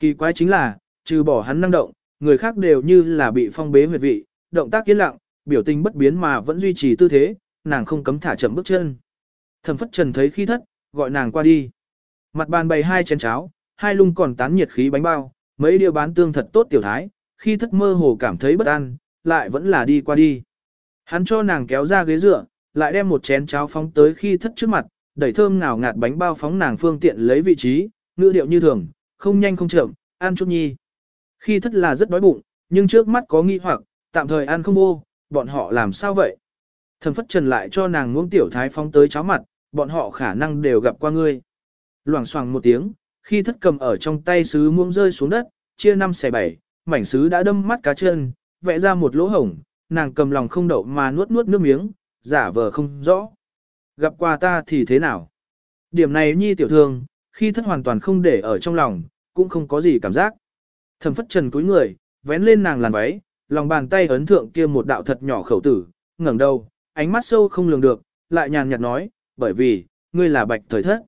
A: Kỳ quái chính là, trừ bỏ hắn năng động, người khác đều như là bị phong bế huyệt vị, động tác yên lặng, biểu tình bất biến mà vẫn duy trì tư thế, nàng không cấm thả chậm bước chân. Thẩm phất trần thấy khi thất, gọi nàng qua đi. Mặt bàn bày hai chén cháo, hai lung còn tán nhiệt khí bánh bao, mấy điều bán tương thật tốt tiểu thái, khi thất mơ hồ cảm thấy bất an, lại vẫn là đi qua đi. Hắn cho nàng kéo ra ghế dựa, lại đem một chén cháo phóng tới khi thất trước mặt, đẩy thơm ngào ngạt bánh bao phóng nàng phương tiện lấy vị trí, ngữ điệu như thường, không nhanh không chậm, ăn chút nhi. Khi thất là rất đói bụng, nhưng trước mắt có nghi hoặc, tạm thời ăn không vô, bọn họ làm sao vậy? Thần phất trần lại cho nàng muỗng tiểu thái phóng tới cháo mặt, bọn họ khả năng đều gặp qua ngươi. Loảng xoảng một tiếng, khi thất cầm ở trong tay sứ muông rơi xuống đất, chia năm xẻ bảy, mảnh sứ đã đâm mắt cá chân, vẽ ra một lỗ hổng, nàng cầm lòng không đậu mà nuốt nuốt nước miếng, giả vờ không rõ. Gặp qua ta thì thế nào? Điểm này nhi tiểu thương, khi thất hoàn toàn không để ở trong lòng, cũng không có gì cảm giác. Thẩm phất trần cúi người, vén lên nàng làn váy, lòng bàn tay ấn thượng kia một đạo thật nhỏ khẩu tử, ngẩng đầu, ánh mắt sâu không lường được, lại nhàn nhạt nói, bởi vì, ngươi là bạch thời thất.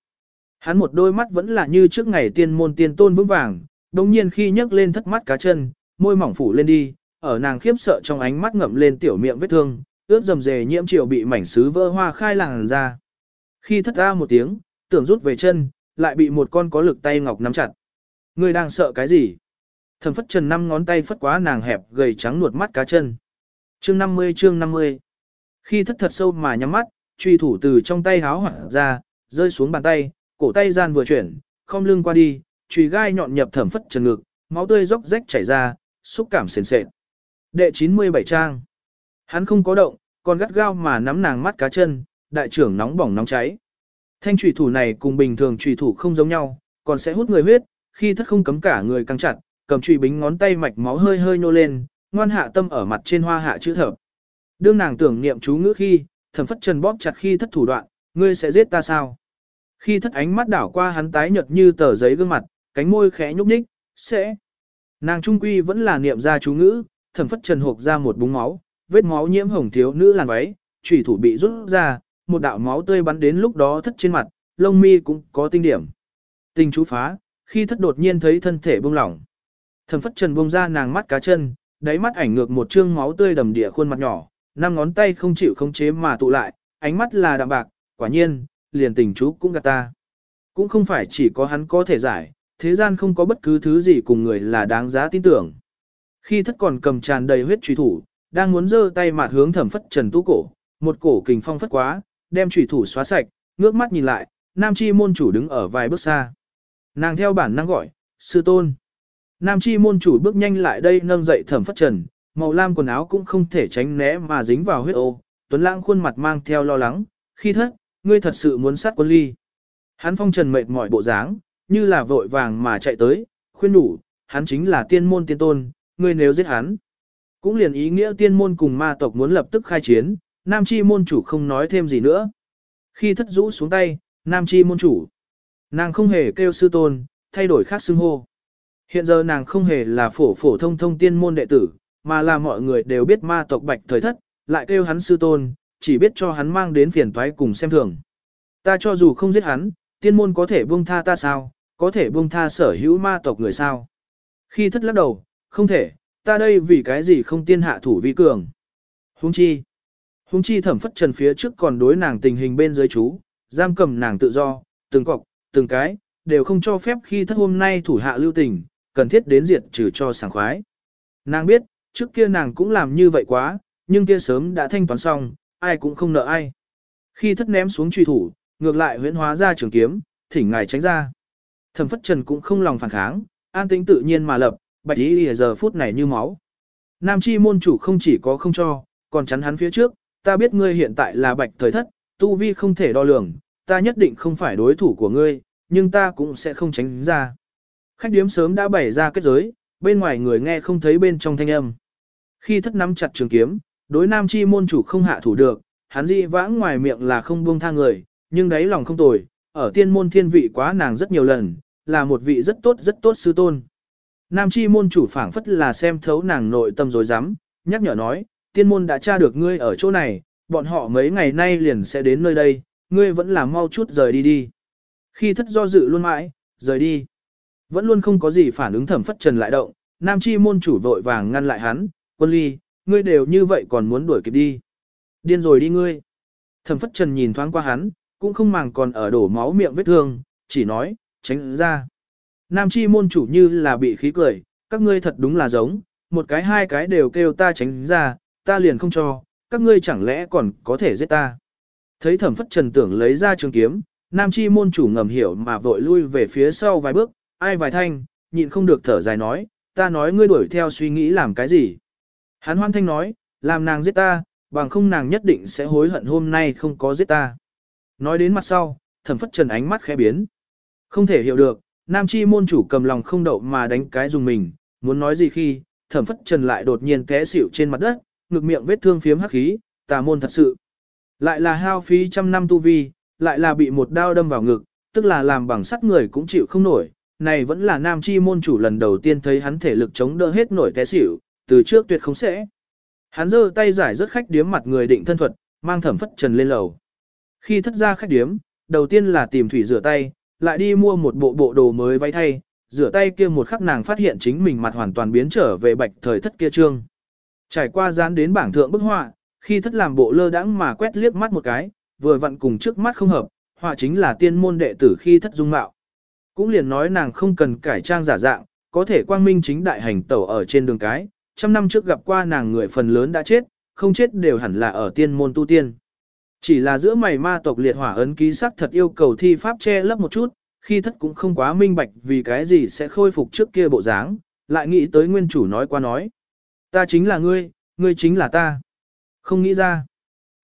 A: Hắn một đôi mắt vẫn là như trước ngày tiên môn tiên tôn vững vàng, đồng nhiên khi nhấc lên thất mắt cá chân, môi mỏng phủ lên đi, ở nàng khiếp sợ trong ánh mắt ngậm lên tiểu miệng vết thương, ướt dầm dề nhiễm chiều bị mảnh sứ vỡ hoa khai làng ra. Khi thất ra một tiếng, tưởng rút về chân, lại bị một con có lực tay ngọc nắm chặt. Ngươi đang sợ cái gì? Thẩm phất trần năm ngón tay phất quá nàng hẹp gầy trắng nuột mắt cá chân. Chương 50 chương 50 Khi thất thật sâu mà nhắm mắt, truy thủ từ trong tay háo hoảng ra, rơi xuống bàn tay, cổ tay gian vừa chuyển, không lưng qua đi, truy gai nhọn nhập thẩm phất trần ngực, máu tươi róc rách chảy ra, xúc cảm sền sệt. Đệ 97 trang Hắn không có động, còn gắt gao mà nắm nàng mắt cá chân, đại trưởng nóng bỏng nóng cháy. Thanh trùy thủ này cùng bình thường trùy thủ không giống nhau, còn sẽ hút người huyết, khi thất không cấm cả người căng chặt, cầm trụy bính ngón tay mạch máu hơi hơi nhô lên, ngoan hạ tâm ở mặt trên hoa hạ chữ thập. Đương nàng tưởng niệm chú ngữ khi, thẩm phất trần bóp chặt khi thất thủ đoạn, ngươi sẽ giết ta sao? Khi thất ánh mắt đảo qua hắn tái nhợt như tờ giấy gương mặt, cánh môi khẽ nhúc nhích, sẽ. Nàng trung quy vẫn là niệm ra chú ngữ, thẩm phất trần hộp ra một búng máu, vết máu nhiễm hồng thiếu nữ làn váy, chủy thủ bị rút ra, một đạo máu tươi bắn đến lúc đó thất trên mặt, lông mi cũng có tinh điểm. Tình chú phá, khi thất đột nhiên thấy thân thể buông lỏng. Thẩm phất trần buông ra nàng mắt cá chân, đáy mắt ảnh ngược một trương máu tươi đầm địa khuôn mặt nhỏ, năm ngón tay không chịu không chế mà tụ lại, ánh mắt là đạm bạc, quả nhiên, liền tình chú cũng gạt ta. Cũng không phải chỉ có hắn có thể giải, thế gian không có bất cứ thứ gì cùng người là đáng giá tin tưởng. Khi thất còn cầm tràn đầy huyết truy thủ, đang muốn giơ tay mạt hướng thẩm phất trần tú cổ, một cổ kình phong phất quá, đem truy thủ xóa sạch, ngước mắt nhìn lại, nam chi môn chủ đứng ở vài bước xa. Nàng theo bản năng gọi, sư tôn. Nam chi môn chủ bước nhanh lại đây nâng dậy thẩm phất trần, màu lam quần áo cũng không thể tránh né mà dính vào huyết ô, tuấn lãng khuôn mặt mang theo lo lắng, khi thất, ngươi thật sự muốn sát quân ly. Hắn phong trần mệt mỏi bộ dáng, như là vội vàng mà chạy tới, khuyên đủ, hắn chính là tiên môn tiên tôn, ngươi nếu giết hắn. Cũng liền ý nghĩa tiên môn cùng ma tộc muốn lập tức khai chiến, nam chi môn chủ không nói thêm gì nữa. Khi thất rũ xuống tay, nam chi môn chủ. Nàng không hề kêu sư tôn, thay đổi khác xưng hô. Hiện giờ nàng không hề là phổ phổ thông thông tiên môn đệ tử, mà là mọi người đều biết ma tộc bạch thời thất, lại kêu hắn sư tôn, chỉ biết cho hắn mang đến phiền toái cùng xem thường. Ta cho dù không giết hắn, tiên môn có thể buông tha ta sao, có thể buông tha sở hữu ma tộc người sao. Khi thất lắc đầu, không thể, ta đây vì cái gì không tiên hạ thủ vi cường. Hung chi. Hung chi thẩm phất trần phía trước còn đối nàng tình hình bên dưới chú, giam cầm nàng tự do, từng cọc, từng cái, đều không cho phép khi thất hôm nay thủ hạ lưu tình, cần thiết đến diệt trừ cho sảng khoái. Nàng biết, trước kia nàng cũng làm như vậy quá, nhưng kia sớm đã thanh toán xong, ai cũng không nợ ai. Khi thất ném xuống truy thủ, ngược lại huyễn hóa ra trường kiếm, thỉnh ngài tránh ra. Thẩm phất trần cũng không lòng phản kháng, an tĩnh tự nhiên mà lập, bạch ý giờ phút này như máu. Nam chi môn chủ không chỉ có không cho, còn chắn hắn phía trước, ta biết ngươi hiện tại là bạch thời thất, tu vi không thể đo lường, ta nhất định không phải đối thủ của ngươi, nhưng ta cũng sẽ không tránh ra. Khách điếm sớm đã bày ra kết giới, bên ngoài người nghe không thấy bên trong thanh âm. Khi thất nắm chặt trường kiếm, đối nam chi môn chủ không hạ thủ được, hắn dị vãng ngoài miệng là không buông tha người, nhưng đáy lòng không tồi, ở tiên môn thiên vị quá nàng rất nhiều lần, là một vị rất tốt rất tốt sư tôn. Nam chi môn chủ phảng phất là xem thấu nàng nội tâm rồi dám, nhắc nhở nói, tiên môn đã tra được ngươi ở chỗ này, bọn họ mấy ngày nay liền sẽ đến nơi đây, ngươi vẫn là mau chút rời đi đi. Khi thất do dự luôn mãi, rời đi. Vẫn luôn không có gì phản ứng thẩm phất trần lại động, nam chi môn chủ vội vàng ngăn lại hắn, quân ly, ngươi đều như vậy còn muốn đuổi kịp đi. Điên rồi đi ngươi. Thẩm phất trần nhìn thoáng qua hắn, cũng không màng còn ở đổ máu miệng vết thương, chỉ nói, tránh ra. Nam chi môn chủ như là bị khí cười, các ngươi thật đúng là giống, một cái hai cái đều kêu ta tránh ra, ta liền không cho, các ngươi chẳng lẽ còn có thể giết ta. Thấy thẩm phất trần tưởng lấy ra trường kiếm, nam chi môn chủ ngầm hiểu mà vội lui về phía sau vài bước, ai vài thanh, nhịn không được thở dài nói, ta nói ngươi đuổi theo suy nghĩ làm cái gì. Hắn hoan thanh nói, làm nàng giết ta, bằng không nàng nhất định sẽ hối hận hôm nay không có giết ta. Nói đến mặt sau, thẩm phất trần ánh mắt khẽ biến. Không thể hiểu được, nam chi môn chủ cầm lòng không đậu mà đánh cái dùng mình, muốn nói gì khi, thẩm phất trần lại đột nhiên té xỉu trên mặt đất, ngực miệng vết thương phiếm hắc khí, tà môn thật sự. Lại là hao phí trăm năm tu vi, lại là bị một đao đâm vào ngực, tức là làm bằng sắt người cũng chịu không nổi. Này vẫn là nam chi môn chủ lần đầu tiên thấy hắn thể lực chống đỡ hết nổi té xỉu, từ trước tuyệt không sẽ. Hắn giơ tay giải rất khách điếm mặt người định thân thuật, mang thẩm phất trần lên lầu. Khi thất ra khách điếm, đầu tiên là tìm thủy rửa tay, lại đi mua một bộ bộ đồ mới váy thay, rửa tay kia một khắc nàng phát hiện chính mình mặt hoàn toàn biến trở về bạch thời thất kia trương. Trải qua dán đến bảng thượng bức họa, khi thất làm bộ lơ đãng mà quét liếc mắt một cái, vừa vặn cùng trước mắt không hợp, họa chính là tiên môn đệ tử khi thất dung mạo. Cũng liền nói nàng không cần cải trang giả dạng, có thể quang minh chính đại hành tẩu ở trên đường cái, trăm năm trước gặp qua nàng người phần lớn đã chết, không chết đều hẳn là ở tiên môn tu tiên. Chỉ là giữa mày ma tộc liệt hỏa ấn ký sắc thật yêu cầu thi pháp che lấp một chút, khi thất cũng không quá minh bạch vì cái gì sẽ khôi phục trước kia bộ dáng, lại nghĩ tới nguyên chủ nói qua nói. Ta chính là ngươi, ngươi chính là ta. Không nghĩ ra.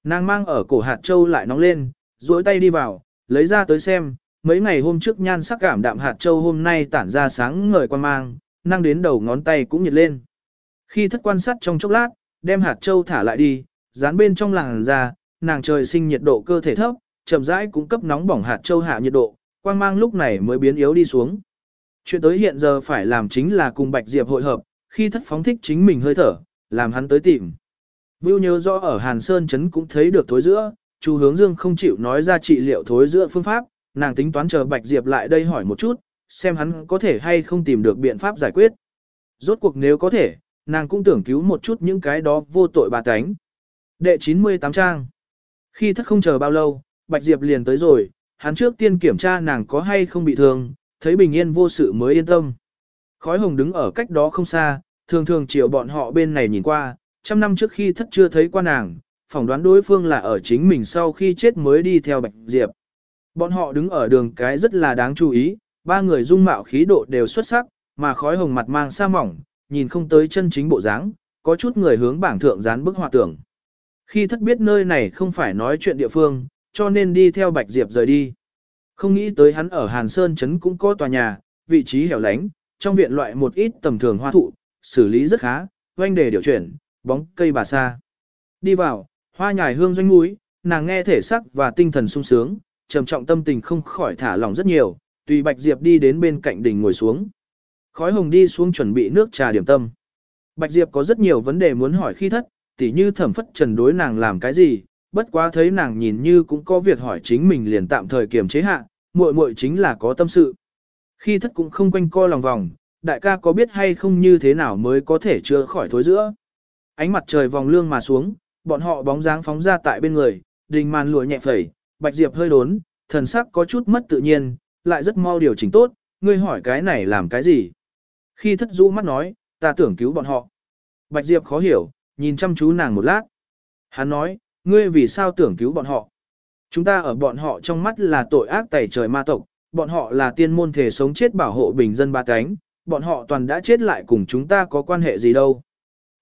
A: Nàng mang ở cổ hạt châu lại nóng lên, duỗi tay đi vào, lấy ra tới xem, mấy ngày hôm trước nhan sắc cảm đạm hạt châu hôm nay tản ra sáng ngời quan mang, năng đến đầu ngón tay cũng nhiệt lên. Khi thất quan sát trong chốc lát, đem hạt châu thả lại đi, dán bên trong làng ra, nàng trời sinh nhiệt độ cơ thể thấp, chậm rãi cũng cấp nóng bỏng hạt châu hạ nhiệt độ, quang mang lúc này mới biến yếu đi xuống. Chuyện tới hiện giờ phải làm chính là cùng Bạch Diệp hội hợp, khi thất phóng thích chính mình hơi thở, làm hắn tới tìm. Vưu nhớ rõ ở Hàn Sơn Trấn cũng thấy được thối giữa, Chu hướng dương không chịu nói ra trị liệu thối giữa phương pháp, nàng tính toán chờ Bạch Diệp lại đây hỏi một chút, xem hắn có thể hay không tìm được biện pháp giải quyết. Rốt cuộc nếu có thể, nàng cũng tưởng cứu một chút những cái đó vô tội bà tánh. Đệ 98 trang Khi thất không chờ bao lâu, Bạch Diệp liền tới rồi, hắn trước tiên kiểm tra nàng có hay không bị thương, thấy bình yên vô sự mới yên tâm. Khói hồng đứng ở cách đó không xa, thường thường chiều bọn họ bên này nhìn qua, trăm năm trước khi thất chưa thấy qua nàng, phỏng đoán đối phương là ở chính mình sau khi chết mới đi theo Bạch Diệp. Bọn họ đứng ở đường cái rất là đáng chú ý, ba người dung mạo khí độ đều xuất sắc, mà khói hồng mặt mang sa mỏng, nhìn không tới chân chính bộ dáng, có chút người hướng bảng thượng dán bức họa tưởng. Khi thất biết nơi này không phải nói chuyện địa phương, cho nên đi theo Bạch Diệp rời đi. Không nghĩ tới hắn ở Hàn Sơn Trấn cũng có tòa nhà, vị trí hẻo lánh, trong viện loại một ít tầm thường hoa thụ, xử lý rất khá, doanh đề điều chuyển, bóng cây bà sa. Đi vào, hoa nhài hương doanh mũi, nàng nghe thể sắc và tinh thần sung sướng, trầm trọng tâm tình không khỏi thả lỏng rất nhiều, tùy Bạch Diệp đi đến bên cạnh đỉnh ngồi xuống. Khói hồng đi xuống chuẩn bị nước trà điểm tâm. Bạch Diệp có rất nhiều vấn đề muốn hỏi khi thất, tỉ như thẩm phất trần đối nàng làm cái gì, bất quá thấy nàng nhìn như cũng có việc hỏi chính mình liền tạm thời kiềm chế hạ, muội muội chính là có tâm sự. Khi thất cũng không quanh co lòng vòng, đại ca có biết hay không như thế nào mới có thể chữa khỏi thối giữa. Ánh mặt trời vòng lương mà xuống, bọn họ bóng dáng phóng ra tại bên người, đình màn lụa nhẹ phẩy, bạch diệp hơi đốn, thần sắc có chút mất tự nhiên, lại rất mau điều chỉnh tốt, ngươi hỏi cái này làm cái gì? Khi thất rũ mắt nói, ta tưởng cứu bọn họ. Bạch Diệp khó hiểu, nhìn chăm chú nàng một lát. Hắn nói, ngươi vì sao tưởng cứu bọn họ? Chúng ta ở bọn họ trong mắt là tội ác tẩy trời ma tộc, bọn họ là tiên môn thể sống chết bảo hộ bình dân ba cánh, bọn họ toàn đã chết lại cùng chúng ta có quan hệ gì đâu.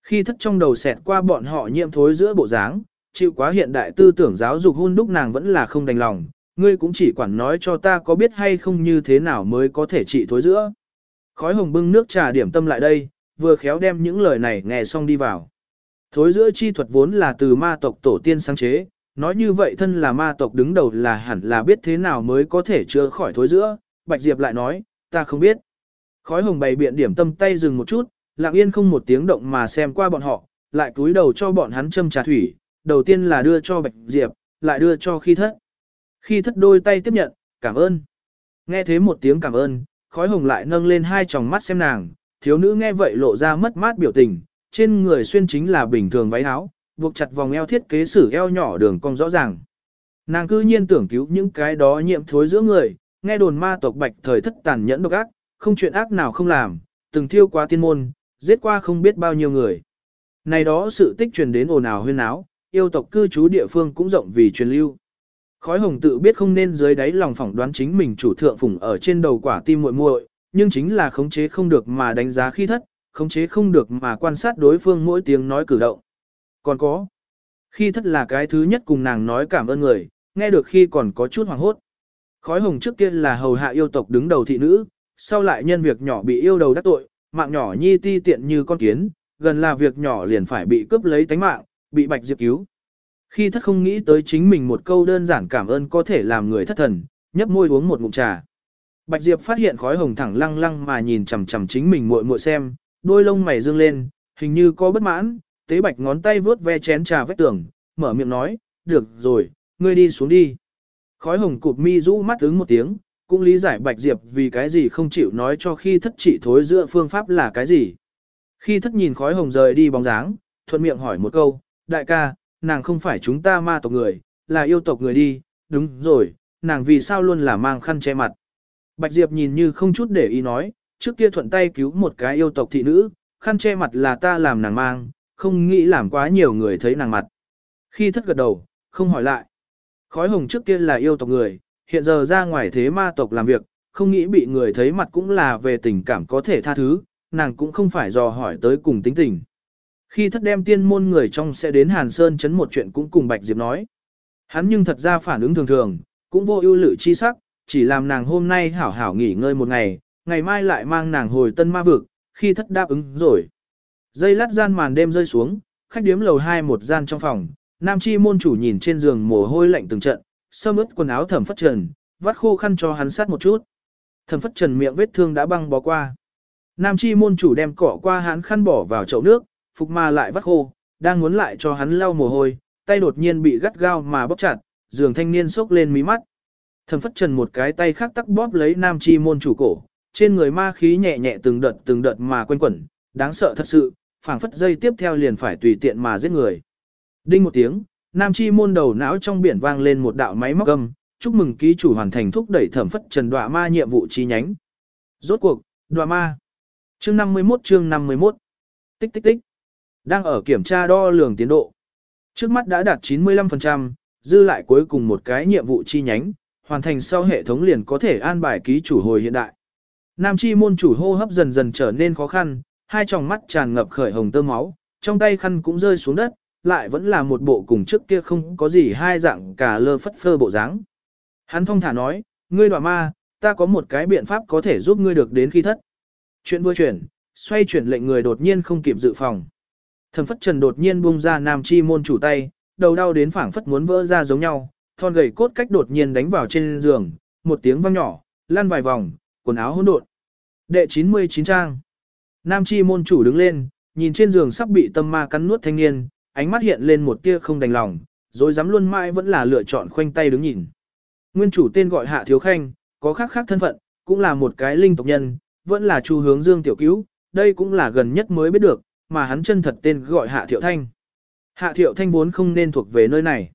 A: Khi thất trong đầu xẹt qua bọn họ nhiễm thối giữa bộ dáng, chịu quá hiện đại tư tưởng giáo dục hôn đúc nàng vẫn là không đành lòng, ngươi cũng chỉ quản nói cho ta có biết hay không như thế nào mới có thể trị thối giữa. Khói hồng bưng nước trà điểm tâm lại đây, vừa khéo đem những lời này nghe xong đi vào. Thối giữa chi thuật vốn là từ ma tộc tổ tiên sáng chế, nói như vậy thân là ma tộc đứng đầu là hẳn là biết thế nào mới có thể chữa khỏi thối giữa. Bạch Diệp lại nói, ta không biết. Khói hồng bày biện điểm tâm tay dừng một chút, lặng yên không một tiếng động mà xem qua bọn họ, lại cúi đầu cho bọn hắn châm trà thủy, đầu tiên là đưa cho Bạch Diệp, lại đưa cho khi thất. Khi thất đôi tay tiếp nhận, cảm ơn. Nghe thế một tiếng cảm ơn, khói hồng lại nâng lên hai tròng mắt xem nàng, thiếu nữ nghe vậy lộ ra mất mát biểu tình, trên người xuyên chính là bình thường váy áo, buộc chặt vòng eo thiết kế sử eo nhỏ đường cong rõ ràng. Nàng cư nhiên tưởng cứu những cái đó nhiễm thối giữa người, nghe đồn ma tộc bạch thời thất tàn nhẫn độc ác, không chuyện ác nào không làm, từng thiêu qua tiên môn, giết qua không biết bao nhiêu người. Này đó sự tích truyền đến ồn ào huyên áo, yêu tộc cư trú địa phương cũng rộng vì truyền lưu. Khói hồng tự biết không nên dưới đáy lòng phỏng đoán chính mình chủ thượng phủng ở trên đầu quả tim muội muội, nhưng chính là khống chế không được mà đánh giá khi thất, khống chế không được mà quan sát đối phương mỗi tiếng nói cử động. Còn có, khi thất là cái thứ nhất cùng nàng nói cảm ơn người, nghe được khi còn có chút hoàng hốt. Khói hồng trước kia là hầu hạ yêu tộc đứng đầu thị nữ, sau lại nhân việc nhỏ bị yêu đầu đắc tội, mạng nhỏ nhi ti tiện như con kiến, gần là việc nhỏ liền phải bị cướp lấy tánh mạng, bị bạch diệp cứu. Khi thất không nghĩ tới chính mình một câu đơn giản cảm ơn có thể làm người thất thần, nhấp môi uống một ngụm trà. Bạch Diệp phát hiện khói hồng thẳng lăng lăng mà nhìn chằm chằm chính mình muội muội xem, đôi lông mày dương lên, hình như có bất mãn, tế bạch ngón tay vướt ve chén trà vách tường, mở miệng nói, được rồi, ngươi đi xuống đi. Khói hồng cụp mi rũ mắt ứng một tiếng, cũng lý giải Bạch Diệp vì cái gì không chịu nói cho khi thất trị thối giữa phương pháp là cái gì. Khi thất nhìn khói hồng rời đi bóng dáng, thuận miệng hỏi một câu, đại ca, nàng không phải chúng ta ma tộc người, là yêu tộc người đi, đúng rồi, nàng vì sao luôn là mang khăn che mặt. Bạch Diệp nhìn như không chút để ý nói, trước kia thuận tay cứu một cái yêu tộc thị nữ, khăn che mặt là ta làm nàng mang, không nghĩ làm quá nhiều người thấy nàng mặt. Khi thất gật đầu, không hỏi lại. Khói hồng trước kia là yêu tộc người, hiện giờ ra ngoài thế ma tộc làm việc, không nghĩ bị người thấy mặt cũng là về tình cảm có thể tha thứ, nàng cũng không phải dò hỏi tới cùng tính tình. Khi thất đem tiên môn người trong sẽ đến Hàn Sơn chấn một chuyện cũng cùng Bạch Diệp nói. Hắn nhưng thật ra phản ứng thường thường, cũng vô ưu lự chi sắc, chỉ làm nàng hôm nay hảo hảo nghỉ ngơi một ngày, ngày mai lại mang nàng hồi tân ma vực, khi thất đáp ứng rồi. Dây lát gian màn đêm rơi xuống, khách điếm lầu hai một gian trong phòng, nam chi môn chủ nhìn trên giường mồ hôi lạnh từng trận, sơm ướt quần áo thẩm phất trần, vắt khô khăn cho hắn sát một chút. Thẩm phất trần miệng vết thương đã băng bó qua. Nam chi môn chủ đem cỏ qua hắn khăn bỏ vào chậu nước, phục ma lại vắt khô, đang muốn lại cho hắn lau mồ hôi, tay đột nhiên bị gắt gao mà bóp chặt, giường thanh niên sốc lên mí mắt. Thẩm phất trần một cái tay khác tắc bóp lấy nam chi môn chủ cổ, trên người ma khí nhẹ nhẹ từng đợt từng đợt mà quanh quẩn, đáng sợ thật sự, phảng phất dây tiếp theo liền phải tùy tiện mà giết người. Đinh một tiếng, nam chi môn đầu não trong biển vang lên một đạo máy móc âm, chúc mừng ký chủ hoàn thành thúc đẩy thẩm phất trần đọa ma nhiệm vụ chi nhánh. Rốt cuộc, đọa ma. Chương 51 chương 51. Tích tích tích. Đang ở kiểm tra đo lường tiến độ. Trước mắt đã đạt 95%, dư lại cuối cùng một cái nhiệm vụ chi nhánh, hoàn thành sau hệ thống liền có thể an bài ký chủ hồi hiện đại. Nam chi môn chủ hô hấp dần dần trở nên khó khăn, hai tròng mắt tràn ngập khởi hồng tơ máu, trong tay khăn cũng rơi xuống đất, lại vẫn là một bộ cùng trước kia không có gì hai dạng cả lơ phất phơ bộ dáng. Hắn thông thả nói, ngươi đoạ ma, ta có một cái biện pháp có thể giúp ngươi được đến khi thất. Chuyện vừa chuyển, xoay chuyển lệnh người đột nhiên không kịp dự phòng. Thẩm phất trần đột nhiên buông ra nam chi môn chủ tay, đầu đau đến phảng phất muốn vỡ ra giống nhau, thon gầy cốt cách đột nhiên đánh vào trên giường, một tiếng vang nhỏ, lăn vài vòng, quần áo hỗn độn. Đệ 99 trang. Nam chi môn chủ đứng lên, nhìn trên giường sắp bị tâm ma cắn nuốt thanh niên, ánh mắt hiện lên một tia không đành lòng, rồi dám luôn mãi vẫn là lựa chọn khoanh tay đứng nhìn. Nguyên chủ tên gọi Hạ Thiếu Khanh, có khác khác thân phận, cũng là một cái linh tộc nhân, vẫn là chu hướng dương tiểu cứu, đây cũng là gần nhất mới biết được, mà hắn chân thật tên gọi Hạ Thiệu Thanh. Hạ Thiệu Thanh vốn không nên thuộc về nơi này.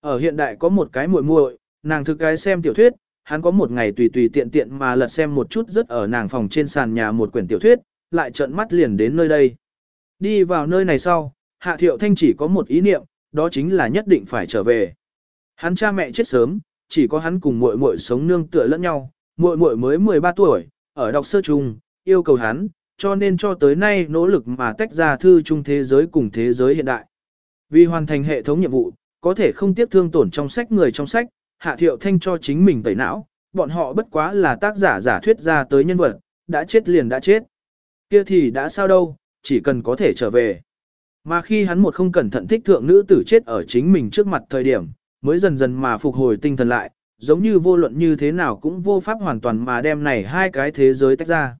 A: Ở hiện đại có một cái muội muội, nàng thực cái xem tiểu thuyết, hắn có một ngày tùy tùy tiện tiện mà lật xem một chút rất ở nàng phòng trên sàn nhà một quyển tiểu thuyết, lại trợn mắt liền đến nơi đây. Đi vào nơi này sau, Hạ Thiệu Thanh chỉ có một ý niệm, đó chính là nhất định phải trở về. Hắn cha mẹ chết sớm, chỉ có hắn cùng muội muội sống nương tựa lẫn nhau, muội muội mới 13 tuổi, ở đọc sơ trung, yêu cầu hắn, cho nên cho tới nay nỗ lực mà tách ra thư chung thế giới cùng thế giới hiện đại. Vì hoàn thành hệ thống nhiệm vụ, có thể không tiếc thương tổn trong sách người trong sách, Hạ Thiệu Thanh cho chính mình tẩy não, bọn họ bất quá là tác giả giả thuyết ra tới nhân vật, đã chết liền đã chết. Kia thì đã sao đâu, chỉ cần có thể trở về. Mà khi hắn một không cẩn thận thích thượng nữ tử chết ở chính mình trước mặt thời điểm, mới dần dần mà phục hồi tinh thần lại, giống như vô luận như thế nào cũng vô pháp hoàn toàn mà đem này hai cái thế giới tách ra.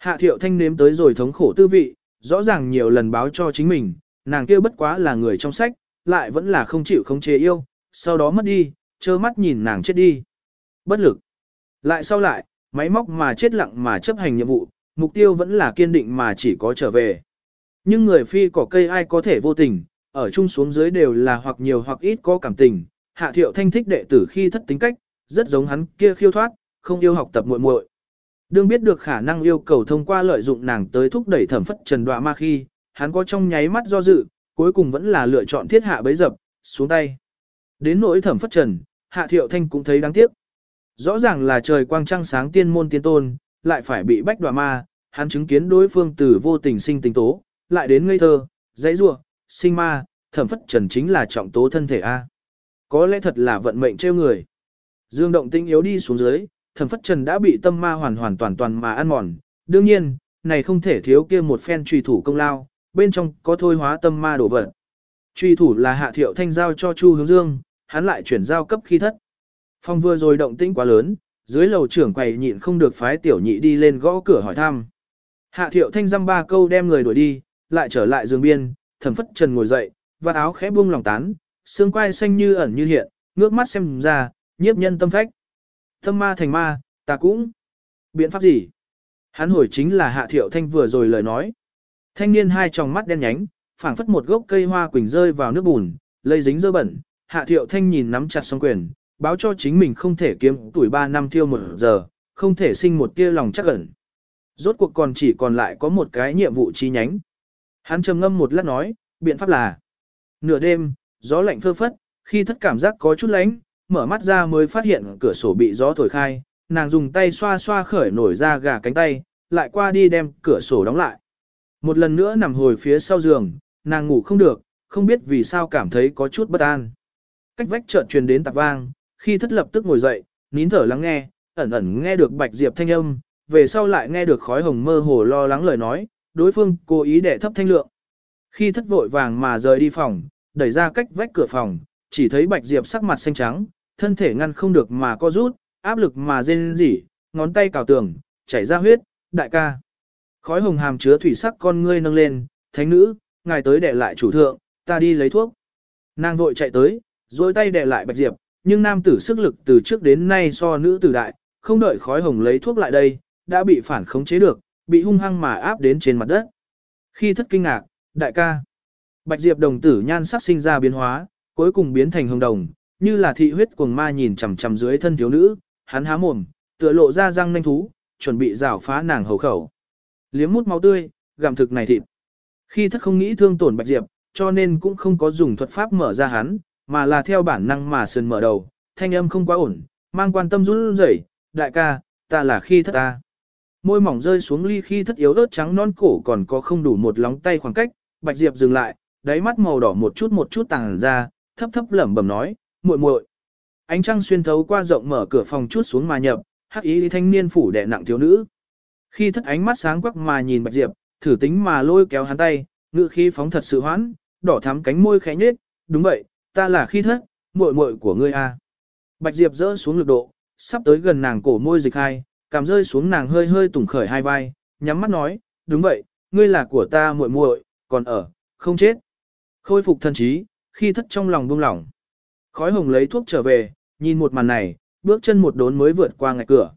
A: Hạ thiệu thanh nếm tới rồi thống khổ tư vị, rõ ràng nhiều lần báo cho chính mình, nàng kia bất quá là người trong sách, lại vẫn là không chịu không chế yêu, sau đó mất đi, trơ mắt nhìn nàng chết đi. Bất lực. Lại sau lại, máy móc mà chết lặng mà chấp hành nhiệm vụ, mục tiêu vẫn là kiên định mà chỉ có trở về. Nhưng người phi cỏ cây ai có thể vô tình, ở chung xuống dưới đều là hoặc nhiều hoặc ít có cảm tình. Hạ thiệu thanh thích đệ tử khi thất tính cách, rất giống hắn kia khiêu thoát, không yêu học tập muội muội. Đương biết được khả năng yêu cầu thông qua lợi dụng nàng tới thúc đẩy thẩm phất trần đoạ ma khi, hắn có trong nháy mắt do dự, cuối cùng vẫn là lựa chọn thiết hạ bấy dập, xuống tay. Đến nỗi thẩm phất trần, hạ thiệu thanh cũng thấy đáng tiếc. Rõ ràng là trời quang trăng sáng tiên môn tiên tôn, lại phải bị bách đoạ ma, hắn chứng kiến đối phương từ vô tình sinh tình tố, lại đến ngây thơ, dãy rua, sinh ma, thẩm phất trần chính là trọng tố thân thể A. Có lẽ thật là vận mệnh trêu người. Dương động tinh yếu đi xuống dưới, thẩm phất trần đã bị tâm ma hoàn hoàn toàn toàn mà ăn mòn. Đương nhiên, này không thể thiếu kia một phen trùy thủ công lao, bên trong có thôi hóa tâm ma đổ vật. Truy thủ là hạ thiệu thanh giao cho Chu Hướng Dương, hắn lại chuyển giao cấp khi thất. Phong vừa rồi động tĩnh quá lớn, dưới lầu trưởng quầy nhịn không được phái tiểu nhị đi lên gõ cửa hỏi thăm. Hạ thiệu thanh dăm ba câu đem người đuổi đi, lại trở lại giường biên, thẩm phất trần ngồi dậy, và áo khẽ buông lòng tán, xương quai xanh như ẩn như hiện, ngước mắt xem ra, nhiếp nhân tâm phách. Tâm ma thành ma, ta cũng. Biện pháp gì? Hắn hồi chính là hạ thiệu thanh vừa rồi lời nói. Thanh niên hai tròng mắt đen nhánh, phảng phất một gốc cây hoa quỳnh rơi vào nước bùn, lây dính dơ bẩn. Hạ thiệu thanh nhìn nắm chặt song quyền, báo cho chính mình không thể kiếm tuổi 3 năm thiêu một giờ, không thể sinh một tia lòng chắc ẩn. Rốt cuộc còn chỉ còn lại có một cái nhiệm vụ chi nhánh. Hắn trầm ngâm một lát nói, biện pháp là Nửa đêm, gió lạnh phơ phất, khi thất cảm giác có chút lánh, mở mắt ra mới phát hiện cửa sổ bị gió thổi khai, nàng dùng tay xoa xoa khởi nổi ra gà cánh tay, lại qua đi đem cửa sổ đóng lại. Một lần nữa nằm hồi phía sau giường, nàng ngủ không được, không biết vì sao cảm thấy có chút bất an. Cách vách chợt truyền đến tạp vang, khi thất lập tức ngồi dậy, nín thở lắng nghe, ẩn ẩn nghe được bạch diệp thanh âm, về sau lại nghe được khói hồng mơ hồ lo lắng lời nói, đối phương cố ý để thấp thanh lượng. Khi thất vội vàng mà rời đi phòng, đẩy ra cách vách cửa phòng, chỉ thấy Bạch Diệp sắc mặt xanh trắng, thân thể ngăn không được mà co rút, áp lực mà rên rỉ, ngón tay cào tường, chảy ra huyết, đại ca. Khói hồng hàm chứa thủy sắc con ngươi nâng lên, thánh nữ, ngài tới để lại chủ thượng, ta đi lấy thuốc. Nàng vội chạy tới, dối tay để lại Bạch Diệp, nhưng nam tử sức lực từ trước đến nay so nữ tử đại, không đợi khói hồng lấy thuốc lại đây, đã bị phản khống chế được, bị hung hăng mà áp đến trên mặt đất. Khi thất kinh ngạc, đại ca. Bạch Diệp đồng tử nhan sắc sinh ra biến hóa, cuối cùng biến thành hồng đồng, như là thị huyết cuồng ma nhìn chằm chằm dưới thân thiếu nữ, hắn há mồm, tựa lộ ra răng nanh thú, chuẩn bị rào phá nàng hầu khẩu. Liếm mút máu tươi, gặm thực này thịt. Khi thất không nghĩ thương tổn Bạch Diệp, cho nên cũng không có dùng thuật pháp mở ra hắn, mà là theo bản năng mà sườn mở đầu, thanh âm không quá ổn, mang quan tâm run rẩy, đại ca, ta là khi thất ta. Môi mỏng rơi xuống ly khi thất yếu ớt trắng non cổ còn có không đủ một lóng tay khoảng cách, Bạch Diệp dừng lại, đáy mắt màu đỏ một chút một chút tàng ra, thấp thấp lẩm bẩm nói, muội muội. Ánh trăng xuyên thấu qua rộng mở cửa phòng chút xuống mà nhập, hắc ý thanh niên phủ đè nặng thiếu nữ. Khi thất ánh mắt sáng quắc mà nhìn Bạch Diệp, thử tính mà lôi kéo hắn tay, ngự khí phóng thật sự hoãn, đỏ thắm cánh môi khẽ nhếch, đúng vậy, ta là khi thất, muội muội của ngươi a. Bạch Diệp rỡ xuống lực độ, sắp tới gần nàng cổ môi dịch hai, cảm rơi xuống nàng hơi hơi tủng khởi hai vai, nhắm mắt nói, đúng vậy, ngươi là của ta muội muội, còn ở, không chết. Khôi phục thần trí, khi thất trong lòng buông lỏng. Khói hồng lấy thuốc trở về, nhìn một màn này, bước chân một đốn mới vượt qua ngạch cửa.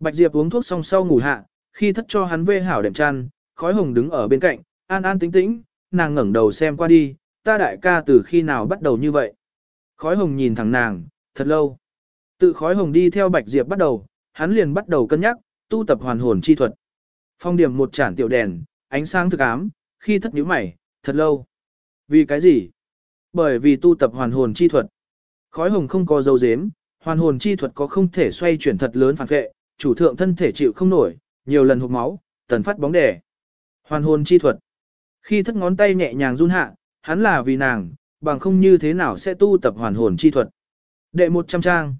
A: Bạch Diệp uống thuốc xong sau ngủ hạ, khi thất cho hắn vê hảo đệm chăn, khói hồng đứng ở bên cạnh, an an tĩnh tĩnh, nàng ngẩng đầu xem qua đi, ta đại ca từ khi nào bắt đầu như vậy. Khói hồng nhìn thẳng nàng, thật lâu. Tự khói hồng đi theo Bạch Diệp bắt đầu, hắn liền bắt đầu cân nhắc, tu tập hoàn hồn chi thuật. Phong điểm một chản tiểu đèn, ánh sáng thực ám, khi thất nhíu mày, thật lâu. Vì cái gì? Bởi vì tu tập hoàn hồn chi thuật. Khói hồng không có dấu dếm, hoàn hồn chi thuật có không thể xoay chuyển thật lớn phản vệ, chủ thượng thân thể chịu không nổi, nhiều lần hụt máu, tần phát bóng đẻ. Hoàn hồn chi thuật. Khi thất ngón tay nhẹ nhàng run hạ, hắn là vì nàng, bằng không như thế nào sẽ tu tập hoàn hồn chi thuật. Đệ một trăm trang.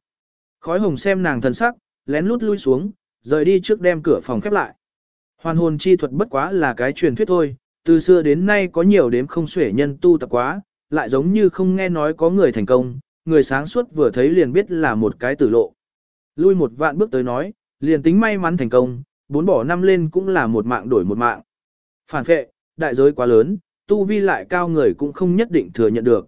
A: Khói hồng xem nàng thần sắc, lén lút lui xuống, rời đi trước đem cửa phòng khép lại. Hoàn hồn chi thuật bất quá là cái truyền thuyết thôi, từ xưa đến nay có nhiều đếm không xuể nhân tu tập quá, lại giống như không nghe nói có người thành công, người sáng suốt vừa thấy liền biết là một cái tử lộ. Lui một vạn bước tới nói, liền tính may mắn thành công, bốn bỏ năm lên cũng là một mạng đổi một mạng. Phản phệ, đại giới quá lớn, tu vi lại cao người cũng không nhất định thừa nhận được.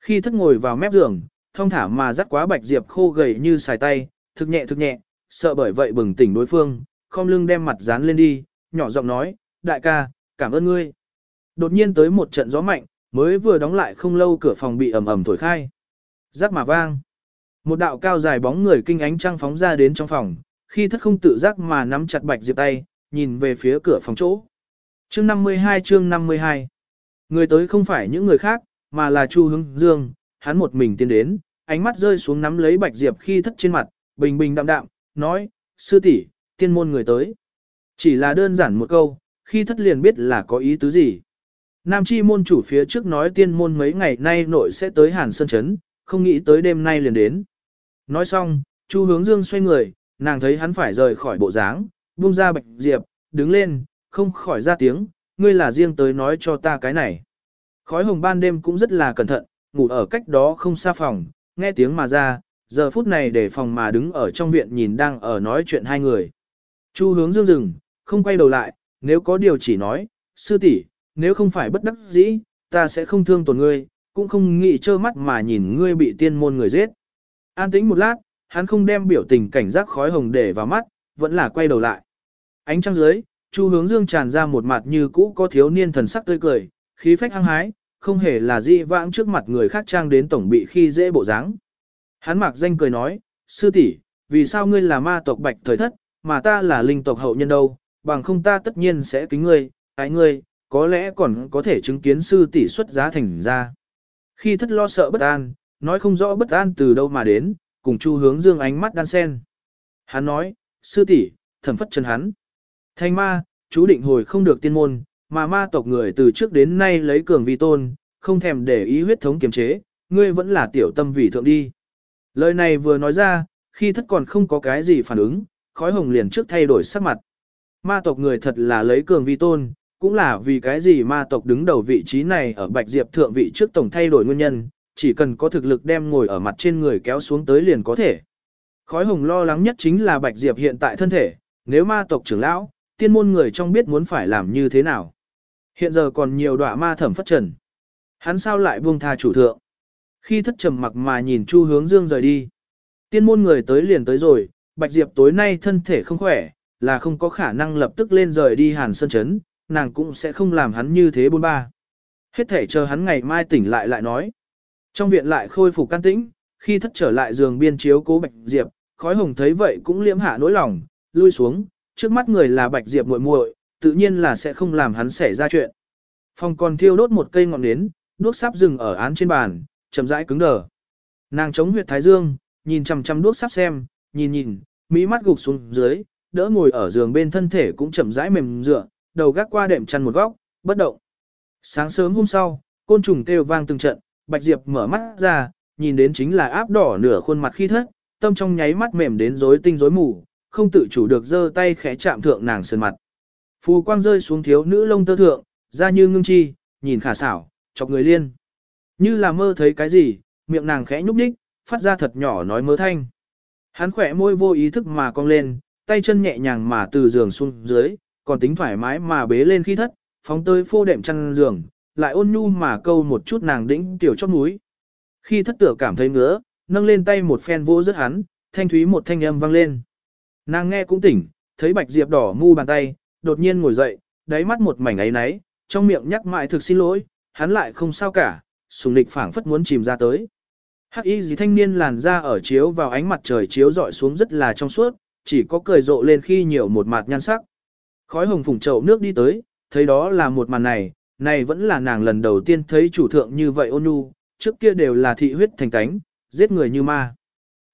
A: Khi thất ngồi vào mép giường, thông thả mà dắt quá bạch diệp khô gầy như xài tay, thực nhẹ thực nhẹ, sợ bởi vậy bừng tỉnh đối phương, không lưng đem mặt dán lên đi, nhỏ giọng nói, đại ca, cảm ơn ngươi. Đột nhiên tới một trận gió mạnh, mới vừa đóng lại không lâu cửa phòng bị ầm ầm thổi khai. Giác mà vang. Một đạo cao dài bóng người kinh ánh trăng phóng ra đến trong phòng, khi thất không tự giác mà nắm chặt bạch diệp tay, nhìn về phía cửa phòng chỗ. Chương 52 chương 52 Người tới không phải những người khác, mà là Chu Hướng Dương, hắn một mình tiến đến, ánh mắt rơi xuống nắm lấy bạch diệp khi thất trên mặt, bình bình đạm đạm, nói, sư tỷ, tiên môn người tới. Chỉ là đơn giản một câu, khi thất liền biết là có ý tứ gì. Nam chi môn chủ phía trước nói tiên môn mấy ngày nay nội sẽ tới Hàn Sơn Trấn, không nghĩ tới đêm nay liền đến. Nói xong, Chu hướng dương xoay người, nàng thấy hắn phải rời khỏi bộ dáng, buông ra bạch diệp, đứng lên, không khỏi ra tiếng, ngươi là riêng tới nói cho ta cái này. Khói hồng ban đêm cũng rất là cẩn thận, ngủ ở cách đó không xa phòng, nghe tiếng mà ra, giờ phút này để phòng mà đứng ở trong viện nhìn đang ở nói chuyện hai người. Chu hướng dương dừng, không quay đầu lại, nếu có điều chỉ nói, sư tỷ, nếu không phải bất đắc dĩ, ta sẽ không thương tổn ngươi, cũng không nghĩ trơ mắt mà nhìn ngươi bị tiên môn người giết. An tĩnh một lát, hắn không đem biểu tình cảnh giác khói hồng để vào mắt, vẫn là quay đầu lại. Ánh trăng dưới, Chu hướng dương tràn ra một mặt như cũ có thiếu niên thần sắc tươi cười, khí phách hăng hái, không hề là di vãng trước mặt người khác trang đến tổng bị khi dễ bộ dáng. Hắn mặc danh cười nói, sư tỷ, vì sao ngươi là ma tộc bạch thời thất, mà ta là linh tộc hậu nhân đâu, bằng không ta tất nhiên sẽ kính ngươi, ái ngươi, có lẽ còn có thể chứng kiến sư tỷ xuất giá thành ra. Khi thất lo sợ bất an, nói không rõ bất an từ đâu mà đến, cùng chu hướng dương ánh mắt đan sen. Hắn nói, sư tỷ, thẩm phất chân hắn. Thanh ma, chú định hồi không được tiên môn, mà ma tộc người từ trước đến nay lấy cường vi tôn, không thèm để ý huyết thống kiềm chế, ngươi vẫn là tiểu tâm vì thượng đi. Lời này vừa nói ra, khi thất còn không có cái gì phản ứng, khói hồng liền trước thay đổi sắc mặt. Ma tộc người thật là lấy cường vi tôn, cũng là vì cái gì ma tộc đứng đầu vị trí này ở Bạch Diệp thượng vị trước tổng thay đổi nguyên nhân, chỉ cần có thực lực đem ngồi ở mặt trên người kéo xuống tới liền có thể. Khói hồng lo lắng nhất chính là Bạch Diệp hiện tại thân thể, nếu ma tộc trưởng lão, tiên môn người trong biết muốn phải làm như thế nào. Hiện giờ còn nhiều đọa ma thẩm phất trần. Hắn sao lại buông tha chủ thượng. Khi thất trầm mặc mà nhìn Chu hướng dương rời đi. Tiên môn người tới liền tới rồi, Bạch Diệp tối nay thân thể không khỏe, là không có khả năng lập tức lên rời đi Hàn Sơn Trấn, nàng cũng sẽ không làm hắn như thế bôn ba. Hết thể chờ hắn ngày mai tỉnh lại lại nói. Trong viện lại khôi phục can tĩnh, khi thất trở lại giường biên chiếu cố Bạch Diệp, khói hồng thấy vậy cũng liễm hạ nỗi lòng, lui xuống, trước mắt người là Bạch Diệp muội muội, tự nhiên là sẽ không làm hắn xảy ra chuyện. Phòng còn thiêu đốt một cây ngọn nến, đuốc sắp dừng ở án trên bàn, chậm rãi cứng đờ. Nàng chống huyệt thái dương, nhìn chằm chằm đuốc sắp xem, nhìn nhìn, mỹ mắt gục xuống dưới, đỡ ngồi ở giường bên thân thể cũng chậm rãi mềm dựa, đầu gác qua đệm chăn một góc, bất động. Sáng sớm hôm sau, côn trùng kêu vang từng trận, Bạch Diệp mở mắt ra, nhìn đến chính là áp đỏ nửa khuôn mặt khi thất, tâm trong nháy mắt mềm đến rối tinh rối mù, không tự chủ được giơ tay khẽ chạm thượng nàng sơn mặt. Phù quang rơi xuống thiếu nữ lông tơ thượng, da như ngưng chi, nhìn khả xảo, chọc người liên. Như là mơ thấy cái gì, miệng nàng khẽ nhúc nhích, phát ra thật nhỏ nói mơ thanh. Hắn khỏe môi vô ý thức mà cong lên, tay chân nhẹ nhàng mà từ giường xuống dưới, còn tính thoải mái mà bế lên khi thất, phóng tới phô đệm chăn giường, lại ôn nhu mà câu một chút nàng đĩnh tiểu chót núi. Khi thất tựa cảm thấy ngứa, nâng lên tay một phen vỗ rất hắn, thanh thúy một thanh âm vang lên. Nàng nghe cũng tỉnh, thấy bạch diệp đỏ mu bàn tay, đột nhiên ngồi dậy, đáy mắt một mảnh ấy náy, trong miệng nhắc mãi thực xin lỗi, hắn lại không sao cả, sùng lịch phảng phất muốn chìm ra tới. Hắc y gì thanh niên làn da ở chiếu vào ánh mặt trời chiếu dọi xuống rất là trong suốt, chỉ có cười rộ lên khi nhiều một mặt nhan sắc. Khói hồng phùng chậu nước đi tới, thấy đó là một màn này, này vẫn là nàng lần đầu tiên thấy chủ thượng như vậy ôn nhu, trước kia đều là thị huyết thành tánh, giết người như ma.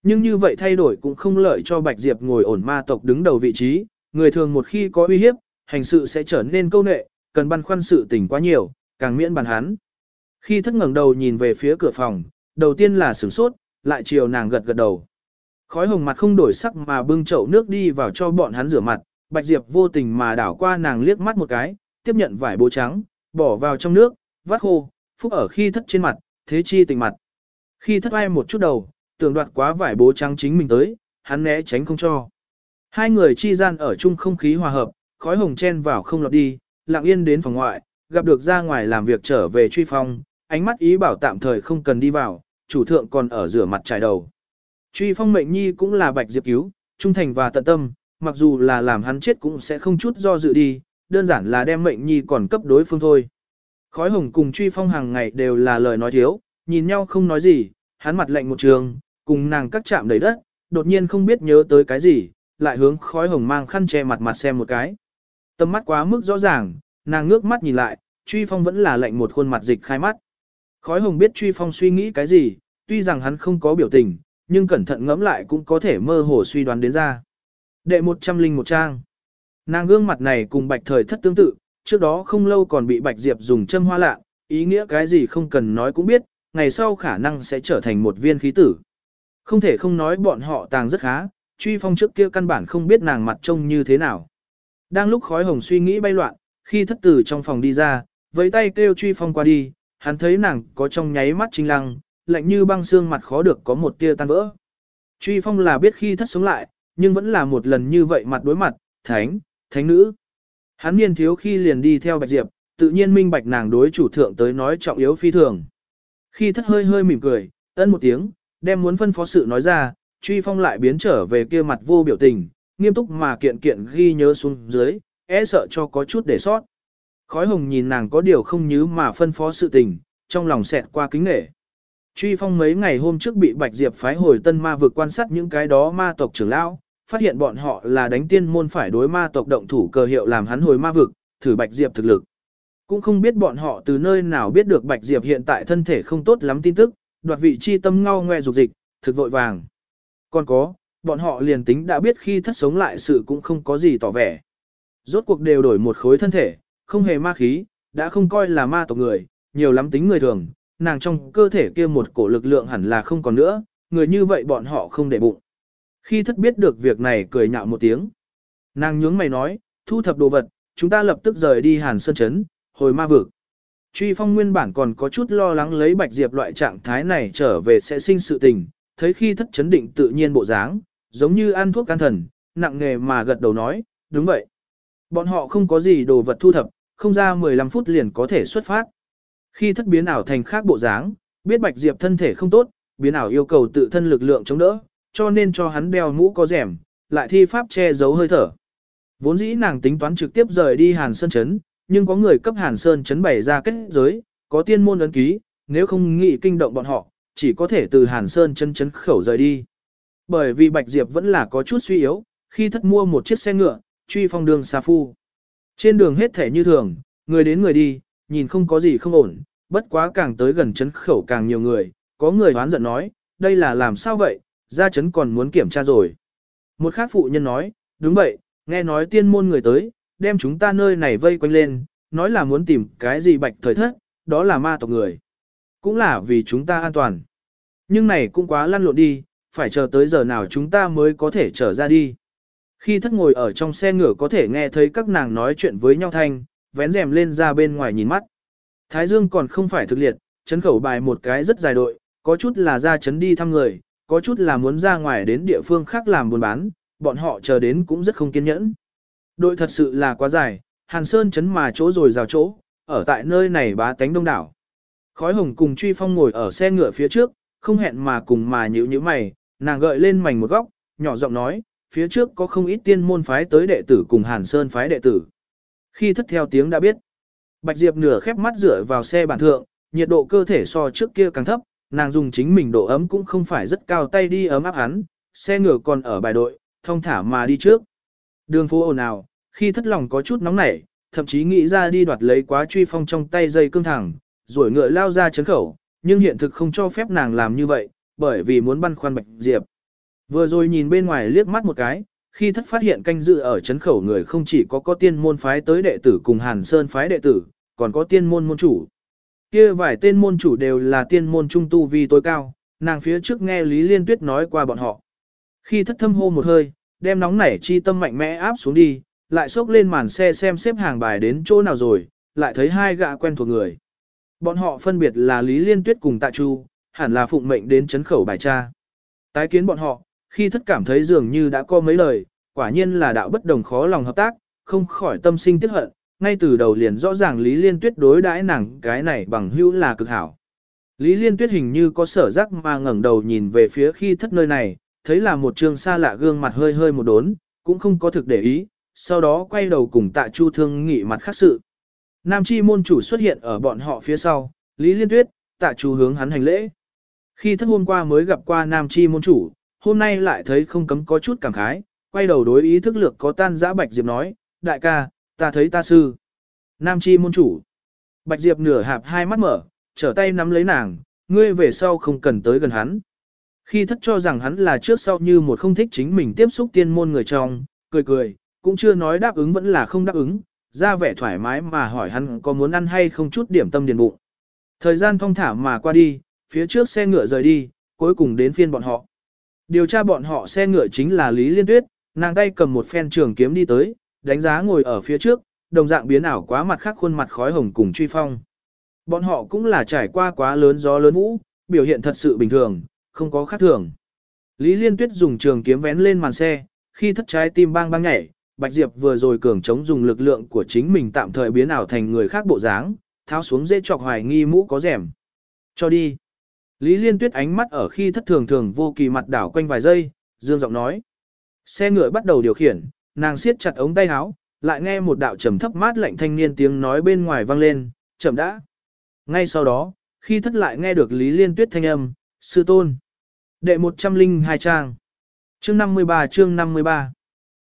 A: Nhưng như vậy thay đổi cũng không lợi cho Bạch Diệp ngồi ổn ma tộc đứng đầu vị trí, người thường một khi có uy hiếp, hành sự sẽ trở nên câu nệ, cần băn khoăn sự tình quá nhiều, càng miễn bàn hắn. Khi thất ngẩng đầu nhìn về phía cửa phòng, đầu tiên là sửng sốt, lại chiều nàng gật gật đầu. Khói hồng mặt không đổi sắc mà bưng chậu nước đi vào cho bọn hắn rửa mặt, Bạch Diệp vô tình mà đảo qua nàng liếc mắt một cái, tiếp nhận vải bố trắng, bỏ vào trong nước, vắt khô, phúc ở khi thất trên mặt, thế chi tình mặt. Khi thất ai một chút đầu, tưởng đoạt quá vải bố trắng chính mình tới, hắn né tránh không cho. Hai người chi gian ở chung không khí hòa hợp, khói hồng chen vào không lọt đi, lặng yên đến phòng ngoại, gặp được ra ngoài làm việc trở về truy phong, ánh mắt ý bảo tạm thời không cần đi vào, chủ thượng còn ở rửa mặt trải đầu. Truy phong mệnh nhi cũng là bạch diệp cứu, trung thành và tận tâm, mặc dù là làm hắn chết cũng sẽ không chút do dự đi, đơn giản là đem mệnh nhi còn cấp đối phương thôi. Khói hồng cùng truy phong hàng ngày đều là lời nói thiếu, nhìn nhau không nói gì, hắn mặt lạnh một trường, cùng nàng cắt chạm đầy đất, đột nhiên không biết nhớ tới cái gì, lại hướng khói hồng mang khăn che mặt mặt xem một cái. Tâm mắt quá mức rõ ràng, nàng ngước mắt nhìn lại, truy phong vẫn là lạnh một khuôn mặt dịch khai mắt. Khói hồng biết truy phong suy nghĩ cái gì, tuy rằng hắn không có biểu tình, nhưng cẩn thận ngẫm lại cũng có thể mơ hồ suy đoán đến ra. Đệ một trăm linh một trang. Nàng gương mặt này cùng bạch thời thất tương tự, trước đó không lâu còn bị bạch diệp dùng châm hoa lạ, ý nghĩa cái gì không cần nói cũng biết, ngày sau khả năng sẽ trở thành một viên khí tử. Không thể không nói bọn họ tàng rất khá, truy phong trước kia căn bản không biết nàng mặt trông như thế nào. Đang lúc khói hồng suy nghĩ bay loạn, khi thất tử trong phòng đi ra, với tay kêu truy phong qua đi, hắn thấy nàng có trong nháy mắt trinh lăng, lạnh như băng xương mặt khó được có một tia tan vỡ. Truy phong là biết khi thất sống lại, nhưng vẫn là một lần như vậy mặt đối mặt, thánh, thánh nữ. Hắn niên thiếu khi liền đi theo Bạch Diệp, tự nhiên minh bạch nàng đối chủ thượng tới nói trọng yếu phi thường. Khi thất hơi hơi mỉm cười, ân một tiếng, đem muốn phân phó sự nói ra, truy phong lại biến trở về kia mặt vô biểu tình, nghiêm túc mà kiện kiện ghi nhớ xuống dưới, e sợ cho có chút để sót. Khói hồng nhìn nàng có điều không nhớ mà phân phó sự tình, trong lòng xẹt qua kính nghệ. Truy phong mấy ngày hôm trước bị Bạch Diệp phái hồi tân ma vực quan sát những cái đó ma tộc trưởng lão, phát hiện bọn họ là đánh tiên môn phải đối ma tộc động thủ cờ hiệu làm hắn hồi ma vực, thử Bạch Diệp thực lực. Cũng không biết bọn họ từ nơi nào biết được Bạch Diệp hiện tại thân thể không tốt lắm tin tức, đoạt vị chi tâm ngao ngoe dục dịch, thực vội vàng. Còn có, bọn họ liền tính đã biết khi thất sống lại sự cũng không có gì tỏ vẻ. Rốt cuộc đều đổi một khối thân thể, không hề ma khí, đã không coi là ma tộc người, nhiều lắm tính người thường, nàng trong cơ thể kia một cổ lực lượng hẳn là không còn nữa, người như vậy bọn họ không để bụng. Khi thất biết được việc này cười nhạo một tiếng. Nàng nhướng mày nói, thu thập đồ vật, chúng ta lập tức rời đi Hàn Sơn Trấn, hồi ma vực. Truy phong nguyên bản còn có chút lo lắng lấy bạch diệp loại trạng thái này trở về sẽ sinh sự tình, thấy khi thất chấn định tự nhiên bộ dáng, giống như ăn thuốc can thần, nặng nghề mà gật đầu nói, đúng vậy. Bọn họ không có gì đồ vật thu thập, không ra 15 phút liền có thể xuất phát. Khi thất biến ảo thành khác bộ dáng, biết bạch diệp thân thể không tốt, biến ảo yêu cầu tự thân lực lượng chống đỡ, cho nên cho hắn đeo mũ có rẻm, lại thi pháp che giấu hơi thở. Vốn dĩ nàng tính toán trực tiếp rời đi Hàn Sơn Trấn, nhưng có người cấp Hàn Sơn Trấn bày ra kết giới, có tiên môn ấn ký, nếu không nghĩ kinh động bọn họ, chỉ có thể từ Hàn Sơn Trấn Trấn khẩu rời đi. Bởi vì Bạch Diệp vẫn là có chút suy yếu, khi thất mua một chiếc xe ngựa, truy phong đường xa phu. Trên đường hết thể như thường, người đến người đi, nhìn không có gì không ổn, bất quá càng tới gần trấn khẩu càng nhiều người, có người hoán giận nói, đây là làm sao vậy, ra chấn còn muốn kiểm tra rồi. Một khác phụ nhân nói, đúng vậy, nghe nói tiên môn người tới, đem chúng ta nơi này vây quanh lên, nói là muốn tìm cái gì bạch thời thất, đó là ma tộc người. Cũng là vì chúng ta an toàn. Nhưng này cũng quá lăn lộn đi, phải chờ tới giờ nào chúng ta mới có thể trở ra đi. Khi thất ngồi ở trong xe ngựa có thể nghe thấy các nàng nói chuyện với nhau thanh, vén rèm lên ra bên ngoài nhìn mắt. Thái Dương còn không phải thực liệt, chấn khẩu bài một cái rất dài đội, có chút là ra chấn đi thăm người, có chút là muốn ra ngoài đến địa phương khác làm buôn bán, bọn họ chờ đến cũng rất không kiên nhẫn. Đội thật sự là quá dài, Hàn Sơn chấn mà chỗ rồi rào chỗ, ở tại nơi này bá tánh đông đảo. Khói hồng cùng truy phong ngồi ở xe ngựa phía trước, không hẹn mà cùng mà nhữ như mày, nàng gợi lên mảnh một góc, nhỏ giọng nói, phía trước có không ít tiên môn phái tới đệ tử cùng Hàn Sơn phái đệ tử. Khi thất theo tiếng đã biết, Bạch Diệp nửa khép mắt rửa vào xe bản thượng, nhiệt độ cơ thể so trước kia càng thấp, nàng dùng chính mình độ ấm cũng không phải rất cao tay đi ấm áp hắn, xe ngựa còn ở bài đội, thông thả mà đi trước. Đường phố ồn ào, khi thất lòng có chút nóng nảy, thậm chí nghĩ ra đi đoạt lấy quá truy phong trong tay dây cương thẳng, rồi ngựa lao ra chấn khẩu, nhưng hiện thực không cho phép nàng làm như vậy, bởi vì muốn băn khoăn Bạch Diệp. Vừa rồi nhìn bên ngoài liếc mắt một cái, khi thất phát hiện canh dự ở chấn khẩu người không chỉ có có tiên môn phái tới đệ tử cùng Hàn Sơn phái đệ tử, còn có tiên môn môn chủ. Kia vài tên môn chủ đều là tiên môn trung tu vi tối cao, nàng phía trước nghe Lý Liên Tuyết nói qua bọn họ. Khi thất thâm hô một hơi, đem nóng nảy chi tâm mạnh mẽ áp xuống đi, lại xốc lên màn xe xem xếp hàng bài đến chỗ nào rồi, lại thấy hai gã quen thuộc người. Bọn họ phân biệt là Lý Liên Tuyết cùng Tạ Chu, hẳn là phụng mệnh đến chấn khẩu bài tra. Tái kiến bọn họ, khi thất cảm thấy dường như đã có mấy lời, quả nhiên là đạo bất đồng khó lòng hợp tác, không khỏi tâm sinh tiếc hận, ngay từ đầu liền rõ ràng Lý Liên Tuyết đối đãi nàng cái này bằng hữu là cực hảo. Lý Liên Tuyết hình như có sở giác mà ngẩng đầu nhìn về phía khi thất nơi này, thấy là một trường xa lạ gương mặt hơi hơi một đốn, cũng không có thực để ý, sau đó quay đầu cùng tạ chu thương nghị mặt khác sự. Nam chi môn chủ xuất hiện ở bọn họ phía sau, Lý Liên Tuyết, tạ chu hướng hắn hành lễ. Khi thất hôm qua mới gặp qua Nam chi môn chủ, hôm nay lại thấy không cấm có chút cảm khái, quay đầu đối ý thức lược có tan dã Bạch Diệp nói, đại ca, ta thấy ta sư. Nam chi môn chủ. Bạch Diệp nửa hạp hai mắt mở, trở tay nắm lấy nàng, ngươi về sau không cần tới gần hắn. Khi thất cho rằng hắn là trước sau như một không thích chính mình tiếp xúc tiên môn người trong, cười cười, cũng chưa nói đáp ứng vẫn là không đáp ứng, ra vẻ thoải mái mà hỏi hắn có muốn ăn hay không chút điểm tâm điền bụng. Thời gian thong thả mà qua đi, phía trước xe ngựa rời đi, cuối cùng đến phiên bọn họ. Điều tra bọn họ xe ngựa chính là Lý Liên Tuyết, nàng tay cầm một phen trường kiếm đi tới, đánh giá ngồi ở phía trước, đồng dạng biến ảo quá mặt khác khuôn mặt khói hồng cùng truy phong. Bọn họ cũng là trải qua quá lớn gió lớn vũ, biểu hiện thật sự bình thường, không có khác thường. Lý Liên Tuyết dùng trường kiếm vén lên màn xe, khi thất trái tim bang bang nhảy, Bạch Diệp vừa rồi cường chống dùng lực lượng của chính mình tạm thời biến ảo thành người khác bộ dáng, tháo xuống dễ chọc hoài nghi mũ có rèm. Cho đi. Lý Liên Tuyết ánh mắt ở khi thất thường thường vô kỳ mặt đảo quanh vài giây, dương giọng nói. Xe ngựa bắt đầu điều khiển, nàng siết chặt ống tay áo, lại nghe một đạo trầm thấp mát lạnh thanh niên tiếng nói bên ngoài vang lên, chậm đã. Ngay sau đó, khi thất lại nghe được Lý Liên Tuyết thanh âm, sư tôn. Đệ 102 trang. Chương 53 chương 53.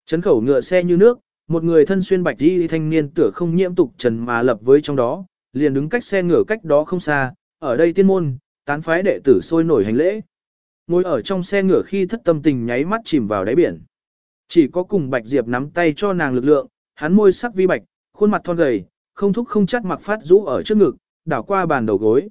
A: Chấn khẩu ngựa xe như nước, một người thân xuyên bạch đi thanh niên tựa không nhiễm tục trần mà lập với trong đó, liền đứng cách xe ngựa cách đó không xa, ở đây tiên môn, tán phái đệ tử sôi nổi hành lễ. Ngồi ở trong xe ngựa khi thất tâm tình nháy mắt chìm vào đáy biển. Chỉ có cùng Bạch Diệp nắm tay cho nàng lực lượng, hắn môi sắc vi bạch, khuôn mặt thon gầy, không thúc không chắt mặc phát rũ ở trước ngực, đảo qua bàn đầu gối.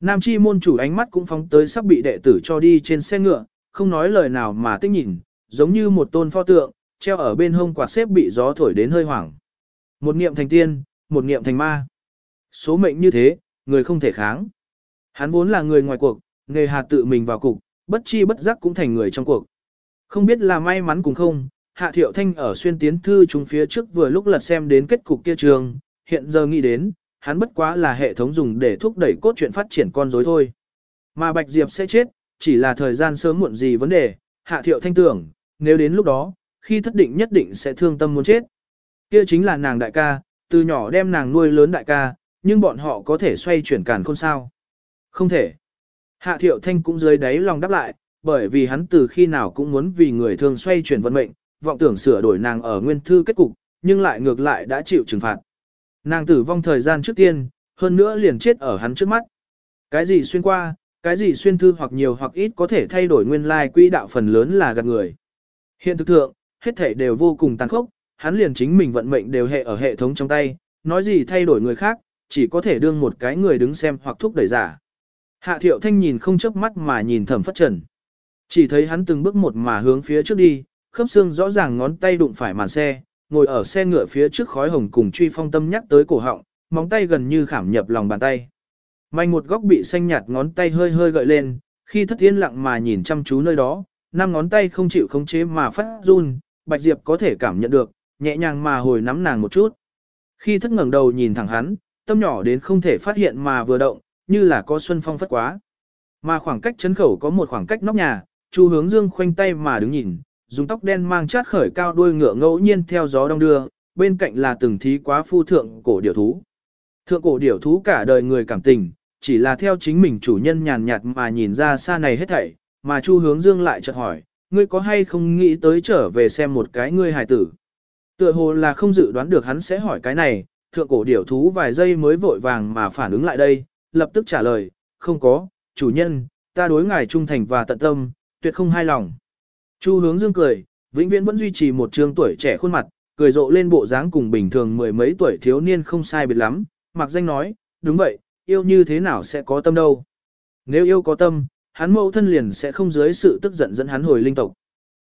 A: Nam chi môn chủ ánh mắt cũng phóng tới sắp bị đệ tử cho đi trên xe ngựa, không nói lời nào mà tích nhìn, giống như một tôn pho tượng, treo ở bên hông quạt xếp bị gió thổi đến hơi hoảng. Một niệm thành tiên, một niệm thành ma. Số mệnh như thế, người không thể kháng. Hắn vốn là người ngoài cuộc, nghề hạt tự mình vào cục, bất chi bất giác cũng thành người trong cuộc. Không biết là may mắn cùng không, Hạ Thiệu Thanh ở xuyên tiến thư chúng phía trước vừa lúc lật xem đến kết cục kia trường, hiện giờ nghĩ đến, hắn bất quá là hệ thống dùng để thúc đẩy cốt truyện phát triển con rối thôi. Mà Bạch Diệp sẽ chết, chỉ là thời gian sớm muộn gì vấn đề, Hạ Thiệu Thanh tưởng, nếu đến lúc đó, khi thất định nhất định sẽ thương tâm muốn chết. Kia chính là nàng đại ca, từ nhỏ đem nàng nuôi lớn đại ca, nhưng bọn họ có thể xoay chuyển cản khôn sao. Không thể. Hạ Thiệu Thanh cũng dưới đáy lòng đáp lại, bởi vì hắn từ khi nào cũng muốn vì người thường xoay chuyển vận mệnh, vọng tưởng sửa đổi nàng ở nguyên thư kết cục, nhưng lại ngược lại đã chịu trừng phạt. Nàng tử vong thời gian trước tiên, hơn nữa liền chết ở hắn trước mắt. Cái gì xuyên qua, cái gì xuyên thư hoặc nhiều hoặc ít có thể thay đổi nguyên lai quỹ đạo phần lớn là gạt người. Hiện thực thượng, hết thể đều vô cùng tàn khốc, hắn liền chính mình vận mệnh đều hệ ở hệ thống trong tay, nói gì thay đổi người khác, chỉ có thể đương một cái người đứng xem hoặc thúc đẩy giả. Hạ thiệu thanh nhìn không chớp mắt mà nhìn thẩm phất trần. Chỉ thấy hắn từng bước một mà hướng phía trước đi, khớp xương rõ ràng ngón tay đụng phải màn xe, ngồi ở xe ngựa phía trước khói hồng cùng truy phong tâm nhắc tới cổ họng, móng tay gần như khảm nhập lòng bàn tay. Manh một góc bị xanh nhạt ngón tay hơi hơi gợi lên, khi thất yên lặng mà nhìn chăm chú nơi đó, năm ngón tay không chịu khống chế mà phát run, Bạch Diệp có thể cảm nhận được, nhẹ nhàng mà hồi nắm nàng một chút. Khi thất ngẩng đầu nhìn thẳng hắn, tâm nhỏ đến không thể phát hiện mà vừa động, như là có xuân phong phất quá. Mà khoảng cách chấn khẩu có một khoảng cách nóc nhà, Chu hướng dương khoanh tay mà đứng nhìn, dùng tóc đen mang chát khởi cao đuôi ngựa ngẫu nhiên theo gió đông đưa, bên cạnh là từng thí quá phu thượng cổ điểu thú. Thượng cổ điểu thú cả đời người cảm tình, chỉ là theo chính mình chủ nhân nhàn nhạt mà nhìn ra xa này hết thảy, mà Chu Hướng Dương lại chợt hỏi, ngươi có hay không nghĩ tới trở về xem một cái ngươi hài tử. Tựa hồ là không dự đoán được hắn sẽ hỏi cái này, thượng cổ điểu thú vài giây mới vội vàng mà phản ứng lại đây, lập tức trả lời, không có, chủ nhân, ta đối ngài trung thành và tận tâm, tuyệt không hai lòng. Chu hướng dương cười, vĩnh viễn vẫn duy trì một trương tuổi trẻ khuôn mặt, cười rộ lên bộ dáng cùng bình thường mười mấy tuổi thiếu niên không sai biệt lắm, mặc danh nói, đúng vậy, yêu như thế nào sẽ có tâm đâu. Nếu yêu có tâm, hắn mẫu thân liền sẽ không dưới sự tức giận dẫn hắn hồi linh tộc.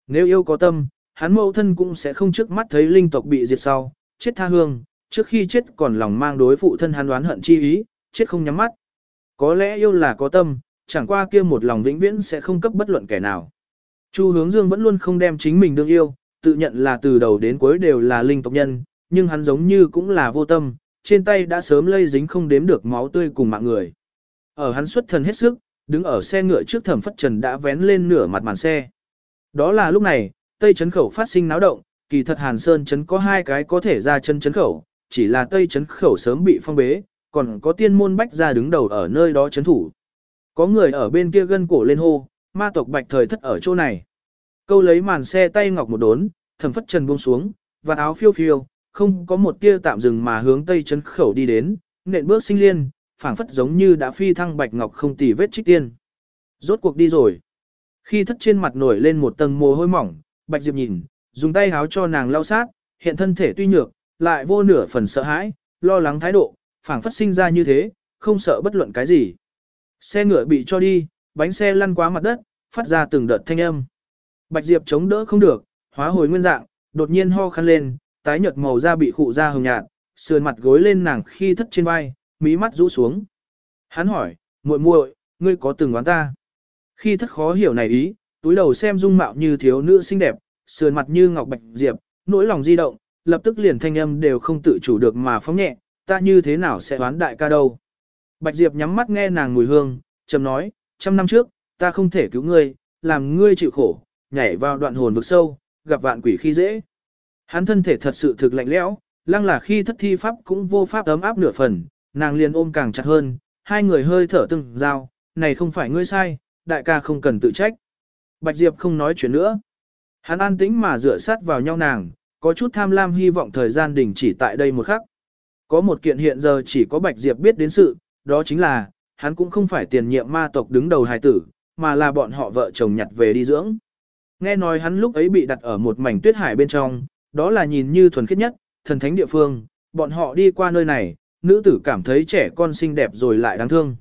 A: Nếu yêu có tâm, hắn mẫu thân cũng sẽ không trước mắt thấy linh tộc bị diệt sau, chết tha hương, trước khi chết còn lòng mang đối phụ thân hắn đoán hận chi ý, chết không nhắm mắt. Có lẽ yêu là có tâm, chẳng qua kia một lòng vĩnh viễn sẽ không cấp bất luận kẻ nào. Chu hướng dương vẫn luôn không đem chính mình đương yêu, tự nhận là từ đầu đến cuối đều là linh tộc nhân, nhưng hắn giống như cũng là vô tâm, trên tay đã sớm lây dính không đếm được máu tươi cùng mạng người. Ở hắn xuất thần hết sức, đứng ở xe ngựa trước thẩm phất trần đã vén lên nửa mặt màn xe. Đó là lúc này, Tây Trấn Khẩu phát sinh náo động, kỳ thật Hàn Sơn Trấn có hai cái có thể ra chân Trấn Khẩu, chỉ là Tây Trấn Khẩu sớm bị phong bế, còn có tiên môn bách ra đứng đầu ở nơi đó Trấn Thủ. Có người ở bên kia gân cổ lên hô, ma tộc bạch thời thất ở chỗ này. Câu lấy màn xe tay ngọc một đốn, thẩm phất trần buông xuống, và áo phiêu phiêu, không có một tia tạm dừng mà hướng Tây Trấn Khẩu đi đến, nện bước sinh liên, phảng phất giống như đã phi thăng bạch ngọc không tì vết trích tiên. Rốt cuộc đi rồi. Khi thất trên mặt nổi lên một tầng mồ hôi mỏng, Bạch Diệp nhìn, dùng tay háo cho nàng lau sát, hiện thân thể tuy nhược, lại vô nửa phần sợ hãi, lo lắng thái độ, phảng phất sinh ra như thế, không sợ bất luận cái gì. Xe ngựa bị cho đi, bánh xe lăn quá mặt đất, phát ra từng đợt thanh âm. Bạch Diệp chống đỡ không được, hóa hồi nguyên dạng, đột nhiên ho khăn lên, tái nhợt màu da bị khụ ra hồng nhạt, sườn mặt gối lên nàng khi thất trên vai, mí mắt rũ xuống. Hắn hỏi, muội muội, ngươi có từng đoán ta? Khi thất khó hiểu này ý, túi đầu xem dung mạo như thiếu nữ xinh đẹp, sườn mặt như ngọc bạch diệp, nỗi lòng di động, lập tức liền thanh âm đều không tự chủ được mà phóng nhẹ, ta như thế nào sẽ đoán đại ca đâu. Bạch Diệp nhắm mắt nghe nàng mùi hương, trầm nói, trăm năm trước, ta không thể cứu ngươi, làm ngươi chịu khổ, nhảy vào đoạn hồn vực sâu, gặp vạn quỷ khi dễ. Hắn thân thể thật sự thực lạnh lẽo, lăng là khi thất thi pháp cũng vô pháp ấm áp nửa phần, nàng liền ôm càng chặt hơn, hai người hơi thở từng dao, này không phải ngươi sai, đại ca không cần tự trách. Bạch Diệp không nói chuyện nữa. Hắn an tĩnh mà dựa sát vào nhau nàng, có chút tham lam hy vọng thời gian đình chỉ tại đây một khắc. Có một kiện hiện giờ chỉ có Bạch Diệp biết đến sự, đó chính là, hắn cũng không phải tiền nhiệm ma tộc đứng đầu hài tử, mà là bọn họ vợ chồng nhặt về đi dưỡng. Nghe nói hắn lúc ấy bị đặt ở một mảnh tuyết hải bên trong, đó là nhìn như thuần khiết nhất, thần thánh địa phương, bọn họ đi qua nơi này, nữ tử cảm thấy trẻ con xinh đẹp rồi lại đáng thương.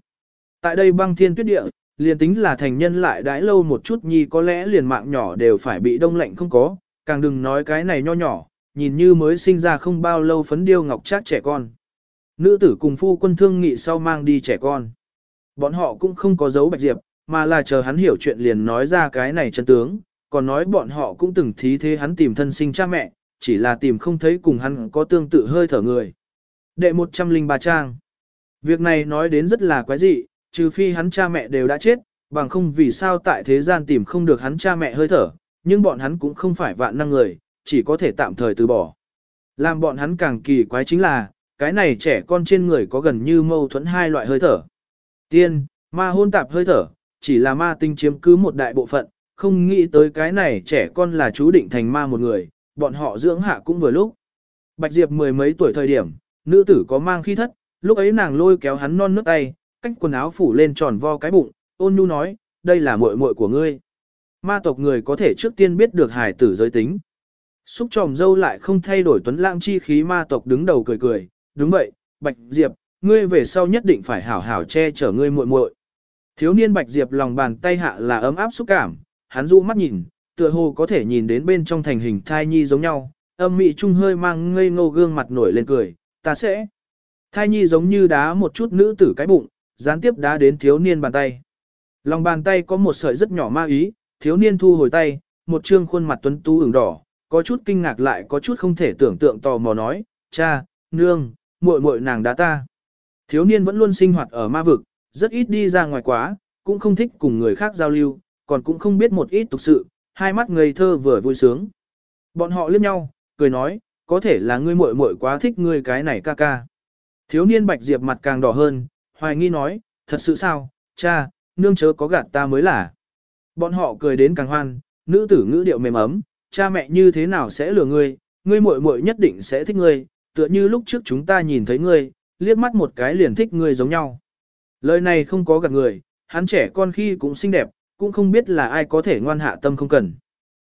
A: Tại đây băng thiên tuyết địa, liền tính là thành nhân lại đãi lâu một chút nhi có lẽ liền mạng nhỏ đều phải bị đông lạnh không có, càng đừng nói cái này nho nhỏ, nhìn như mới sinh ra không bao lâu phấn điêu ngọc trác trẻ con. Nữ tử cùng phu quân thương nghị sau mang đi trẻ con. Bọn họ cũng không có dấu bạch diệp, mà là chờ hắn hiểu chuyện liền nói ra cái này chân tướng, còn nói bọn họ cũng từng thí thế hắn tìm thân sinh cha mẹ, chỉ là tìm không thấy cùng hắn có tương tự hơi thở người. Đệ 103 trang. Việc này nói đến rất là quái dị, trừ phi hắn cha mẹ đều đã chết, bằng không vì sao tại thế gian tìm không được hắn cha mẹ hơi thở, nhưng bọn hắn cũng không phải vạn năng người, chỉ có thể tạm thời từ bỏ. Làm bọn hắn càng kỳ quái chính là, cái này trẻ con trên người có gần như mâu thuẫn hai loại hơi thở. Tiên, ma hôn tạp hơi thở, chỉ là ma tinh chiếm cứ một đại bộ phận, không nghĩ tới cái này trẻ con là chú định thành ma một người, bọn họ dưỡng hạ cũng vừa lúc. Bạch Diệp mười mấy tuổi thời điểm, nữ tử có mang khi thất, lúc ấy nàng lôi kéo hắn non nước tay, cách quần áo phủ lên tròn vo cái bụng, ôn nhu nói, đây là muội muội của ngươi. Ma tộc người có thể trước tiên biết được hài tử giới tính. Xúc tròm dâu lại không thay đổi tuấn lãng chi khí ma tộc đứng đầu cười cười, đúng vậy, Bạch Diệp, ngươi về sau nhất định phải hảo hảo che chở ngươi muội muội. Thiếu niên Bạch Diệp lòng bàn tay hạ là ấm áp xúc cảm, hắn dụ mắt nhìn, tựa hồ có thể nhìn đến bên trong thành hình thai nhi giống nhau, âm mị trung hơi mang ngây ngô gương mặt nổi lên cười, ta sẽ. Thai nhi giống như đá một chút nữ tử cái bụng, gián tiếp đá đến thiếu niên bàn tay. Lòng bàn tay có một sợi rất nhỏ ma ý, thiếu niên thu hồi tay, một trương khuôn mặt tuấn tú ửng đỏ, có chút kinh ngạc lại có chút không thể tưởng tượng tò mò nói, cha, nương, muội muội nàng đá ta. Thiếu niên vẫn luôn sinh hoạt ở ma vực, rất ít đi ra ngoài quá, cũng không thích cùng người khác giao lưu, còn cũng không biết một ít tục sự, hai mắt ngây thơ vừa vui sướng. Bọn họ liếc nhau, cười nói, có thể là ngươi muội muội quá thích ngươi cái này ca ca. Thiếu niên bạch diệp mặt càng đỏ hơn, hoài nghi nói, thật sự sao, cha, nương chớ có gạt ta mới là. Bọn họ cười đến càng hoan, nữ tử ngữ điệu mềm ấm, cha mẹ như thế nào sẽ lừa ngươi, ngươi muội muội nhất định sẽ thích ngươi, tựa như lúc trước chúng ta nhìn thấy ngươi, liếc mắt một cái liền thích ngươi giống nhau. Lời này không có gạt người, hắn trẻ con khi cũng xinh đẹp, cũng không biết là ai có thể ngoan hạ tâm không cần.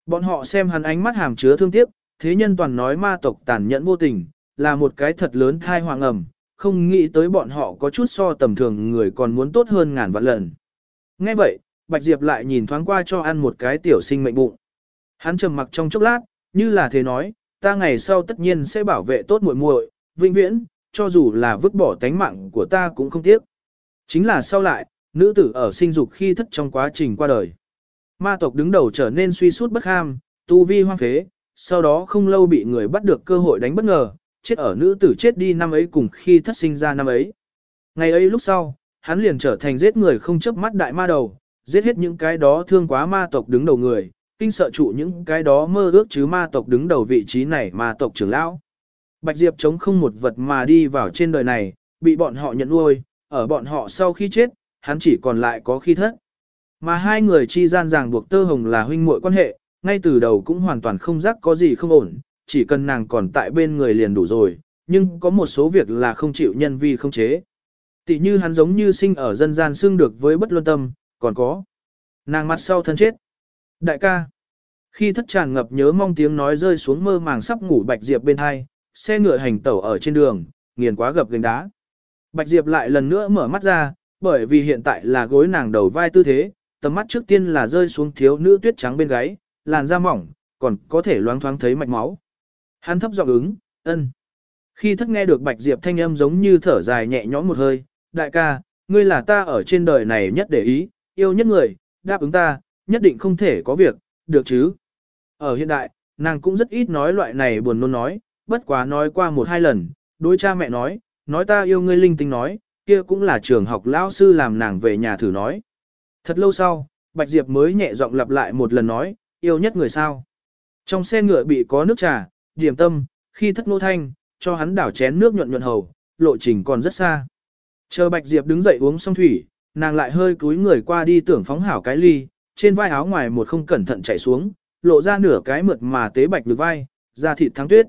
A: Bọn họ xem hắn ánh mắt hàm chứa thương tiếc, thế nhân toàn nói ma tộc tàn nhẫn vô tình, là một cái thật lớn thai hoàng ẩm, không nghĩ tới bọn họ có chút so tầm thường người còn muốn tốt hơn ngàn vạn lần. Nghe vậy, Bạch Diệp lại nhìn thoáng qua cho ăn một cái tiểu sinh mệnh bụng. Hắn trầm mặc trong chốc lát, như là thế nói, ta ngày sau tất nhiên sẽ bảo vệ tốt muội muội, vĩnh viễn, cho dù là vứt bỏ tánh mạng của ta cũng không tiếc. Chính là sau lại, nữ tử ở sinh dục khi thất trong quá trình qua đời. Ma tộc đứng đầu trở nên suy sút bất ham, tu vi hoang phế, sau đó không lâu bị người bắt được cơ hội đánh bất ngờ, chết ở nữ tử chết đi năm ấy cùng khi thất sinh ra năm ấy. Ngày ấy lúc sau, hắn liền trở thành giết người không chớp mắt đại ma đầu, giết hết những cái đó thương quá ma tộc đứng đầu người, kinh sợ trụ những cái đó mơ ước chứ ma tộc đứng đầu vị trí này ma tộc trưởng lão. Bạch Diệp chống không một vật mà đi vào trên đời này, bị bọn họ nhận nuôi, ở bọn họ sau khi chết, hắn chỉ còn lại có khi thất. Mà hai người chi gian ràng buộc tơ hồng là huynh muội quan hệ, ngay từ đầu cũng hoàn toàn không giác có gì không ổn, chỉ cần nàng còn tại bên người liền đủ rồi, nhưng có một số việc là không chịu nhân vi không chế. Tỷ như hắn giống như sinh ở dân gian xương được với bất luân tâm, còn có. Nàng mặt sau thân chết. Đại ca. Khi thất tràn ngập nhớ mong tiếng nói rơi xuống mơ màng sắp ngủ Bạch Diệp bên hai, xe ngựa hành tẩu ở trên đường, nghiền quá gập gành đá. Bạch Diệp lại lần nữa mở mắt ra, bởi vì hiện tại là gối nàng đầu vai tư thế, tầm mắt trước tiên là rơi xuống thiếu nữ tuyết trắng bên gáy, làn da mỏng, còn có thể loáng thoáng thấy mạch máu. Hắn thấp giọng ứng, ân. Khi thất nghe được Bạch Diệp thanh âm giống như thở dài nhẹ nhõm một hơi, đại ca, ngươi là ta ở trên đời này nhất để ý, yêu nhất người, đáp ứng ta, nhất định không thể có việc, được chứ. Ở hiện đại, nàng cũng rất ít nói loại này buồn nôn nói, bất quá nói qua một hai lần, đối cha mẹ nói, nói ta yêu ngươi linh tinh nói, kia cũng là trường học lão sư làm nàng về nhà thử nói. Thật lâu sau, Bạch Diệp mới nhẹ giọng lặp lại một lần nói, yêu nhất người sao. Trong xe ngựa bị có nước trà, điểm tâm, khi thất nô thanh, cho hắn đảo chén nước nhuận nhuận hầu, lộ trình còn rất xa. Chờ Bạch Diệp đứng dậy uống xong thủy, nàng lại hơi cúi người qua đi tưởng phóng hảo cái ly, trên vai áo ngoài một không cẩn thận chảy xuống, lộ ra nửa cái mượt mà tế bạch được vai, da thịt thắng tuyết.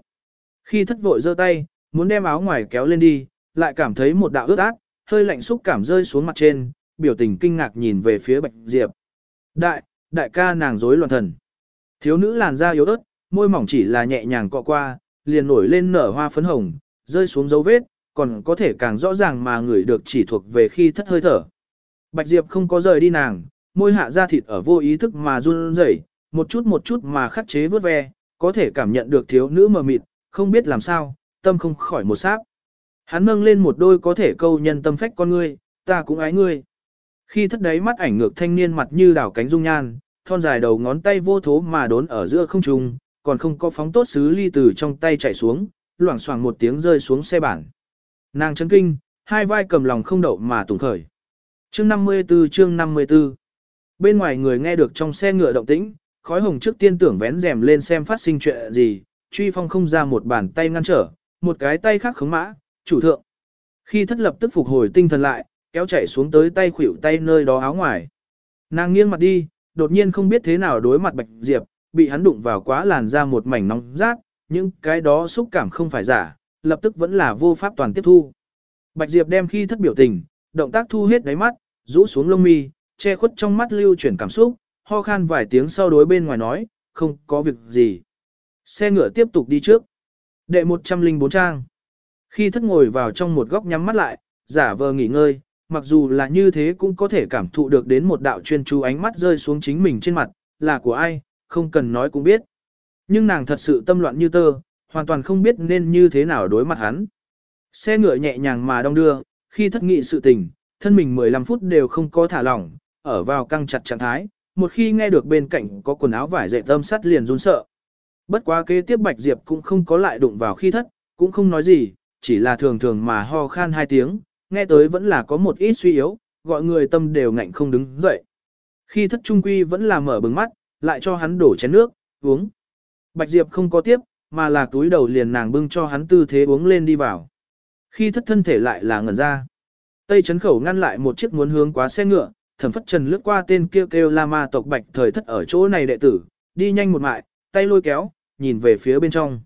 A: Khi thất vội giơ tay, muốn đem áo ngoài kéo lên đi, lại cảm thấy một đạo ướt át, hơi lạnh xúc cảm rơi xuống mặt trên, biểu tình kinh ngạc nhìn về phía Bạch Diệp. Đại, đại ca nàng rối loạn thần. Thiếu nữ làn da yếu ớt, môi mỏng chỉ là nhẹ nhàng cọ qua, liền nổi lên nở hoa phấn hồng, rơi xuống dấu vết, còn có thể càng rõ ràng mà người được chỉ thuộc về khi thất hơi thở. Bạch Diệp không có rời đi nàng, môi hạ da thịt ở vô ý thức mà run rẩy, một chút một chút mà khắc chế vớt ve, có thể cảm nhận được thiếu nữ mờ mịt, không biết làm sao, tâm không khỏi một sáp. Hắn nâng lên một đôi có thể câu nhân tâm phách con ngươi, ta cũng ái ngươi. Khi thất đáy mắt ảnh ngược thanh niên mặt như đảo cánh dung nhan, thon dài đầu ngón tay vô thố mà đốn ở giữa không trung, còn không có phóng tốt xứ ly từ trong tay chạy xuống, loảng xoảng một tiếng rơi xuống xe bản. Nàng chấn kinh, hai vai cầm lòng không đậu mà tùng khởi. Chương 54 chương 54 Bên ngoài người nghe được trong xe ngựa động tĩnh, khói hồng trước tiên tưởng vén rèm lên xem phát sinh chuyện gì, truy phong không ra một bàn tay ngăn trở, một cái tay khác khống mã, chủ thượng. Khi thất lập tức phục hồi tinh thần lại, kéo chạy xuống tới tay khuỷu tay nơi đó áo ngoài. Nàng nghiêng mặt đi, đột nhiên không biết thế nào đối mặt Bạch Diệp, bị hắn đụng vào quá làn ra một mảnh nóng rát, nhưng cái đó xúc cảm không phải giả, lập tức vẫn là vô pháp toàn tiếp thu. Bạch Diệp đem khi thất biểu tình, động tác thu hết đáy mắt, rũ xuống lông mi, che khuất trong mắt lưu chuyển cảm xúc, ho khan vài tiếng sau đối bên ngoài nói, không có việc gì. Xe ngựa tiếp tục đi trước. Đệ 104 trang. Khi thất ngồi vào trong một góc nhắm mắt lại, giả vờ nghỉ ngơi, mặc dù là như thế cũng có thể cảm thụ được đến một đạo chuyên chú ánh mắt rơi xuống chính mình trên mặt, là của ai, không cần nói cũng biết. Nhưng nàng thật sự tâm loạn như tơ, hoàn toàn không biết nên như thế nào đối mặt hắn. Xe ngựa nhẹ nhàng mà đong đưa, khi thất nghị sự tình, thân mình 15 phút đều không có thả lỏng, ở vào căng chặt trạng thái, một khi nghe được bên cạnh có quần áo vải dệt tâm sắt liền run sợ. Bất quá kế tiếp Bạch Diệp cũng không có lại đụng vào khi thất, cũng không nói gì, chỉ là thường thường mà ho khan hai tiếng, nghe tới vẫn là có một ít suy yếu, gọi người tâm đều ngạnh không đứng dậy. Khi thất trung quy vẫn là mở bừng mắt, lại cho hắn đổ chén nước, uống. Bạch Diệp không có tiếp, mà là túi đầu liền nàng bưng cho hắn tư thế uống lên đi vào. Khi thất thân thể lại là ngẩn ra. Tây chấn khẩu ngăn lại một chiếc muốn hướng quá xe ngựa, thẩm phất trần lướt qua tên kia kêu, kêu la ma tộc bạch thời thất ở chỗ này đệ tử, đi nhanh một mại, tay lôi kéo, nhìn về phía bên trong.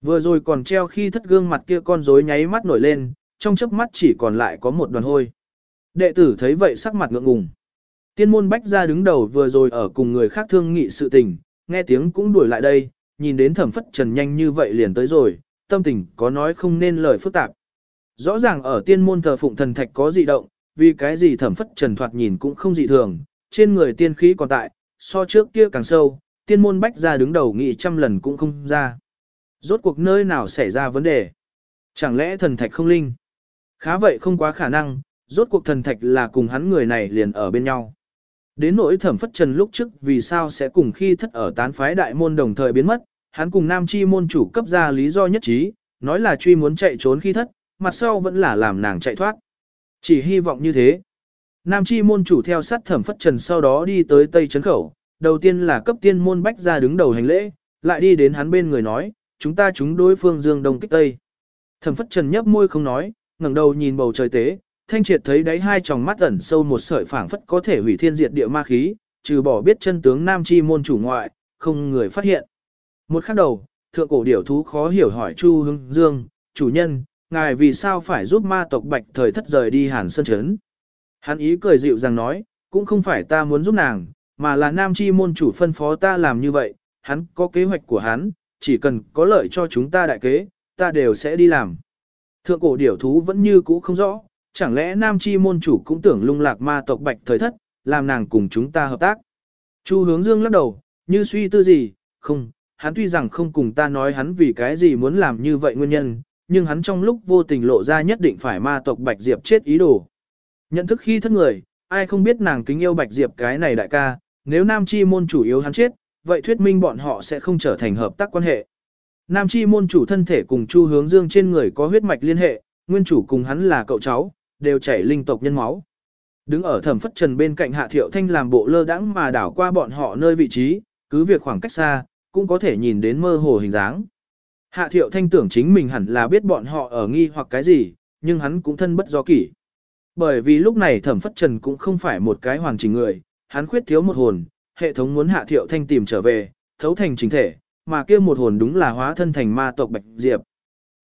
A: Vừa rồi còn treo khi thất gương mặt kia con rối nháy mắt nổi lên, trong chớp mắt chỉ còn lại có một đoàn hôi. Đệ tử thấy vậy sắc mặt ngượng ngùng. Tiên môn bách ra đứng đầu vừa rồi ở cùng người khác thương nghị sự tình, nghe tiếng cũng đuổi lại đây, nhìn đến thẩm phất trần nhanh như vậy liền tới rồi, tâm tình có nói không nên lời phức tạp. Rõ ràng ở tiên môn thờ phụng thần thạch có dị động, vì cái gì thẩm phất trần thoạt nhìn cũng không dị thường, trên người tiên khí còn tại, so trước kia càng sâu, tiên môn bách ra đứng đầu nghị trăm lần cũng không ra. Rốt cuộc nơi nào xảy ra vấn đề? Chẳng lẽ thần thạch không linh? Khá vậy không quá khả năng, rốt cuộc thần thạch là cùng hắn người này liền ở bên nhau. Đến nỗi thẩm phất trần lúc trước vì sao sẽ cùng khi thất ở tán phái đại môn đồng thời biến mất, hắn cùng nam chi môn chủ cấp ra lý do nhất trí, nói là truy muốn chạy trốn khi thất, mặt sau vẫn là làm nàng chạy thoát. Chỉ hy vọng như thế. Nam chi môn chủ theo sát thẩm phất trần sau đó đi tới Tây Trấn Khẩu, đầu tiên là cấp tiên môn bách ra đứng đầu hành lễ, lại đi đến hắn bên người nói, chúng ta chúng đối phương dương đông kích Tây. Thẩm phất trần nhấp môi không nói, ngẩng đầu nhìn bầu trời tế, thanh triệt thấy đáy hai tròng mắt ẩn sâu một sợi phảng phất có thể hủy thiên diệt địa ma khí, trừ bỏ biết chân tướng Nam chi môn chủ ngoại, không người phát hiện. Một khắc đầu, thượng cổ điểu thú khó hiểu hỏi Chu Hưng Dương, chủ nhân, ngài vì sao phải giúp ma tộc bạch thời thất rời đi hàn sơn chấn. Hắn ý cười dịu rằng nói, cũng không phải ta muốn giúp nàng, mà là nam chi môn chủ phân phó ta làm như vậy, hắn có kế hoạch của hắn, chỉ cần có lợi cho chúng ta đại kế, ta đều sẽ đi làm. Thượng cổ điểu thú vẫn như cũ không rõ, chẳng lẽ nam chi môn chủ cũng tưởng lung lạc ma tộc bạch thời thất, làm nàng cùng chúng ta hợp tác. Chu hướng dương lắc đầu, như suy tư gì, không, hắn tuy rằng không cùng ta nói hắn vì cái gì muốn làm như vậy nguyên nhân, nhưng hắn trong lúc vô tình lộ ra nhất định phải ma tộc Bạch Diệp chết ý đồ. Nhận thức khi thất người, ai không biết nàng kính yêu Bạch Diệp cái này đại ca, nếu Nam Chi môn chủ yếu hắn chết, vậy thuyết minh bọn họ sẽ không trở thành hợp tác quan hệ. Nam Chi môn chủ thân thể cùng Chu Hướng Dương trên người có huyết mạch liên hệ, nguyên chủ cùng hắn là cậu cháu, đều chảy linh tộc nhân máu. Đứng ở thẩm phất trần bên cạnh Hạ Thiệu Thanh làm bộ lơ đãng mà đảo qua bọn họ nơi vị trí, cứ việc khoảng cách xa, cũng có thể nhìn đến mơ hồ hình dáng. Hạ thiệu thanh tưởng chính mình hẳn là biết bọn họ ở nghi hoặc cái gì, nhưng hắn cũng thân bất do kỷ. Bởi vì lúc này thẩm phất trần cũng không phải một cái hoàn chỉnh người, hắn khuyết thiếu một hồn, hệ thống muốn hạ thiệu thanh tìm trở về, thấu thành chính thể, mà kia một hồn đúng là hóa thân thành ma tộc bạch diệp.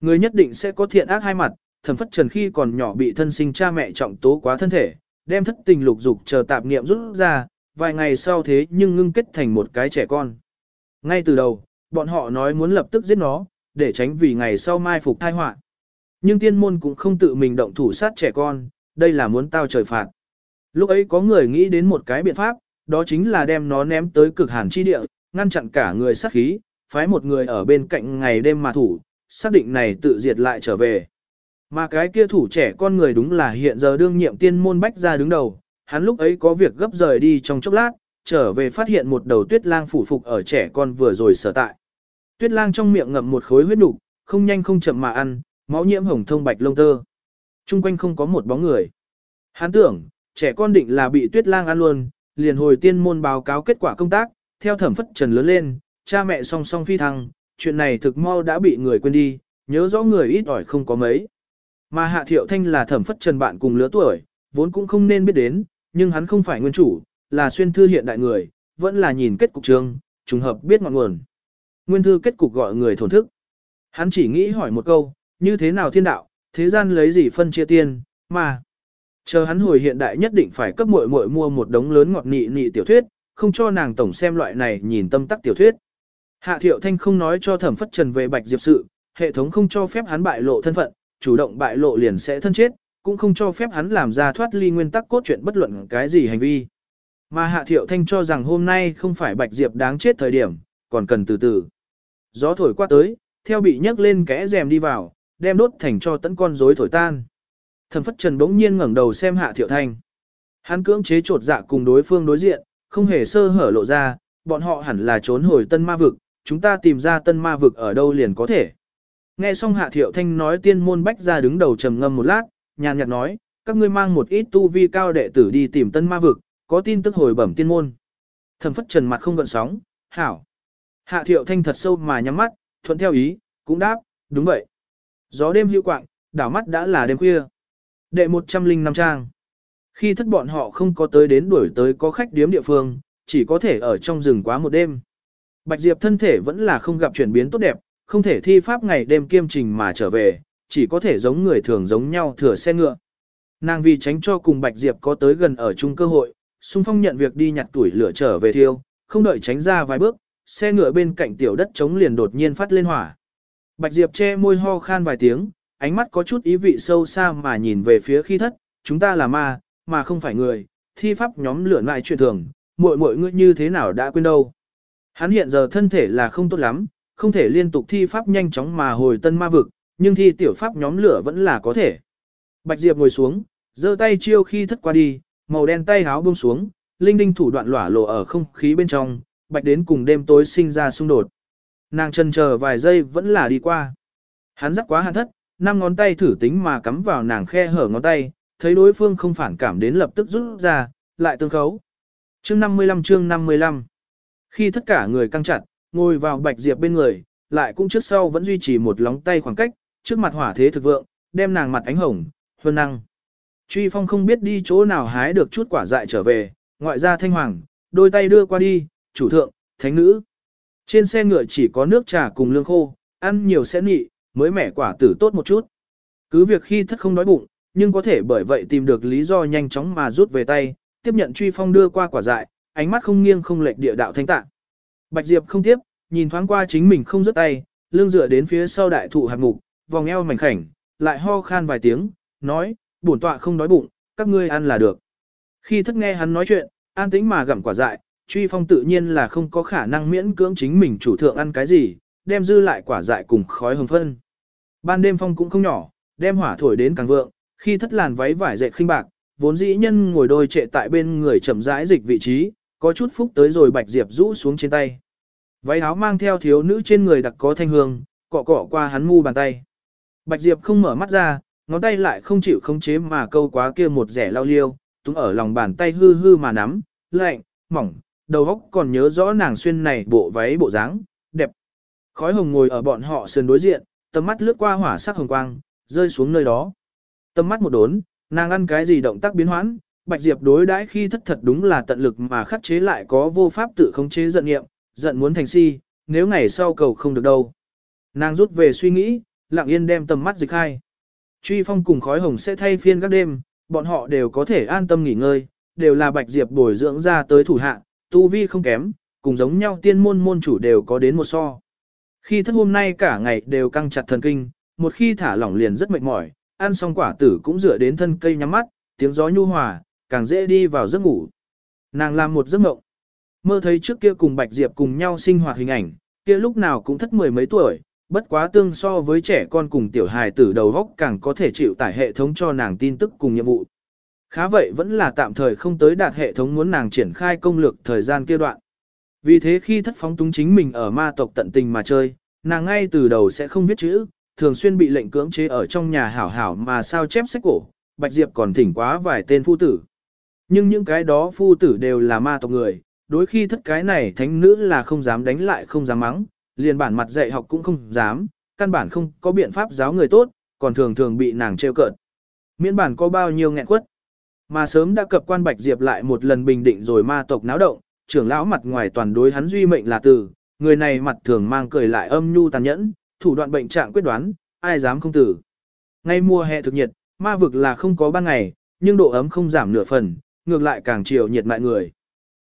A: Người nhất định sẽ có thiện ác hai mặt, thẩm phất trần khi còn nhỏ bị thân sinh cha mẹ trọng tố quá thân thể, đem thất tình lục dục chờ tạp niệm rút ra, vài ngày sau thế nhưng ngưng kết thành một cái trẻ con. Ngay từ đầu, bọn họ nói muốn lập tức giết nó, để tránh vì ngày sau mai phục thai họa. Nhưng tiên môn cũng không tự mình động thủ sát trẻ con, đây là muốn tao trời phạt. Lúc ấy có người nghĩ đến một cái biện pháp, đó chính là đem nó ném tới cực hàn chi địa, ngăn chặn cả người sát khí, phái một người ở bên cạnh ngày đêm mà thủ, xác định này tự diệt lại trở về. Mà cái kia thủ trẻ con người đúng là hiện giờ đương nhiệm tiên môn bách ra đứng đầu, hắn lúc ấy có việc gấp rời đi trong chốc lát, trở về phát hiện một đầu tuyết lang phủ phục ở trẻ con vừa rồi sở tại. Tuyết lang trong miệng ngậm một khối huyết nục, không nhanh không chậm mà ăn, máu nhiễm hồng thông bạch lông tơ. Trung quanh không có một bóng người. Hắn tưởng, trẻ con định là bị tuyết lang ăn luôn, liền hồi tiên môn báo cáo kết quả công tác, theo thẩm phất trần lớn lên, cha mẹ song song phi thăng, chuyện này thực mau đã bị người quên đi, nhớ rõ người ít ỏi không có mấy. Mà hạ thiệu thanh là thẩm phất trần bạn cùng lứa tuổi, vốn cũng không nên biết đến, nhưng hắn không phải nguyên chủ, là xuyên thư hiện đại người, vẫn là nhìn kết cục trường, trùng hợp biết ngọn nguồn. Nguyên thư kết cục gọi người thổn thức. Hắn chỉ nghĩ hỏi một câu, như thế nào thiên đạo, thế gian lấy gì phân chia tiên, mà. Chờ hắn hồi hiện đại nhất định phải cấp muội muội mua một đống lớn ngọt nị nị tiểu thuyết, không cho nàng tổng xem loại này nhìn tâm tắc tiểu thuyết. Hạ Thiệu Thanh không nói cho Thẩm Phất Trần về Bạch Diệp sự, hệ thống không cho phép hắn bại lộ thân phận, chủ động bại lộ liền sẽ thân chết, cũng không cho phép hắn làm ra thoát ly nguyên tắc cốt truyện bất luận cái gì hành vi. Mà Hạ Thiệu Thanh cho rằng hôm nay không phải Bạch Diệp đáng chết thời điểm, còn cần từ từ. Gió thổi qua tới, theo bị nhấc lên kẽ rèm đi vào, đem đốt thành cho tấn con rối thổi tan. Thẩm Phất Trần bỗng nhiên ngẩng đầu xem Hạ Thiệu Thanh. Hắn cưỡng chế trột dạ cùng đối phương đối diện, không hề sơ hở lộ ra, bọn họ hẳn là trốn hồi tân ma vực, chúng ta tìm ra tân ma vực ở đâu liền có thể. Nghe xong Hạ Thiệu Thanh nói tiên môn bách ra đứng đầu trầm ngâm một lát, nhàn nhạt nói, các ngươi mang một ít tu vi cao đệ tử đi tìm tân ma vực, có tin tức hồi bẩm tiên môn. Thẩm Phất Trần mặt không gợn sóng, hảo. Hạ thiệu thanh thật sâu mà nhắm mắt, thuận theo ý, cũng đáp, đúng vậy. Gió đêm hữu quạng, đảo mắt đã là đêm khuya. Đệ 105 trang. Khi thất bọn họ không có tới đến đuổi tới có khách điếm địa phương, chỉ có thể ở trong rừng quá một đêm. Bạch Diệp thân thể vẫn là không gặp chuyển biến tốt đẹp, không thể thi pháp ngày đêm kiêm trình mà trở về, chỉ có thể giống người thường giống nhau thừa xe ngựa. Nàng vì tránh cho cùng Bạch Diệp có tới gần ở chung cơ hội, xung phong nhận việc đi nhặt tuổi lửa trở về thiêu, không đợi tránh ra vài bước, xe ngựa bên cạnh tiểu đất trống liền đột nhiên phát lên hỏa. Bạch Diệp che môi ho khan vài tiếng, ánh mắt có chút ý vị sâu xa mà nhìn về phía khi thất, chúng ta là ma, mà không phải người, thi pháp nhóm lửa lại chuyện thường, muội muội ngươi như thế nào đã quên đâu. Hắn hiện giờ thân thể là không tốt lắm, không thể liên tục thi pháp nhanh chóng mà hồi tân ma vực, nhưng thi tiểu pháp nhóm lửa vẫn là có thể. Bạch Diệp ngồi xuống, giơ tay chiêu khi thất qua đi, màu đen tay háo buông xuống, linh đinh thủ đoạn lỏa lộ ở không khí bên trong, bạch đến cùng đêm tối sinh ra xung đột. Nàng chân chờ vài giây vẫn là đi qua. Hắn dắt quá hàn thất, năm ngón tay thử tính mà cắm vào nàng khe hở ngón tay, thấy đối phương không phản cảm đến lập tức rút ra, lại tương khấu. Chương 55 chương 55 Khi tất cả người căng chặt, ngồi vào bạch diệp bên người, lại cũng trước sau vẫn duy trì một lóng tay khoảng cách, trước mặt hỏa thế thực vượng, đem nàng mặt ánh hồng, huân năng. Truy phong không biết đi chỗ nào hái được chút quả dại trở về, ngoại ra thanh hoàng, đôi tay đưa qua đi, chủ thượng, thánh nữ. Trên xe ngựa chỉ có nước trà cùng lương khô, ăn nhiều sẽ nị, mới mẻ quả tử tốt một chút. Cứ việc khi thất không đói bụng, nhưng có thể bởi vậy tìm được lý do nhanh chóng mà rút về tay, tiếp nhận truy phong đưa qua quả dại, ánh mắt không nghiêng không lệch địa đạo thanh tạng. Bạch Diệp không tiếp, nhìn thoáng qua chính mình không rớt tay, lưng dựa đến phía sau đại thụ hạt mục, vòng eo mảnh khảnh, lại ho khan vài tiếng, nói, bổn tọa không đói bụng, các ngươi ăn là được. Khi thất nghe hắn nói chuyện, an tĩnh mà gặm quả dại, truy phong tự nhiên là không có khả năng miễn cưỡng chính mình chủ thượng ăn cái gì, đem dư lại quả dại cùng khói hồng phân. Ban đêm phong cũng không nhỏ, đem hỏa thổi đến càng vượng, khi thất làn váy vải dệt khinh bạc, vốn dĩ nhân ngồi đôi trệ tại bên người chậm rãi dịch vị trí, có chút phúc tới rồi bạch diệp rũ xuống trên tay. Váy áo mang theo thiếu nữ trên người đặc có thanh hương, cọ cọ qua hắn mu bàn tay. Bạch diệp không mở mắt ra, ngón tay lại không chịu khống chế mà câu quá kia một rẻ lao liêu, túng ở lòng bàn tay hư hư mà nắm, lạnh, mỏng, đầu óc còn nhớ rõ nàng xuyên này bộ váy bộ dáng, đẹp. Khói hồng ngồi ở bọn họ sườn đối diện, tầm mắt lướt qua hỏa sắc hồng quang, rơi xuống nơi đó. Tầm mắt một đốn, nàng ăn cái gì động tác biến hoãn, Bạch Diệp đối đãi khi thất thật đúng là tận lực mà khắc chế lại có vô pháp tự khống chế giận nghiệm, giận muốn thành si, nếu ngày sau cầu không được đâu. Nàng rút về suy nghĩ, lặng yên đem tầm mắt dịch hai. Truy phong cùng khói hồng sẽ thay phiên các đêm, bọn họ đều có thể an tâm nghỉ ngơi, đều là Bạch Diệp bồi dưỡng ra tới thủ hạ, tu vi không kém, cùng giống nhau tiên môn môn chủ đều có đến một so. Khi thất hôm nay cả ngày đều căng chặt thần kinh, một khi thả lỏng liền rất mệt mỏi, ăn xong quả tử cũng dựa đến thân cây nhắm mắt, tiếng gió nhu hòa, càng dễ đi vào giấc ngủ. Nàng làm một giấc mộng. Mơ thấy trước kia cùng Bạch Diệp cùng nhau sinh hoạt hình ảnh, kia lúc nào cũng thất mười mấy tuổi, bất quá tương so với trẻ con cùng tiểu hài tử đầu góc càng có thể chịu tải hệ thống cho nàng tin tức cùng nhiệm vụ. Khá vậy vẫn là tạm thời không tới đạt hệ thống muốn nàng triển khai công lược thời gian kia đoạn. Vì thế khi thất phóng túng chính mình ở ma tộc tận tình mà chơi, nàng ngay từ đầu sẽ không viết chữ, thường xuyên bị lệnh cưỡng chế ở trong nhà hảo hảo mà sao chép sách cổ, Bạch Diệp còn thỉnh quá vài tên phu tử. Nhưng những cái đó phu tử đều là ma tộc người, đối khi thất cái này thánh nữ là không dám đánh lại không dám mắng, liền bản mặt dạy học cũng không dám, căn bản không có biện pháp giáo người tốt, còn thường thường bị nàng trêu cợt. Miễn bản có bao nhiêu nghẹn quất. Mà sớm đã cập quan Bạch Diệp lại một lần bình định rồi ma tộc náo động, trưởng lão mặt ngoài toàn đối hắn duy mệnh là từ, người này mặt thường mang cười lại âm nhu tàn nhẫn, thủ đoạn bệnh trạng quyết đoán, ai dám không tử. Ngay mùa hè thực nhiệt, ma vực là không có ban ngày, nhưng độ ấm không giảm nửa phần, ngược lại càng chiều nhiệt mại người.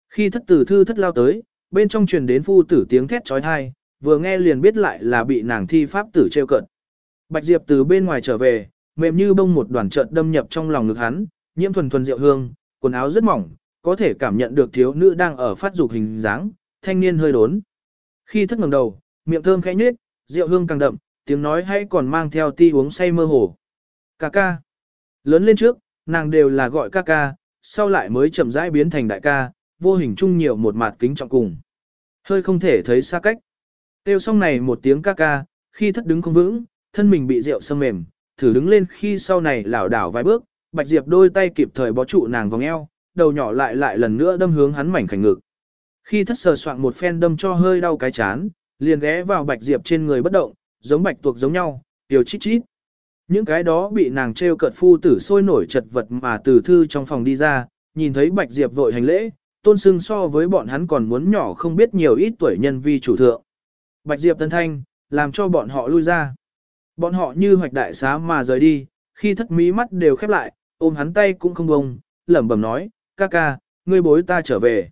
A: Khi thất tử thư thất lao tới, bên trong truyền đến phu tử tiếng thét trói thai, vừa nghe liền biết lại là bị nàng thi pháp tử trêu cận. Bạch Diệp từ bên ngoài trở về, mềm như bông một đoàn trợn đâm nhập trong lòng ngực hắn, nhiễm thuần thuần rượu hương, quần áo rất mỏng, có thể cảm nhận được thiếu nữ đang ở phát dục hình dáng, thanh niên hơi đốn. Khi thất ngẩng đầu, miệng thơm khẽ nhếch, rượu hương càng đậm, tiếng nói hay còn mang theo ti uống say mơ hồ. Ca ca. Lớn lên trước, nàng đều là gọi ca ca, sau lại mới chậm rãi biến thành đại ca, vô hình chung nhiều một mặt kính trọng cùng. Hơi không thể thấy xa cách. Tiêu xong này một tiếng ca ca, khi thất đứng không vững, thân mình bị rượu sâm mềm, thử đứng lên khi sau này lảo đảo vài bước, Bạch Diệp đôi tay kịp thời bó trụ nàng vòng eo, đầu nhỏ lại lại lần nữa đâm hướng hắn mảnh khảnh ngực. Khi thất sờ soạn một phen đâm cho hơi đau cái chán, liền ghé vào Bạch Diệp trên người bất động, giống bạch tuộc giống nhau, tiểu chít chít. Những cái đó bị nàng trêu cợt phu tử sôi nổi chật vật mà từ thư trong phòng đi ra, nhìn thấy Bạch Diệp vội hành lễ, tôn sưng so với bọn hắn còn muốn nhỏ không biết nhiều ít tuổi nhân vi chủ thượng. Bạch Diệp tân thanh, làm cho bọn họ lui ra. Bọn họ như hoạch đại xá mà rời đi, khi thất mí mắt đều khép lại, ôm hắn tay cũng không bông, lẩm bẩm nói, ca ca, ngươi bối ta trở về.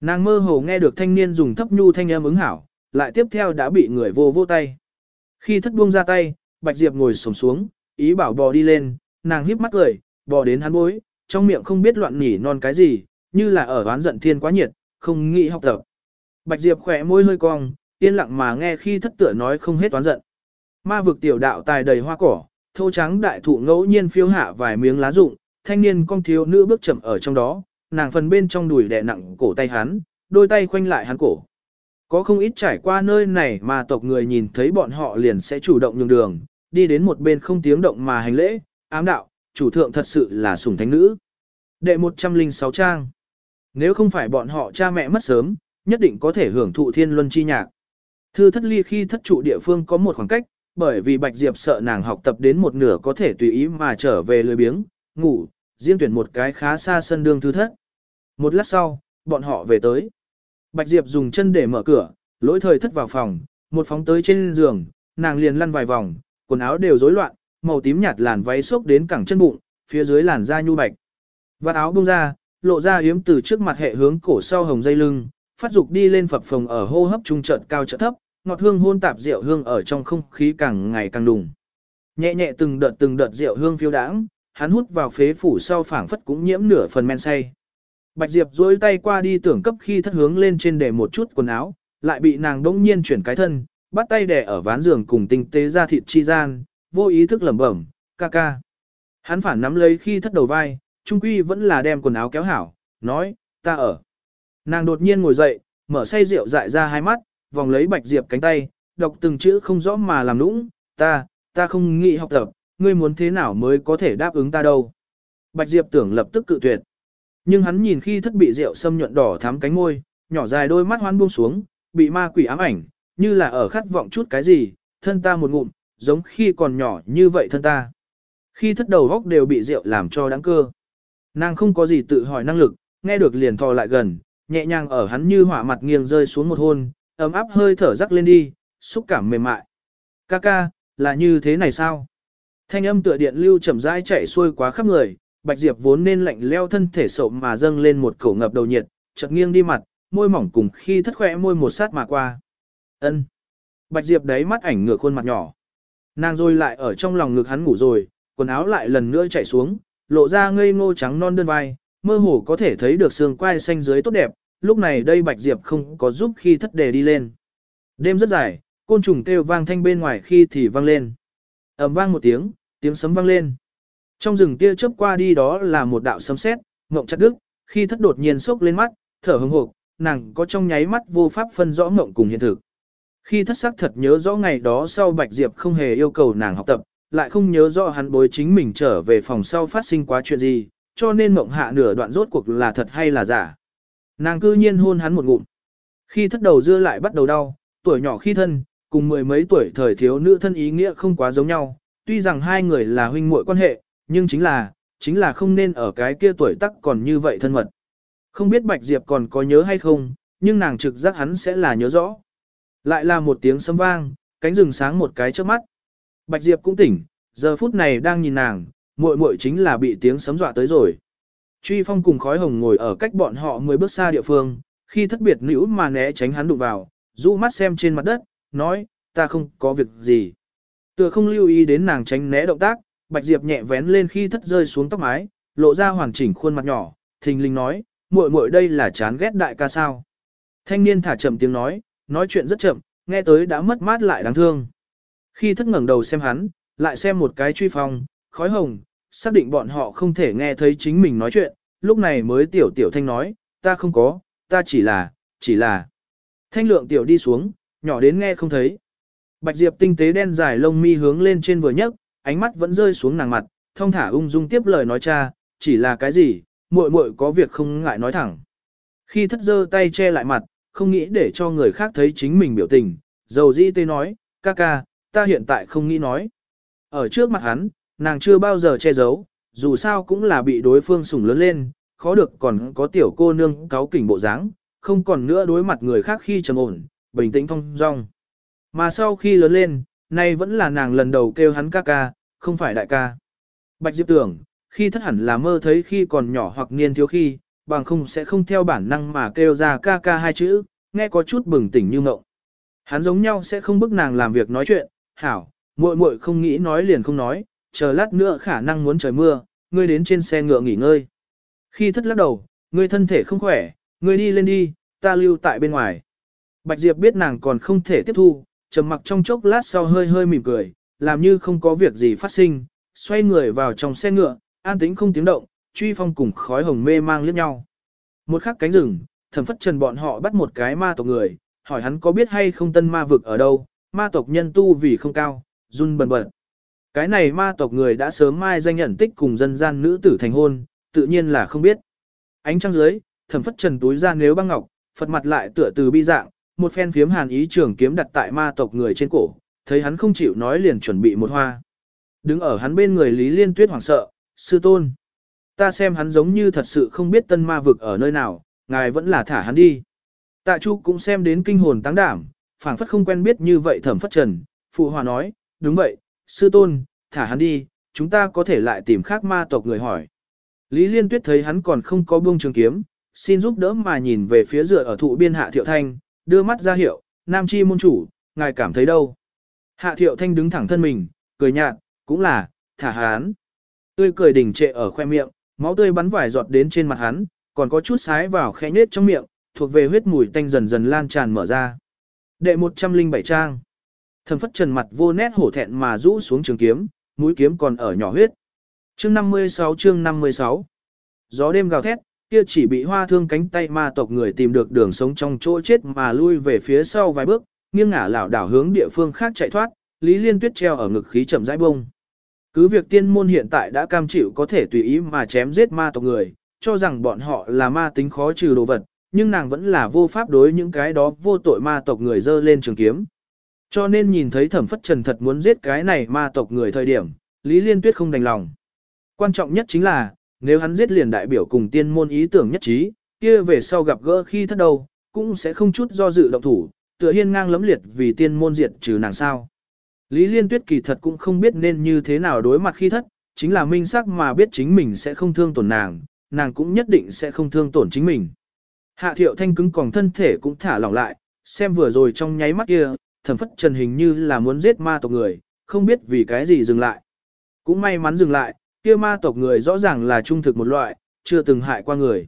A: Nàng mơ hồ nghe được thanh niên dùng thấp nhu thanh âm ứng hảo, lại tiếp theo đã bị người vô vô tay. Khi thất buông ra tay, Bạch Diệp ngồi sổng xuống, ý bảo bò đi lên, nàng híp mắt cười, bò đến hắn bối, trong miệng không biết loạn nhỉ non cái gì, như là ở oán giận thiên quá nhiệt, không nghĩ học tập. Bạch Diệp khỏe môi hơi cong, yên lặng mà nghe khi thất tựa nói không hết oán giận. Ma vực tiểu đạo tài đầy hoa cỏ, thô trắng đại thụ ngẫu nhiên phiêu hạ vài miếng lá rụng, thanh niên con thiếu nữ bước chậm ở trong đó, nàng phần bên trong đùi đè nặng cổ tay hắn, đôi tay khoanh lại hắn cổ. Có không ít trải qua nơi này mà tộc người nhìn thấy bọn họ liền sẽ chủ động nhường đường, đi đến một bên không tiếng động mà hành lễ, ám đạo, chủ thượng thật sự là sủng thánh nữ. Đệ 106 trang. Nếu không phải bọn họ cha mẹ mất sớm, nhất định có thể hưởng thụ thiên luân chi nhạc. Thư thất ly khi thất trụ địa phương có một khoảng cách, bởi vì Bạch Diệp sợ nàng học tập đến một nửa có thể tùy ý mà trở về lười biếng, ngủ, riêng tuyển một cái khá xa sân đương thư thất. Một lát sau, bọn họ về tới. Bạch Diệp dùng chân để mở cửa, lỗi thời thất vào phòng, một phóng tới trên giường, nàng liền lăn vài vòng, quần áo đều rối loạn, màu tím nhạt làn váy xốc đến cẳng chân bụng, phía dưới làn da nhu bạch. Vạt áo bung ra, lộ ra yếm từ trước mặt hệ hướng cổ sau hồng dây lưng, phát dục đi lên phập phồng ở hô hấp trung trận cao trận thấp, ngọt hương hôn tạp rượu hương ở trong không khí càng ngày càng đùng. Nhẹ nhẹ từng đợt từng đợt rượu hương phiêu đãng, hắn hút vào phế phủ sau phảng phất cũng nhiễm nửa phần men say. Bạch Diệp duỗi tay qua đi tưởng cấp khi thất hướng lên trên để một chút quần áo, lại bị nàng đỗng nhiên chuyển cái thân, bắt tay đè ở ván giường cùng tinh tế ra thịt chi gian, vô ý thức lẩm bẩm, ca ca. Hắn phản nắm lấy khi thất đầu vai, trung quy vẫn là đem quần áo kéo hảo, nói, ta ở. Nàng đột nhiên ngồi dậy, mở say rượu dại ra hai mắt, vòng lấy Bạch Diệp cánh tay, đọc từng chữ không rõ mà làm nũng, ta, ta không nghĩ học tập, ngươi muốn thế nào mới có thể đáp ứng ta đâu. Bạch Diệp tưởng lập tức cự tuyệt. Nhưng hắn nhìn khi thất bị rượu xâm nhuận đỏ thắm cánh môi, nhỏ dài đôi mắt hoan buông xuống, bị ma quỷ ám ảnh, như là ở khát vọng chút cái gì, thân ta một ngụm, giống khi còn nhỏ như vậy thân ta. Khi thất đầu góc đều bị rượu làm cho đáng cơ. Nàng không có gì tự hỏi năng lực, nghe được liền thò lại gần, nhẹ nhàng ở hắn như hỏa mặt nghiêng rơi xuống một hôn, ấm áp hơi thở rắc lên đi, xúc cảm mềm mại. Ca ca, là như thế này sao? Thanh âm tựa điện lưu chậm rãi chạy xuôi quá khắp người, Bạch Diệp vốn nên lạnh leo thân thể sậu mà dâng lên một khẩu ngập đầu nhiệt, chợt nghiêng đi mặt, môi mỏng cùng khi thất khỏe môi một sát mà qua. Ân. Bạch Diệp đấy mắt ảnh ngược khuôn mặt nhỏ. Nàng rồi lại ở trong lòng ngực hắn ngủ rồi, quần áo lại lần nữa chạy xuống, lộ ra ngây ngô trắng non đơn vai, mơ hồ có thể thấy được xương quai xanh dưới tốt đẹp, lúc này đây Bạch Diệp không có giúp khi thất đề đi lên. Đêm rất dài, côn trùng kêu vang thanh bên ngoài khi thì vang lên. ầm vang một tiếng, tiếng sấm vang lên. Trong rừng tia chớp qua đi đó là một đạo sấm sét, ngộng chặt đức, khi thất đột nhiên sốc lên mắt, thở hững hộp, nàng có trong nháy mắt vô pháp phân rõ ngộng cùng hiện thực. Khi thất sắc thật nhớ rõ ngày đó sau Bạch Diệp không hề yêu cầu nàng học tập, lại không nhớ rõ hắn bối chính mình trở về phòng sau phát sinh quá chuyện gì, cho nên mộng hạ nửa đoạn rốt cuộc là thật hay là giả. Nàng cư nhiên hôn hắn một ngụm. Khi thất đầu dưa lại bắt đầu đau, tuổi nhỏ khi thân, cùng mười mấy tuổi thời thiếu nữ thân ý nghĩa không quá giống nhau, tuy rằng hai người là huynh muội quan hệ, nhưng chính là, chính là không nên ở cái kia tuổi tắc còn như vậy thân mật. Không biết Bạch Diệp còn có nhớ hay không, nhưng nàng trực giác hắn sẽ là nhớ rõ. Lại là một tiếng sấm vang, cánh rừng sáng một cái trước mắt. Bạch Diệp cũng tỉnh, giờ phút này đang nhìn nàng, muội muội chính là bị tiếng sấm dọa tới rồi. Truy phong cùng khói hồng ngồi ở cách bọn họ 10 bước xa địa phương, khi thất biệt nữ mà né tránh hắn đụng vào, rũ mắt xem trên mặt đất, nói, ta không có việc gì. Tựa không lưu ý đến nàng tránh né động tác, Bạch Diệp nhẹ vén lên khi thất rơi xuống tóc mái, lộ ra hoàn chỉnh khuôn mặt nhỏ, thình lình nói, muội muội đây là chán ghét đại ca sao. Thanh niên thả chậm tiếng nói, nói chuyện rất chậm, nghe tới đã mất mát lại đáng thương. Khi thất ngẩng đầu xem hắn, lại xem một cái truy phong, khói hồng, xác định bọn họ không thể nghe thấy chính mình nói chuyện, lúc này mới tiểu tiểu thanh nói, ta không có, ta chỉ là, chỉ là. Thanh lượng tiểu đi xuống, nhỏ đến nghe không thấy. Bạch Diệp tinh tế đen dài lông mi hướng lên trên vừa nhấc, ánh mắt vẫn rơi xuống nàng mặt, thông thả ung dung tiếp lời nói cha, chỉ là cái gì, muội muội có việc không ngại nói thẳng. Khi thất dơ tay che lại mặt, không nghĩ để cho người khác thấy chính mình biểu tình, dầu dĩ tê nói, ca ca, ta hiện tại không nghĩ nói. Ở trước mặt hắn, nàng chưa bao giờ che giấu, dù sao cũng là bị đối phương sủng lớn lên, khó được còn có tiểu cô nương cáo kỉnh bộ dáng, không còn nữa đối mặt người khác khi trầm ổn, bình tĩnh thông dong. Mà sau khi lớn lên, nay vẫn là nàng lần đầu kêu hắn ca ca, không phải đại ca. Bạch Diệp tưởng, khi thất hẳn là mơ thấy khi còn nhỏ hoặc niên thiếu khi, bằng không sẽ không theo bản năng mà kêu ra ca ca hai chữ, nghe có chút bừng tỉnh như ngộng. Hắn giống nhau sẽ không bức nàng làm việc nói chuyện, hảo, muội muội không nghĩ nói liền không nói, chờ lát nữa khả năng muốn trời mưa, ngươi đến trên xe ngựa nghỉ ngơi. Khi thất lắc đầu, ngươi thân thể không khỏe, ngươi đi lên đi, ta lưu tại bên ngoài. Bạch Diệp biết nàng còn không thể tiếp thu, trầm mặc trong chốc lát sau hơi hơi mỉm cười, làm như không có việc gì phát sinh, xoay người vào trong xe ngựa, an tĩnh không tiếng động, truy phong cùng khói hồng mê mang liếc nhau. Một khắc cánh rừng, thẩm phất trần bọn họ bắt một cái ma tộc người, hỏi hắn có biết hay không tân ma vực ở đâu, ma tộc nhân tu vì không cao, run bần bật. Cái này ma tộc người đã sớm mai danh nhận tích cùng dân gian nữ tử thành hôn, tự nhiên là không biết. Ánh trăng dưới, thẩm phất trần túi ra nếu băng ngọc, phật mặt lại tựa từ bi dạng, một phen phiếm hàn ý trường kiếm đặt tại ma tộc người trên cổ, thấy hắn không chịu nói liền chuẩn bị một hoa. Đứng ở hắn bên người Lý Liên Tuyết hoảng sợ, sư tôn. Ta xem hắn giống như thật sự không biết tân ma vực ở nơi nào, ngài vẫn là thả hắn đi. Tạ Chu cũng xem đến kinh hồn táng đảm, phảng phất không quen biết như vậy thẩm phất trần, phụ hòa nói, đúng vậy, sư tôn, thả hắn đi, chúng ta có thể lại tìm khác ma tộc người hỏi. Lý Liên Tuyết thấy hắn còn không có buông trường kiếm, xin giúp đỡ mà nhìn về phía dựa ở thụ biên hạ thiệu thanh, đưa mắt ra hiệu, nam chi môn chủ, ngài cảm thấy đâu. Hạ thiệu thanh đứng thẳng thân mình, cười nhạt, cũng là, thả hắn. Tươi cười đỉnh trệ ở khoe miệng, máu tươi bắn vải giọt đến trên mặt hắn, còn có chút sái vào khẽ nết trong miệng, thuộc về huyết mùi tanh dần dần lan tràn mở ra. Đệ 107 trang. Thẩm phất trần mặt vô nét hổ thẹn mà rũ xuống trường kiếm, mũi kiếm còn ở nhỏ huyết. Chương 56 chương 56 Gió đêm gào thét, kia chỉ bị hoa thương cánh tay ma tộc người tìm được đường sống trong chỗ chết mà lui về phía sau vài bước, nghiêng ngả lảo đảo hướng địa phương khác chạy thoát, Lý Liên Tuyết treo ở ngực khí chậm rãi bông. Cứ việc tiên môn hiện tại đã cam chịu có thể tùy ý mà chém giết ma tộc người, cho rằng bọn họ là ma tính khó trừ đồ vật, nhưng nàng vẫn là vô pháp đối những cái đó vô tội ma tộc người dơ lên trường kiếm. Cho nên nhìn thấy thẩm phất trần thật muốn giết cái này ma tộc người thời điểm, Lý Liên Tuyết không đành lòng. Quan trọng nhất chính là, nếu hắn giết liền đại biểu cùng tiên môn ý tưởng nhất trí, kia về sau gặp gỡ khi thất đầu, cũng sẽ không chút do dự động thủ, tựa hiên ngang lấm liệt vì tiên môn diệt trừ nàng sao. Lý Liên Tuyết kỳ thật cũng không biết nên như thế nào đối mặt khi thất, chính là minh sắc mà biết chính mình sẽ không thương tổn nàng, nàng cũng nhất định sẽ không thương tổn chính mình. Hạ thiệu thanh cứng còn thân thể cũng thả lỏng lại, xem vừa rồi trong nháy mắt kia, thẩm phất trần hình như là muốn giết ma tộc người, không biết vì cái gì dừng lại. Cũng may mắn dừng lại, kia ma tộc người rõ ràng là trung thực một loại, chưa từng hại qua người.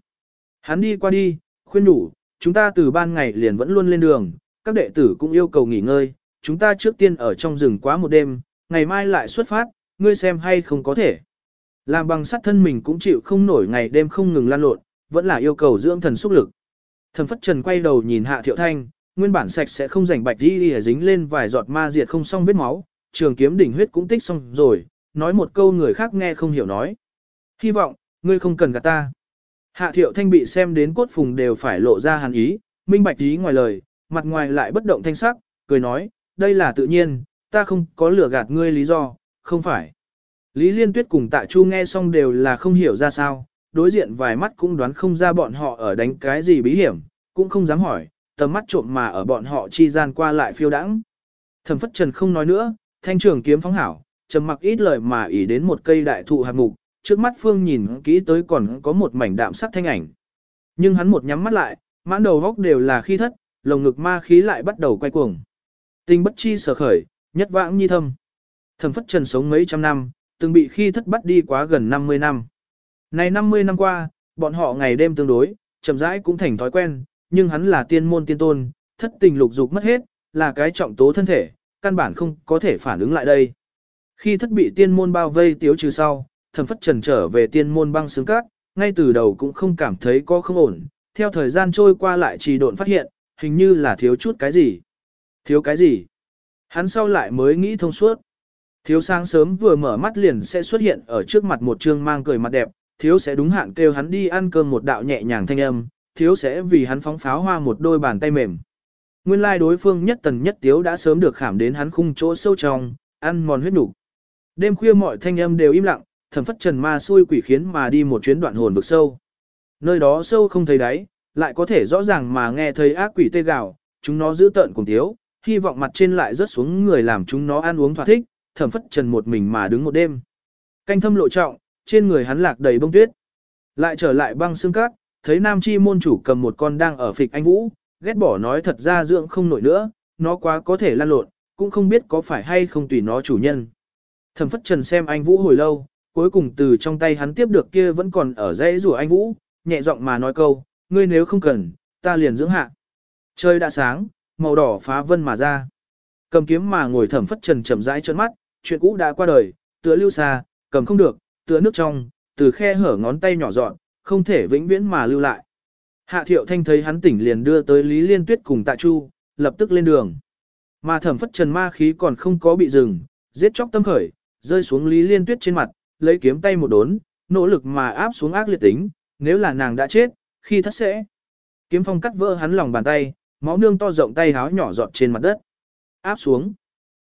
A: Hắn đi qua đi, khuyên đủ, chúng ta từ ban ngày liền vẫn luôn lên đường, các đệ tử cũng yêu cầu nghỉ ngơi, chúng ta trước tiên ở trong rừng quá một đêm, ngày mai lại xuất phát, ngươi xem hay không có thể. Làm bằng sắt thân mình cũng chịu không nổi ngày đêm không ngừng lan lộn, vẫn là yêu cầu dưỡng thần xúc lực. Thần Phất Trần quay đầu nhìn Hạ Thiệu Thanh, nguyên bản sạch sẽ không rảnh bạch đi đi dính lên vài giọt ma diệt không xong vết máu, trường kiếm đỉnh huyết cũng tích xong rồi, nói một câu người khác nghe không hiểu nói. Hy vọng, ngươi không cần gạt ta. Hạ Thiệu Thanh bị xem đến cốt phùng đều phải lộ ra hàn ý, minh bạch ý ngoài lời, mặt ngoài lại bất động thanh sắc, cười nói, đây là tự nhiên, ta không có lừa gạt ngươi lý do, không phải. Lý Liên Tuyết cùng Tạ Chu nghe xong đều là không hiểu ra sao, đối diện vài mắt cũng đoán không ra bọn họ ở đánh cái gì bí hiểm, cũng không dám hỏi, tầm mắt trộm mà ở bọn họ chi gian qua lại phiêu đãng. Thẩm Phất Trần không nói nữa, thanh trường kiếm phóng hảo, trầm mặc ít lời mà ỉ đến một cây đại thụ hạt mục, trước mắt Phương nhìn kỹ tới còn có một mảnh đạm sắc thanh ảnh. Nhưng hắn một nhắm mắt lại, mãn đầu góc đều là khi thất, lồng ngực ma khí lại bắt đầu quay cuồng. Tình bất chi sở khởi, nhất vãng nhi thâm. Thẩm Phất Trần sống mấy trăm năm, từng bị khi thất bắt đi quá gần 50 năm. Này 50 năm qua, bọn họ ngày đêm tương đối, chậm rãi cũng thành thói quen, nhưng hắn là tiên môn tiên tôn, thất tình lục dục mất hết, là cái trọng tố thân thể, căn bản không có thể phản ứng lại đây. Khi thất bị tiên môn bao vây tiếu trừ sau, thẩm phất trần trở về tiên môn băng xứng cát, ngay từ đầu cũng không cảm thấy có không ổn, theo thời gian trôi qua lại trì độn phát hiện, hình như là thiếu chút cái gì. Thiếu cái gì? Hắn sau lại mới nghĩ thông suốt. Thiếu sáng sớm vừa mở mắt liền sẽ xuất hiện ở trước mặt một trương mang cười mặt đẹp, thiếu sẽ đúng hạn kêu hắn đi ăn cơm một đạo nhẹ nhàng thanh âm, thiếu sẽ vì hắn phóng pháo hoa một đôi bàn tay mềm. Nguyên lai đối phương nhất tần nhất tiếu đã sớm được khảm đến hắn khung chỗ sâu trong, ăn mòn huyết đủ. Đêm khuya mọi thanh âm đều im lặng, thẩm phất trần ma xui quỷ khiến mà đi một chuyến đoạn hồn vực sâu. Nơi đó sâu không thấy đáy, lại có thể rõ ràng mà nghe thấy ác quỷ tê gào, chúng nó giữ tợn cùng thiếu, hy vọng mặt trên lại rớt xuống người làm chúng nó ăn uống thỏa thích, thẩm phất trần một mình mà đứng một đêm. Canh thâm lộ trọng, trên người hắn lạc đầy bông tuyết. Lại trở lại băng xương cát, thấy nam chi môn chủ cầm một con đang ở phịch anh vũ, ghét bỏ nói thật ra dưỡng không nổi nữa, nó quá có thể lan lộn, cũng không biết có phải hay không tùy nó chủ nhân. Thẩm phất trần xem anh vũ hồi lâu, cuối cùng từ trong tay hắn tiếp được kia vẫn còn ở dãy rủa anh vũ, nhẹ giọng mà nói câu, ngươi nếu không cần, ta liền dưỡng hạ. Trời đã sáng, màu đỏ phá vân mà ra. Cầm kiếm mà ngồi thẩm phất trần chậm rãi trợn mắt, chuyện cũ đã qua đời, tựa lưu xa, cầm không được, tựa nước trong, từ khe hở ngón tay nhỏ dọn, không thể vĩnh viễn mà lưu lại. Hạ thiệu thanh thấy hắn tỉnh liền đưa tới Lý Liên Tuyết cùng Tạ Chu, lập tức lên đường. Mà thẩm phất trần ma khí còn không có bị dừng, giết chóc tâm khởi, rơi xuống Lý Liên Tuyết trên mặt, lấy kiếm tay một đốn, nỗ lực mà áp xuống ác liệt tính, nếu là nàng đã chết, khi thất sẽ. Kiếm phong cắt vỡ hắn lòng bàn tay, máu nương to rộng tay háo nhỏ giọt trên mặt đất. Áp xuống.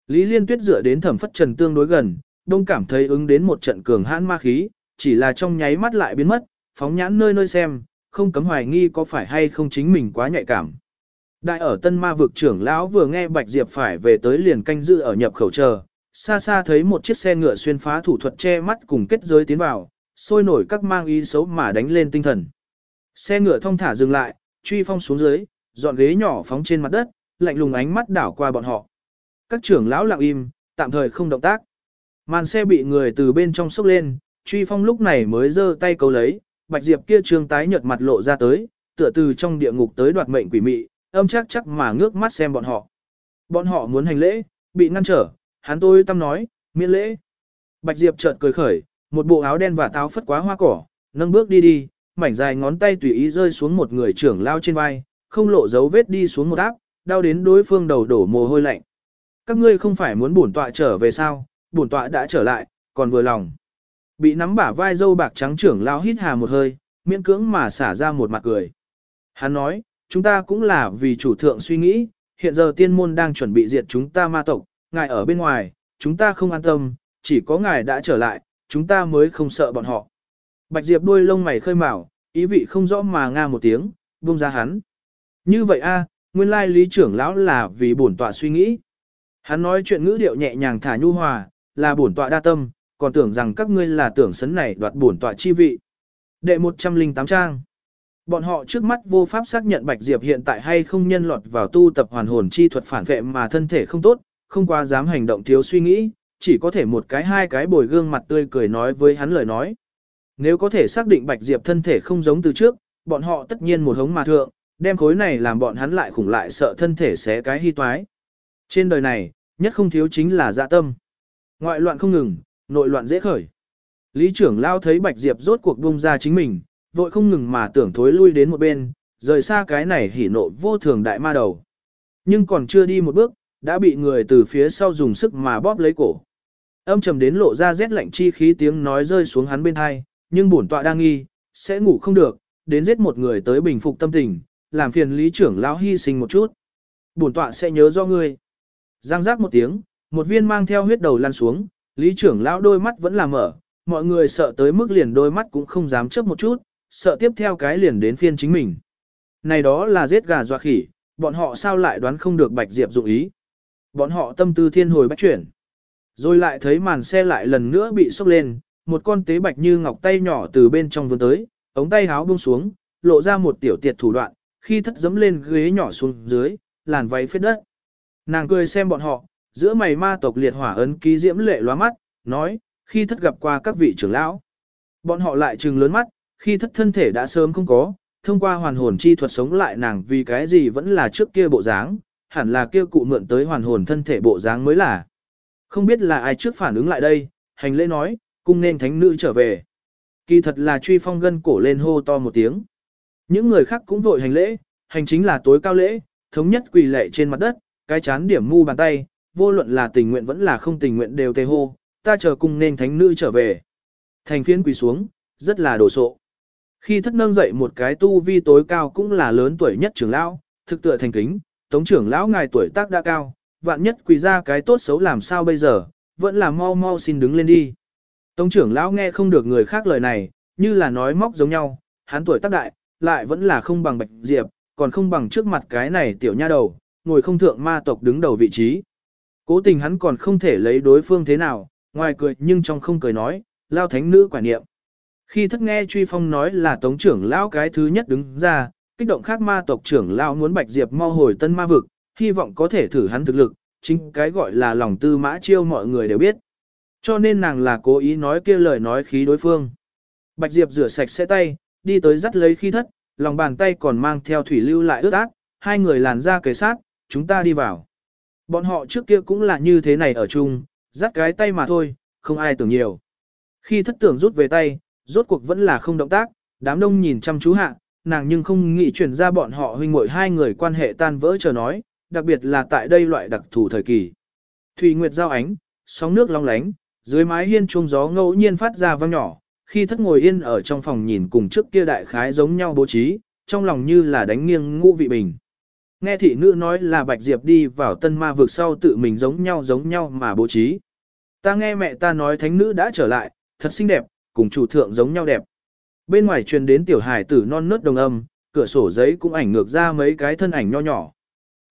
A: Lý Liên Tuyết dựa đến thẩm phất trần tương đối gần, đông cảm thấy ứng đến một trận cường hãn ma khí, chỉ là trong nháy mắt lại biến mất, phóng nhãn nơi nơi xem, không cấm hoài nghi có phải hay không chính mình quá nhạy cảm. Đại ở tân ma vực trưởng lão vừa nghe Bạch Diệp phải về tới liền canh giữ ở nhập khẩu chờ, xa xa thấy một chiếc xe ngựa xuyên phá thủ thuật che mắt cùng kết giới tiến vào, sôi nổi các mang ý xấu mà đánh lên tinh thần. Xe ngựa thông thả dừng lại, truy phong xuống dưới, dọn ghế nhỏ phóng trên mặt đất, lạnh lùng ánh mắt đảo qua bọn họ. Các trưởng lão lặng im, tạm thời không động tác. Màn xe bị người từ bên trong sốc lên, truy phong lúc này mới giơ tay cầu lấy, bạch diệp kia trương tái nhợt mặt lộ ra tới, tựa từ trong địa ngục tới đoạt mệnh quỷ mị, âm chắc chắc mà ngước mắt xem bọn họ. Bọn họ muốn hành lễ, bị ngăn trở, hắn tôi tâm nói, miễn lễ. Bạch diệp chợt cười khởi, một bộ áo đen và táo phất quá hoa cỏ, nâng bước đi đi, mảnh dài ngón tay tùy ý rơi xuống một người trưởng lao trên vai, không lộ dấu vết đi xuống một áp, đau đến đối phương đầu đổ mồ hôi lạnh. Các ngươi không phải muốn bổn tọa trở về sao, bổn tọa đã trở lại, còn vừa lòng. Bị nắm bả vai dâu bạc trắng trưởng lao hít hà một hơi, miễn cưỡng mà xả ra một mặt cười. Hắn nói, chúng ta cũng là vì chủ thượng suy nghĩ, hiện giờ tiên môn đang chuẩn bị diệt chúng ta ma tộc, ngài ở bên ngoài, chúng ta không an tâm, chỉ có ngài đã trở lại, chúng ta mới không sợ bọn họ. Bạch Diệp đuôi lông mày khơi mào, ý vị không rõ mà nga một tiếng, buông ra hắn. Như vậy a, nguyên lai lý trưởng lão là vì bổn tọa suy nghĩ. Hắn nói chuyện ngữ điệu nhẹ nhàng thả nhu hòa, là bổn tọa đa tâm, còn tưởng rằng các ngươi là tưởng sấn này đoạt bổn tọa chi vị. Đệ 108 trang. Bọn họ trước mắt vô pháp xác nhận Bạch Diệp hiện tại hay không nhân lọt vào tu tập hoàn hồn chi thuật phản vệ mà thân thể không tốt, không qua dám hành động thiếu suy nghĩ, chỉ có thể một cái hai cái bồi gương mặt tươi cười nói với hắn lời nói. Nếu có thể xác định Bạch Diệp thân thể không giống từ trước, bọn họ tất nhiên một hống mà thượng, đem khối này làm bọn hắn lại khủng lại sợ thân thể sẽ cái hy toái. Trên đời này, nhất không thiếu chính là dạ tâm. Ngoại loạn không ngừng, nội loạn dễ khởi. Lý trưởng lao thấy Bạch Diệp rốt cuộc buông ra chính mình, vội không ngừng mà tưởng thối lui đến một bên, rời xa cái này hỉ nộ vô thường đại ma đầu. Nhưng còn chưa đi một bước, đã bị người từ phía sau dùng sức mà bóp lấy cổ. Âm trầm đến lộ ra rét lạnh chi khí tiếng nói rơi xuống hắn bên hai, nhưng bổn tọa đang nghi, sẽ ngủ không được, đến giết một người tới bình phục tâm tình, làm phiền lý trưởng lão hy sinh một chút. Bổn tọa sẽ nhớ do ngươi. Giang giác một tiếng, một viên mang theo huyết đầu lăn xuống, lý trưởng lão đôi mắt vẫn là mở, mọi người sợ tới mức liền đôi mắt cũng không dám chớp một chút, sợ tiếp theo cái liền đến phiên chính mình. Này đó là giết gà dọa khỉ, bọn họ sao lại đoán không được Bạch Diệp dụng ý. Bọn họ tâm tư thiên hồi bách chuyển. Rồi lại thấy màn xe lại lần nữa bị sốc lên, một con tế bạch như ngọc tay nhỏ từ bên trong vươn tới, ống tay háo buông xuống, lộ ra một tiểu tiệt thủ đoạn, khi thất dấm lên ghế nhỏ xuống dưới, làn váy phết đất. Nàng cười xem bọn họ, giữa mày ma tộc liệt hỏa ấn ký diễm lệ lóa mắt, nói, khi thất gặp qua các vị trưởng lão. Bọn họ lại trừng lớn mắt, khi thất thân thể đã sớm không có, thông qua hoàn hồn chi thuật sống lại nàng vì cái gì vẫn là trước kia bộ dáng, hẳn là kia cụ mượn tới hoàn hồn thân thể bộ dáng mới là. Không biết là ai trước phản ứng lại đây, hành lễ nói, cung nên thánh nữ trở về. Kỳ thật là truy phong gân cổ lên hô to một tiếng. Những người khác cũng vội hành lễ, hành chính là tối cao lễ, thống nhất quỳ lệ trên mặt đất, cái chán điểm mu bàn tay, vô luận là tình nguyện vẫn là không tình nguyện đều tê hô, ta chờ cung nên thánh nữ trở về. Thành phiến quỳ xuống, rất là đồ sộ. Khi thất nâng dậy một cái tu vi tối cao cũng là lớn tuổi nhất trưởng lão, thực tựa thành kính, tống trưởng lão ngài tuổi tác đã cao, vạn nhất quỳ ra cái tốt xấu làm sao bây giờ, vẫn là mau mau xin đứng lên đi. Tống trưởng lão nghe không được người khác lời này, như là nói móc giống nhau, hắn tuổi tác đại, lại vẫn là không bằng Bạch Diệp, còn không bằng trước mặt cái này tiểu nha đầu, ngồi không thượng ma tộc đứng đầu vị trí. Cố tình hắn còn không thể lấy đối phương thế nào, ngoài cười nhưng trong không cười nói, lao thánh nữ quả niệm. Khi thất nghe truy phong nói là tống trưởng lão cái thứ nhất đứng ra, kích động khác ma tộc trưởng lão muốn Bạch Diệp mau hồi tân ma vực, hy vọng có thể thử hắn thực lực, chính cái gọi là lòng tư mã chiêu mọi người đều biết. Cho nên nàng là cố ý nói kia lời nói khí đối phương. Bạch Diệp rửa sạch sẽ tay, đi tới dắt lấy khi thất, lòng bàn tay còn mang theo thủy lưu lại ướt át, hai người làn ra kề sát, chúng ta đi vào. Bọn họ trước kia cũng là như thế này ở chung, dắt cái tay mà thôi, không ai tưởng nhiều. Khi thất tưởng rút về tay, rốt cuộc vẫn là không động tác, đám đông nhìn chăm chú hạ, nàng nhưng không nghĩ chuyển ra bọn họ huynh muội hai người quan hệ tan vỡ chờ nói, đặc biệt là tại đây loại đặc thù thời kỳ. Thủy Nguyệt giao ánh, sóng nước long lánh, dưới mái hiên chuông gió ngẫu nhiên phát ra vang nhỏ, khi thất ngồi yên ở trong phòng nhìn cùng trước kia đại khái giống nhau bố trí, trong lòng như là đánh nghiêng ngũ vị bình. Nghe thị nữ nói là Bạch Diệp đi vào tân ma vực sau tự mình giống nhau giống nhau mà bố trí. Ta nghe mẹ ta nói thánh nữ đã trở lại, thật xinh đẹp, cùng chủ thượng giống nhau đẹp. Bên ngoài truyền đến tiểu hải tử non nớt đồng âm, cửa sổ giấy cũng ảnh ngược ra mấy cái thân ảnh nho nhỏ.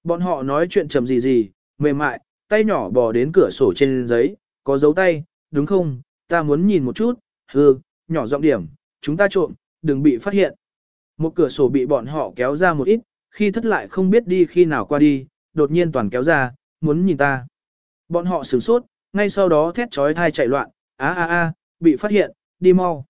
A: Bọn họ nói chuyện trầm gì gì, mềm mại, tay nhỏ bò đến cửa sổ trên giấy, có dấu tay, đúng không, ta muốn nhìn một chút, hư, nhỏ giọng điểm, chúng ta trộm, đừng bị phát hiện. Một cửa sổ bị bọn họ kéo ra một ít, khi thất lại không biết đi khi nào qua đi, đột nhiên toàn kéo ra, muốn nhìn ta. Bọn họ sửng sốt, ngay sau đó thét trói thai chạy loạn, á á á, bị phát hiện, đi mau.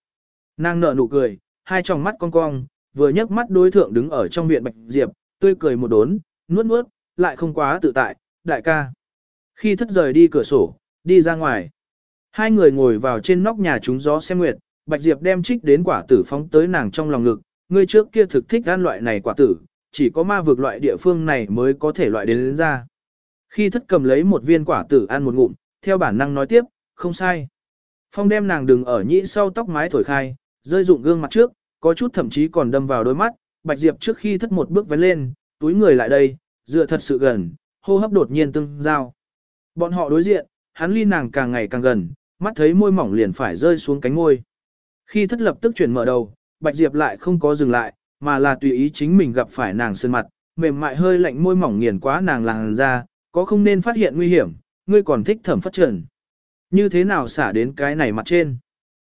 A: Nàng nở nụ cười, hai tròng mắt cong cong, vừa nhấc mắt đối thượng đứng ở trong viện Bạch Diệp, tươi cười một đốn, nuốt nuốt, lại không quá tự tại, đại ca. Khi thất rời đi cửa sổ, đi ra ngoài. Hai người ngồi vào trên nóc nhà trúng gió xem nguyệt, Bạch Diệp đem trích đến quả tử phóng tới nàng trong lòng ngực, người trước kia thực thích ăn loại này quả tử, chỉ có ma vực loại địa phương này mới có thể loại đến, đến ra. Khi thất cầm lấy một viên quả tử ăn một ngụm, theo bản năng nói tiếp, không sai. Phong đem nàng đừng ở nhĩ sau tóc mái thổi khai, rơi dụng gương mặt trước, có chút thậm chí còn đâm vào đôi mắt, Bạch Diệp trước khi thất một bước vén lên, túi người lại đây, dựa thật sự gần, hô hấp đột nhiên tương giao. Bọn họ đối diện, hắn ly nàng càng ngày càng gần, mắt thấy môi mỏng liền phải rơi xuống cánh môi. Khi thất lập tức chuyển mở đầu, Bạch Diệp lại không có dừng lại, mà là tùy ý chính mình gặp phải nàng sơn mặt, mềm mại hơi lạnh môi mỏng nghiền quá nàng làn ra, có không nên phát hiện nguy hiểm, ngươi còn thích thẩm phát trần. Như thế nào xả đến cái này mặt trên?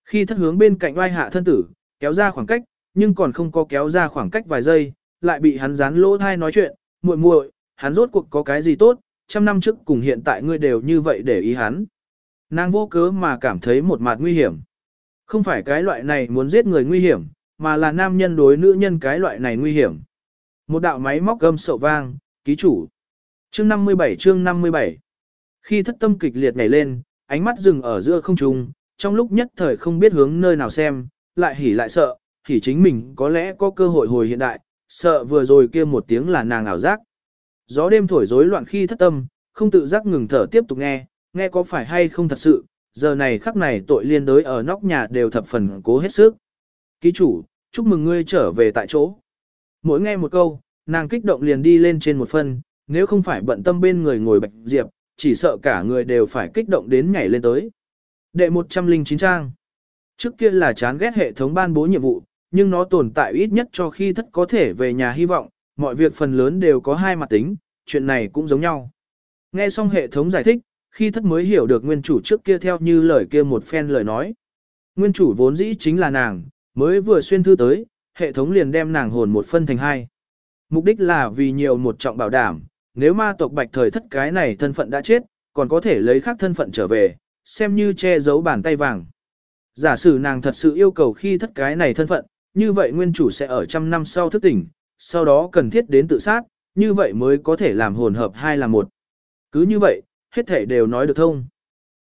A: Khi thất hướng bên cạnh oai hạ thân tử, kéo ra khoảng cách, nhưng còn không có kéo ra khoảng cách vài giây, lại bị hắn dán lỗ thai nói chuyện, muội muội, hắn rốt cuộc có cái gì tốt, trăm năm trước cùng hiện tại ngươi đều như vậy để ý hắn. Nàng vô cớ mà cảm thấy một mặt nguy hiểm. Không phải cái loại này muốn giết người nguy hiểm, mà là nam nhân đối nữ nhân cái loại này nguy hiểm. Một đạo máy móc gâm sậu vang, ký chủ. Chương 57 chương 57 Khi thất tâm kịch liệt nhảy lên, ánh mắt dừng ở giữa không trung, trong lúc nhất thời không biết hướng nơi nào xem, lại hỉ lại sợ, hỉ chính mình có lẽ có cơ hội hồi hiện đại, sợ vừa rồi kia một tiếng là nàng ảo giác. Gió đêm thổi rối loạn khi thất tâm, không tự giác ngừng thở tiếp tục nghe, nghe có phải hay không thật sự, giờ này khắc này tội liên đối ở nóc nhà đều thập phần cố hết sức. Ký chủ, chúc mừng ngươi trở về tại chỗ. Mỗi nghe một câu, nàng kích động liền đi lên trên một phân, nếu không phải bận tâm bên người ngồi bạch diệp, chỉ sợ cả người đều phải kích động đến nhảy lên tới. Đệ 109 trang. Trước kia là chán ghét hệ thống ban bố nhiệm vụ, nhưng nó tồn tại ít nhất cho khi thất có thể về nhà hy vọng, mọi việc phần lớn đều có hai mặt tính, chuyện này cũng giống nhau. Nghe xong hệ thống giải thích, khi thất mới hiểu được nguyên chủ trước kia theo như lời kia một phen lời nói. Nguyên chủ vốn dĩ chính là nàng, mới vừa xuyên thư tới, hệ thống liền đem nàng hồn một phân thành hai. Mục đích là vì nhiều một trọng bảo đảm, nếu ma tộc bạch thời thất cái này thân phận đã chết, còn có thể lấy khác thân phận trở về, xem như che giấu bàn tay vàng. Giả sử nàng thật sự yêu cầu khi thất cái này thân phận, như vậy nguyên chủ sẽ ở trăm năm sau thức tỉnh, sau đó cần thiết đến tự sát, như vậy mới có thể làm hồn hợp hai là một. Cứ như vậy, hết thể đều nói được thông.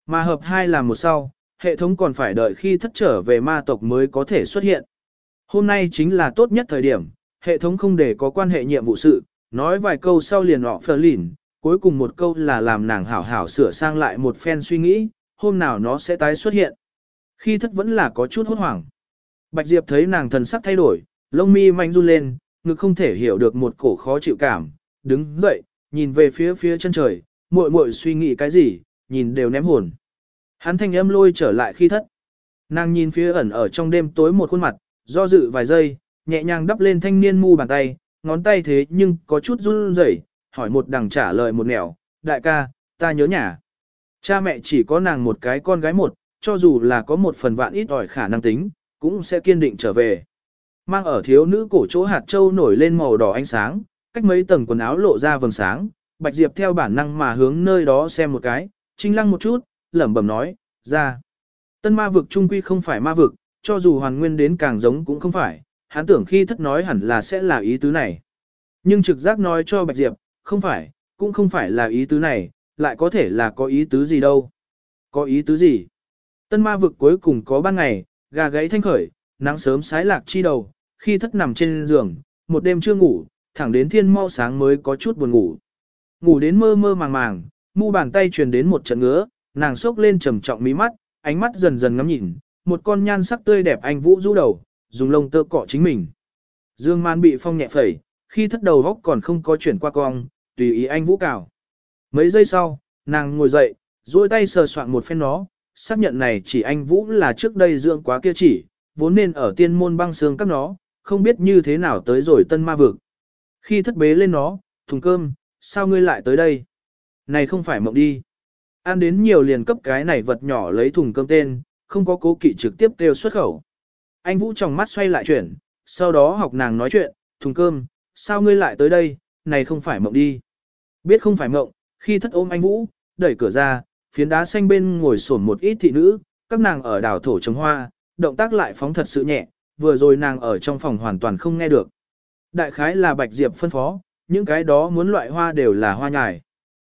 A: Mà hợp hai là một sau, hệ thống còn phải đợi khi thất trở về ma tộc mới có thể xuất hiện. Hôm nay chính là tốt nhất thời điểm, hệ thống không để có quan hệ nhiệm vụ sự, nói vài câu sau liền họ phờ lìn, cuối cùng một câu là làm nàng hảo hảo sửa sang lại một phen suy nghĩ, hôm nào nó sẽ tái xuất hiện. Khi thất vẫn là có chút hốt hoảng. Bạch Diệp thấy nàng thần sắc thay đổi, lông mi mạnh run lên, ngực không thể hiểu được một cổ khó chịu cảm, đứng dậy, nhìn về phía phía chân trời, muội muội suy nghĩ cái gì, nhìn đều ném hồn. Hắn thanh âm lôi trở lại khi thất. Nàng nhìn phía ẩn ở trong đêm tối một khuôn mặt, do dự vài giây, nhẹ nhàng đắp lên thanh niên mu bàn tay, ngón tay thế nhưng có chút run rẩy, hỏi một đằng trả lời một nẻo, đại ca, ta nhớ nhà. Cha mẹ chỉ có nàng một cái con gái một, cho dù là có một phần vạn ít ỏi khả năng tính, cũng sẽ kiên định trở về. Mang ở thiếu nữ cổ chỗ hạt châu nổi lên màu đỏ ánh sáng, cách mấy tầng quần áo lộ ra vầng sáng, Bạch Diệp theo bản năng mà hướng nơi đó xem một cái, trinh lăng một chút, lẩm bẩm nói, ra. Tân ma vực trung quy không phải ma vực, cho dù hoàn nguyên đến càng giống cũng không phải, hắn tưởng khi thất nói hẳn là sẽ là ý tứ này. Nhưng trực giác nói cho Bạch Diệp, không phải, cũng không phải là ý tứ này, lại có thể là có ý tứ gì đâu. Có ý tứ gì? Tân ma vực cuối cùng có ban ngày, gà gáy thanh khởi, nắng sớm sái lạc chi đầu, khi thất nằm trên giường, một đêm chưa ngủ, thẳng đến thiên mau sáng mới có chút buồn ngủ. Ngủ đến mơ mơ màng màng, mu bàn tay truyền đến một trận ngứa, nàng sốc lên trầm trọng mí mắt, ánh mắt dần dần ngắm nhìn, một con nhan sắc tươi đẹp anh vũ rũ đầu, dùng lông tơ cọ chính mình. Dương man bị phong nhẹ phẩy, khi thất đầu góc còn không có chuyển qua cong, tùy ý anh vũ cào. Mấy giây sau, nàng ngồi dậy, duỗi tay sờ soạn một phen nó, xác nhận này chỉ anh vũ là trước đây dưỡng quá kia chỉ, vốn nên ở tiên môn băng xương các nó, không biết như thế nào tới rồi tân ma vực. Khi thất bế lên nó, thùng cơm, sao ngươi lại tới đây? Này không phải mộng đi. Ăn đến nhiều liền cấp cái này vật nhỏ lấy thùng cơm tên, không có cố kỵ trực tiếp kêu xuất khẩu. Anh Vũ trong mắt xoay lại chuyển, sau đó học nàng nói chuyện, thùng cơm, sao ngươi lại tới đây, này không phải mộng đi. Biết không phải mộng, khi thất ôm anh Vũ, đẩy cửa ra, phiến đá xanh bên ngồi sổn một ít thị nữ, các nàng ở đảo thổ trồng hoa, động tác lại phóng thật sự nhẹ, vừa rồi nàng ở trong phòng hoàn toàn không nghe được. Đại khái là Bạch Diệp phân phó, những cái đó muốn loại hoa đều là hoa nhài.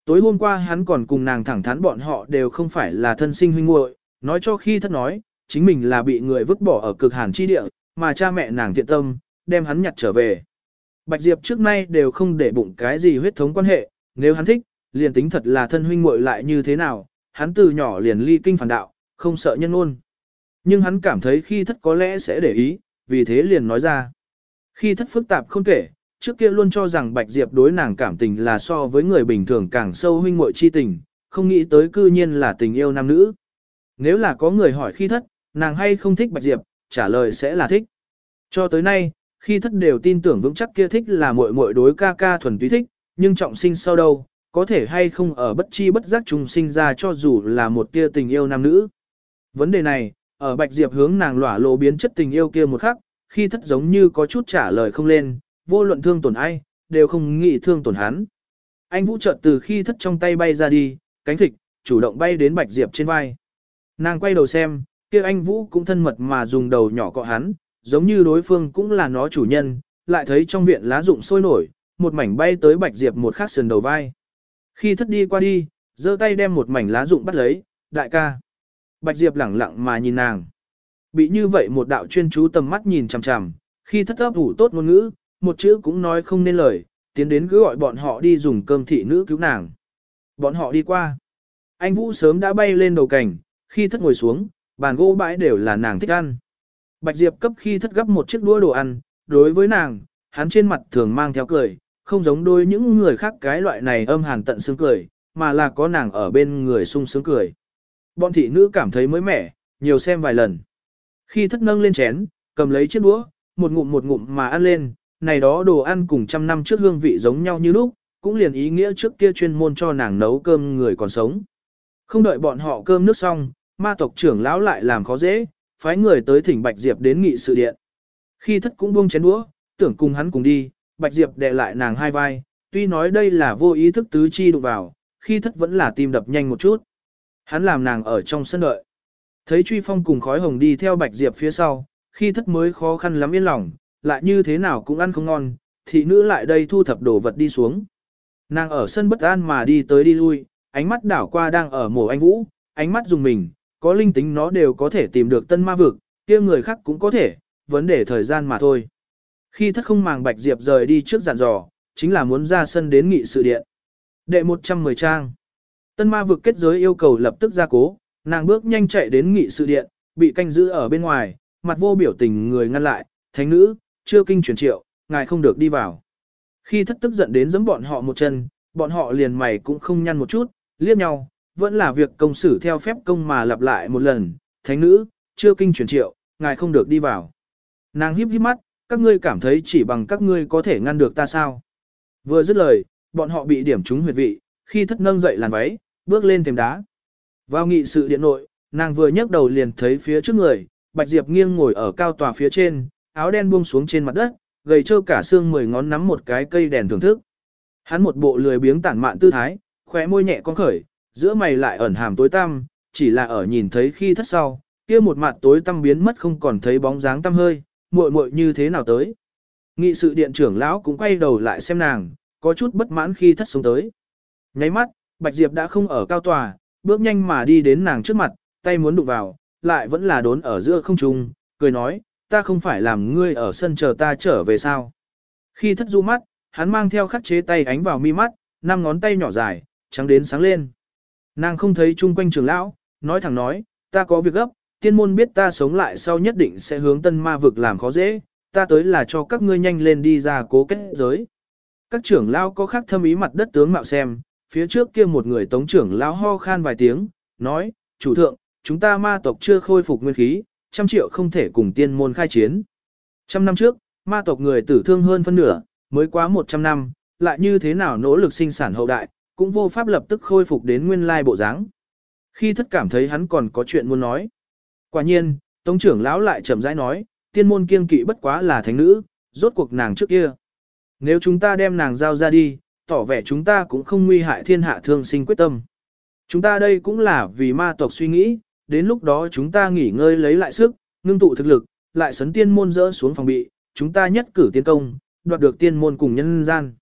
A: Tối hôm qua hắn còn cùng nàng thẳng thắn bọn họ đều không phải là thân sinh huynh muội, nói cho khi thất nói, chính mình là bị người vứt bỏ ở cực hàn chi địa, mà cha mẹ nàng thiện tâm, đem hắn nhặt trở về. Bạch Diệp trước nay đều không để bụng cái gì huyết thống quan hệ, nếu hắn thích, liền tính thật là thân huynh muội lại như thế nào, hắn từ nhỏ liền ly kinh phản đạo, không sợ nhân ôn. Nhưng hắn cảm thấy khi thất có lẽ sẽ để ý, vì thế liền nói ra. Khi thất phức tạp không kể, trước kia luôn cho rằng Bạch Diệp đối nàng cảm tình là so với người bình thường càng sâu huynh muội chi tình, không nghĩ tới cư nhiên là tình yêu nam nữ. Nếu là có người hỏi khi thất, nàng hay không thích Bạch Diệp, trả lời sẽ là thích. Cho tới nay, khi thất đều tin tưởng vững chắc kia thích là muội muội đối ca ca thuần túy thích, nhưng trọng sinh sau đâu, có thể hay không ở bất chi bất giác trùng sinh ra cho dù là một tia tình yêu nam nữ. Vấn đề này, ở Bạch Diệp hướng nàng lỏa lộ biến chất tình yêu kia một khắc, khi thất giống như có chút trả lời không lên, vô luận thương tổn ai, đều không nghĩ thương tổn hắn. Anh Vũ chợt từ khi thất trong tay bay ra đi, cánh thịt, chủ động bay đến Bạch Diệp trên vai. Nàng quay đầu xem, kia anh Vũ cũng thân mật mà dùng đầu nhỏ cọ hắn, giống như đối phương cũng là nó chủ nhân, lại thấy trong viện lá rụng sôi nổi, một mảnh bay tới Bạch Diệp một khắc sườn đầu vai. Khi thất đi qua đi, giơ tay đem một mảnh lá rụng bắt lấy, đại ca. Bạch Diệp lẳng lặng mà nhìn nàng. Bị như vậy một đạo chuyên chú tầm mắt nhìn chằm chằm, khi thất ấp ủ tốt ngôn ngữ, một chữ cũng nói không nên lời, tiến đến cứ gọi bọn họ đi dùng cơm thị nữ cứu nàng. Bọn họ đi qua. Anh Vũ sớm đã bay lên đầu cảnh, khi thất ngồi xuống, bàn gỗ bãi đều là nàng thích ăn. Bạch Diệp cấp khi thất gấp một chiếc đũa đồ ăn, đối với nàng, hắn trên mặt thường mang theo cười, không giống đôi những người khác cái loại này âm hàn tận xương cười, mà là có nàng ở bên người sung sướng cười. Bọn thị nữ cảm thấy mới mẻ, nhiều xem vài lần. Khi thất nâng lên chén, cầm lấy chiếc đũa, một ngụm một ngụm mà ăn lên, này đó đồ ăn cùng trăm năm trước hương vị giống nhau như lúc, cũng liền ý nghĩa trước kia chuyên môn cho nàng nấu cơm người còn sống. Không đợi bọn họ cơm nước xong, ma tộc trưởng lão lại làm khó dễ, phái người tới thỉnh Bạch Diệp đến nghị sự điện. Khi thất cũng buông chén đũa, tưởng cùng hắn cùng đi, Bạch Diệp đè lại nàng hai vai, tuy nói đây là vô ý thức tứ chi đụng vào, khi thất vẫn là tim đập nhanh một chút. Hắn làm nàng ở trong sân đợi. Thấy Truy Phong cùng khói hồng đi theo Bạch Diệp phía sau, khi thất mới khó khăn lắm yên lòng, lại như thế nào cũng ăn không ngon, thị nữ lại đây thu thập đồ vật đi xuống. Nàng ở sân bất an mà đi tới đi lui, ánh mắt đảo qua đang ở mổ anh Vũ, ánh mắt dùng mình, có linh tính nó đều có thể tìm được tân ma vực, kia người khác cũng có thể, vấn đề thời gian mà thôi. Khi thất không màng Bạch Diệp rời đi trước dặn dò, chính là muốn ra sân đến nghị sự điện. Đệ 110 trang. Tân ma vực kết giới yêu cầu lập tức ra cố, nàng bước nhanh chạy đến nghị sự điện, bị canh giữ ở bên ngoài, mặt vô biểu tình người ngăn lại, thánh nữ, chưa kinh truyền triệu, ngài không được đi vào. Khi thất tức giận đến giẫm bọn họ một chân, bọn họ liền mày cũng không nhăn một chút, liếc nhau, vẫn là việc công xử theo phép công mà lặp lại một lần, thánh nữ, chưa kinh truyền triệu, ngài không được đi vào. Nàng híp híp mắt, các ngươi cảm thấy chỉ bằng các ngươi có thể ngăn được ta sao. Vừa dứt lời, bọn họ bị điểm trúng huyệt vị, khi thất nâng dậy làn váy, bước lên thềm đá. Vào nghị sự điện nội, nàng vừa nhấc đầu liền thấy phía trước người, Bạch Diệp nghiêng ngồi ở cao tòa phía trên, áo đen buông xuống trên mặt đất, gầy trơ cả xương mười ngón nắm một cái cây đèn thưởng thức. Hắn một bộ lười biếng tản mạn tư thái, khóe môi nhẹ con khởi, giữa mày lại ẩn hàm tối tăm, chỉ là ở nhìn thấy khi thất sau, kia một mặt tối tăm biến mất không còn thấy bóng dáng tăm hơi, muội muội như thế nào tới. Nghị sự điện trưởng lão cũng quay đầu lại xem nàng, có chút bất mãn khi thất xuống tới. Nháy mắt, Bạch Diệp đã không ở cao tòa, bước nhanh mà đi đến nàng trước mặt, tay muốn đụng vào, lại vẫn là đốn ở giữa không trung, cười nói, ta không phải làm ngươi ở sân chờ ta trở về sao. Khi thất du mắt, hắn mang theo khắc chế tay ánh vào mi mắt, năm ngón tay nhỏ dài, trắng đến sáng lên. Nàng không thấy chung quanh trường lão, nói thẳng nói, ta có việc gấp, tiên môn biết ta sống lại sau nhất định sẽ hướng tân ma vực làm khó dễ, ta tới là cho các ngươi nhanh lên đi ra cố kết giới. Các trưởng lão có khác thâm ý mặt đất tướng mạo xem, phía trước kia một người tống trưởng lão ho khan vài tiếng, nói, chủ thượng, chúng ta ma tộc chưa khôi phục nguyên khí, trăm triệu không thể cùng tiên môn khai chiến. Trăm năm trước, ma tộc người tử thương hơn phân nửa, mới quá một trăm năm, lại như thế nào nỗ lực sinh sản hậu đại, cũng vô pháp lập tức khôi phục đến nguyên lai bộ dáng. Khi thất cảm thấy hắn còn có chuyện muốn nói. Quả nhiên, Tống trưởng lão lại chậm rãi nói, tiên môn kiêng kỵ bất quá là thánh nữ, rốt cuộc nàng trước kia. Nếu chúng ta đem nàng giao ra đi, tỏ vẻ chúng ta cũng không nguy hại thiên hạ thương sinh quyết tâm. Chúng ta đây cũng là vì ma tộc suy nghĩ, đến lúc đó chúng ta nghỉ ngơi lấy lại sức, ngưng tụ thực lực, lại sấn tiên môn dỡ xuống phòng bị, chúng ta nhất cử tiên công, đoạt được tiên môn cùng nhân gian.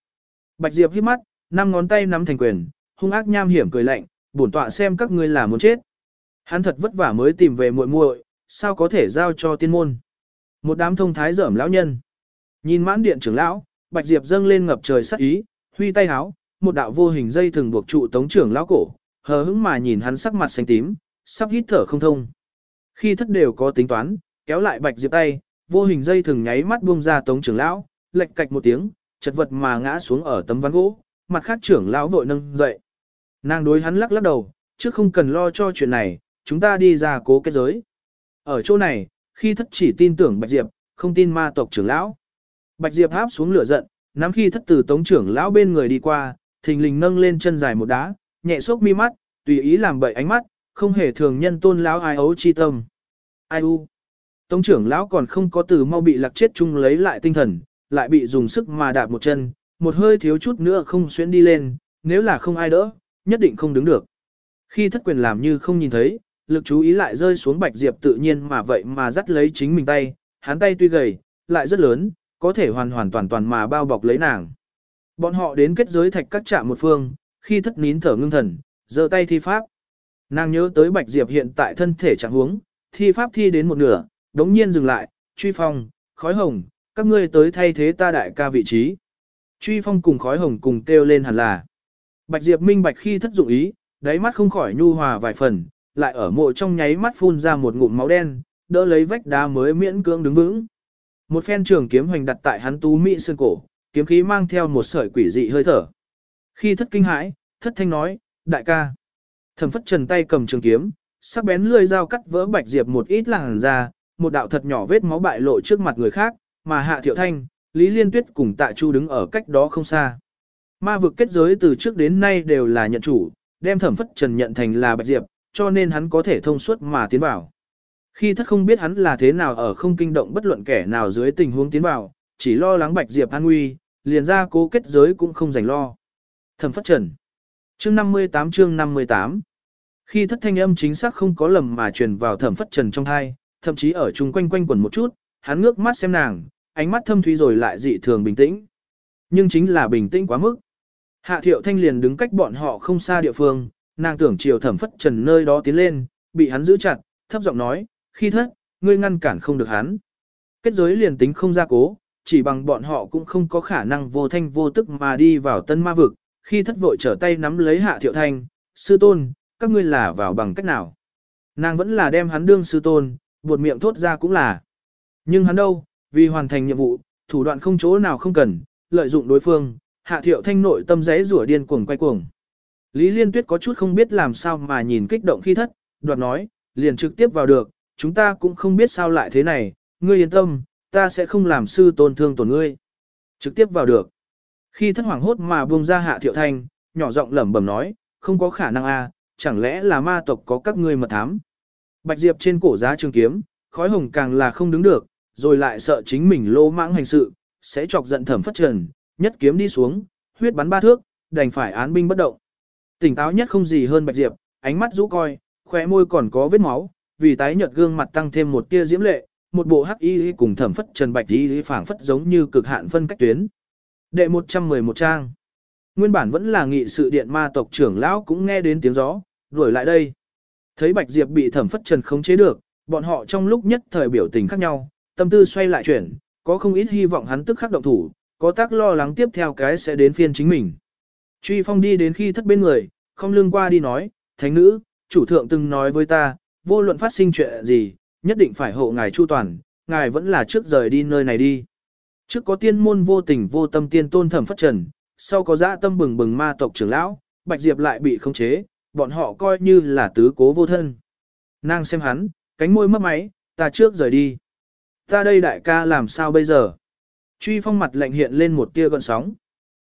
A: Bạch Diệp hít mắt, năm ngón tay nắm thành quyền, hung ác nham hiểm cười lạnh, bổn tọa xem các ngươi là muốn chết. Hắn thật vất vả mới tìm về muội muội, sao có thể giao cho tiên môn. Một đám thông thái dởm lão nhân. Nhìn mãn điện trưởng lão, Bạch Diệp dâng lên ngập trời sắc ý, huy tay háo, một đạo vô hình dây thường buộc trụ tống trưởng lão cổ, hờ hững mà nhìn hắn sắc mặt xanh tím, sắp hít thở không thông. Khi thất đều có tính toán, kéo lại Bạch Diệp tay, vô hình dây thường nháy mắt buông ra tống trưởng lão, lệch cạch một tiếng, chật vật mà ngã xuống ở tấm ván gỗ, mặt khác trưởng lão vội nâng dậy. Nàng đối hắn lắc lắc đầu, trước không cần lo cho chuyện này, chúng ta đi ra cố kết giới. Ở chỗ này, khi thất chỉ tin tưởng Bạch Diệp, không tin ma tộc trưởng lão. Bạch Diệp áp xuống lửa giận, nắm khi thất từ tống trưởng lão bên người đi qua, thình lình nâng lên chân dài một đá, nhẹ xốc mi mắt, tùy ý làm bậy ánh mắt, không hề thường nhân tôn lão ai ấu chi tâm. Ai u. Tống trưởng lão còn không có từ mau bị lạc chết chung lấy lại tinh thần, lại bị dùng sức mà đạp một chân, một hơi thiếu chút nữa không xuyên đi lên, nếu là không ai đỡ, nhất định không đứng được. Khi thất quyền làm như không nhìn thấy, lực chú ý lại rơi xuống Bạch Diệp tự nhiên mà vậy mà dắt lấy chính mình tay, hắn tay tuy gầy, lại rất lớn, có thể hoàn hoàn toàn toàn mà bao bọc lấy nàng. Bọn họ đến kết giới thạch các trạm một phương, khi thất nín thở ngưng thần, giơ tay thi pháp. Nàng nhớ tới Bạch Diệp hiện tại thân thể trạng huống, thi pháp thi đến một nửa, đống nhiên dừng lại, truy phong, khói hồng, các ngươi tới thay thế ta đại ca vị trí. Truy phong cùng khói hồng cùng kêu lên hẳn là. Bạch Diệp minh bạch khi thất dụng ý, đáy mắt không khỏi nhu hòa vài phần, lại ở mộ trong nháy mắt phun ra một ngụm máu đen, đỡ lấy vách đá mới miễn cưỡng đứng vững. Một phen trường kiếm hoành đặt tại hắn tú mỹ sơn cổ, kiếm khí mang theo một sợi quỷ dị hơi thở. Khi thất kinh hãi, thất thanh nói, đại ca. Thẩm phất trần tay cầm trường kiếm, sắc bén lưỡi dao cắt vỡ bạch diệp một ít làn ra, một đạo thật nhỏ vết máu bại lộ trước mặt người khác, mà hạ thiệu thanh, Lý Liên Tuyết cùng tạ chu đứng ở cách đó không xa. Ma vực kết giới từ trước đến nay đều là nhận chủ, đem thẩm phất trần nhận thành là bạch diệp, cho nên hắn có thể thông suốt mà tiến vào. Khi thất không biết hắn là thế nào ở không kinh động bất luận kẻ nào dưới tình huống tiến vào, chỉ lo lắng bạch diệp an nguy, liền ra cố kết giới cũng không dành lo. Thẩm phất trần. Chương 58 chương 58 Khi thất thanh âm chính xác không có lầm mà truyền vào thẩm phất trần trong hai, thậm chí ở chung quanh quanh quẩn một chút, hắn ngước mắt xem nàng, ánh mắt thâm thúy rồi lại dị thường bình tĩnh. Nhưng chính là bình tĩnh quá mức. Hạ thiệu thanh liền đứng cách bọn họ không xa địa phương, nàng tưởng chiều thẩm phất trần nơi đó tiến lên, bị hắn giữ chặt, thấp giọng nói, khi thất, ngươi ngăn cản không được hắn. Kết giới liền tính không ra cố, chỉ bằng bọn họ cũng không có khả năng vô thanh vô tức mà đi vào tân ma vực, khi thất vội trở tay nắm lấy hạ thiệu thanh, sư tôn, các ngươi là vào bằng cách nào. Nàng vẫn là đem hắn đương sư tôn, buột miệng thốt ra cũng là. Nhưng hắn đâu, vì hoàn thành nhiệm vụ, thủ đoạn không chỗ nào không cần, lợi dụng đối phương, hạ thiệu thanh nội tâm giấy rủa điên cuồng quay cuồng. Lý Liên Tuyết có chút không biết làm sao mà nhìn kích động khi thất, đoạt nói, liền trực tiếp vào được, chúng ta cũng không biết sao lại thế này, ngươi yên tâm, ta sẽ không làm sư tôn thương tổn ngươi. Trực tiếp vào được. Khi thất hoàng hốt mà buông ra hạ thiệu thanh, nhỏ giọng lẩm bẩm nói, không có khả năng a, à, chẳng lẽ là ma tộc có các ngươi mật thám. Bạch Diệp trên cổ giá trường kiếm, khói hồng càng là không đứng được, rồi lại sợ chính mình lô mãng hành sự, sẽ chọc giận thẩm phất trần, nhất kiếm đi xuống, huyết bắn ba thước, đành phải án binh bất động. Tỉnh táo nhất không gì hơn Bạch Diệp, ánh mắt rũ coi, khóe môi còn có vết máu, vì tái nhợt gương mặt tăng thêm một tia diễm lệ, một bộ hắc y cùng thẩm phất trần bạch y phảng phất giống như cực hạn phân cách tuyến. Đệ 111 trang. Nguyên bản vẫn là nghị sự điện ma tộc trưởng lão cũng nghe đến tiếng gió, đuổi lại đây. Thấy Bạch Diệp bị thẩm phất trần khống chế được, bọn họ trong lúc nhất thời biểu tình khác nhau, tâm tư xoay lại chuyển, có không ít hy vọng hắn tức khắc động thủ, có tác lo lắng tiếp theo cái sẽ đến phiên chính mình. Truy phong đi đến khi thất bên người, không lương qua đi nói, thánh nữ, chủ thượng từng nói với ta, vô luận phát sinh chuyện gì, nhất định phải hộ ngài chu toàn, ngài vẫn là trước rời đi nơi này đi. Trước có tiên môn vô tình vô tâm tiên tôn thẩm phất trần, sau có dã tâm bừng bừng ma tộc trưởng lão, Bạch Diệp lại bị khống chế, bọn họ coi như là tứ cố vô thân. Nàng xem hắn, cánh môi mấp máy, ta trước rời đi. Ta đây đại ca làm sao bây giờ? Truy phong mặt lạnh hiện lên một tia gợn sóng.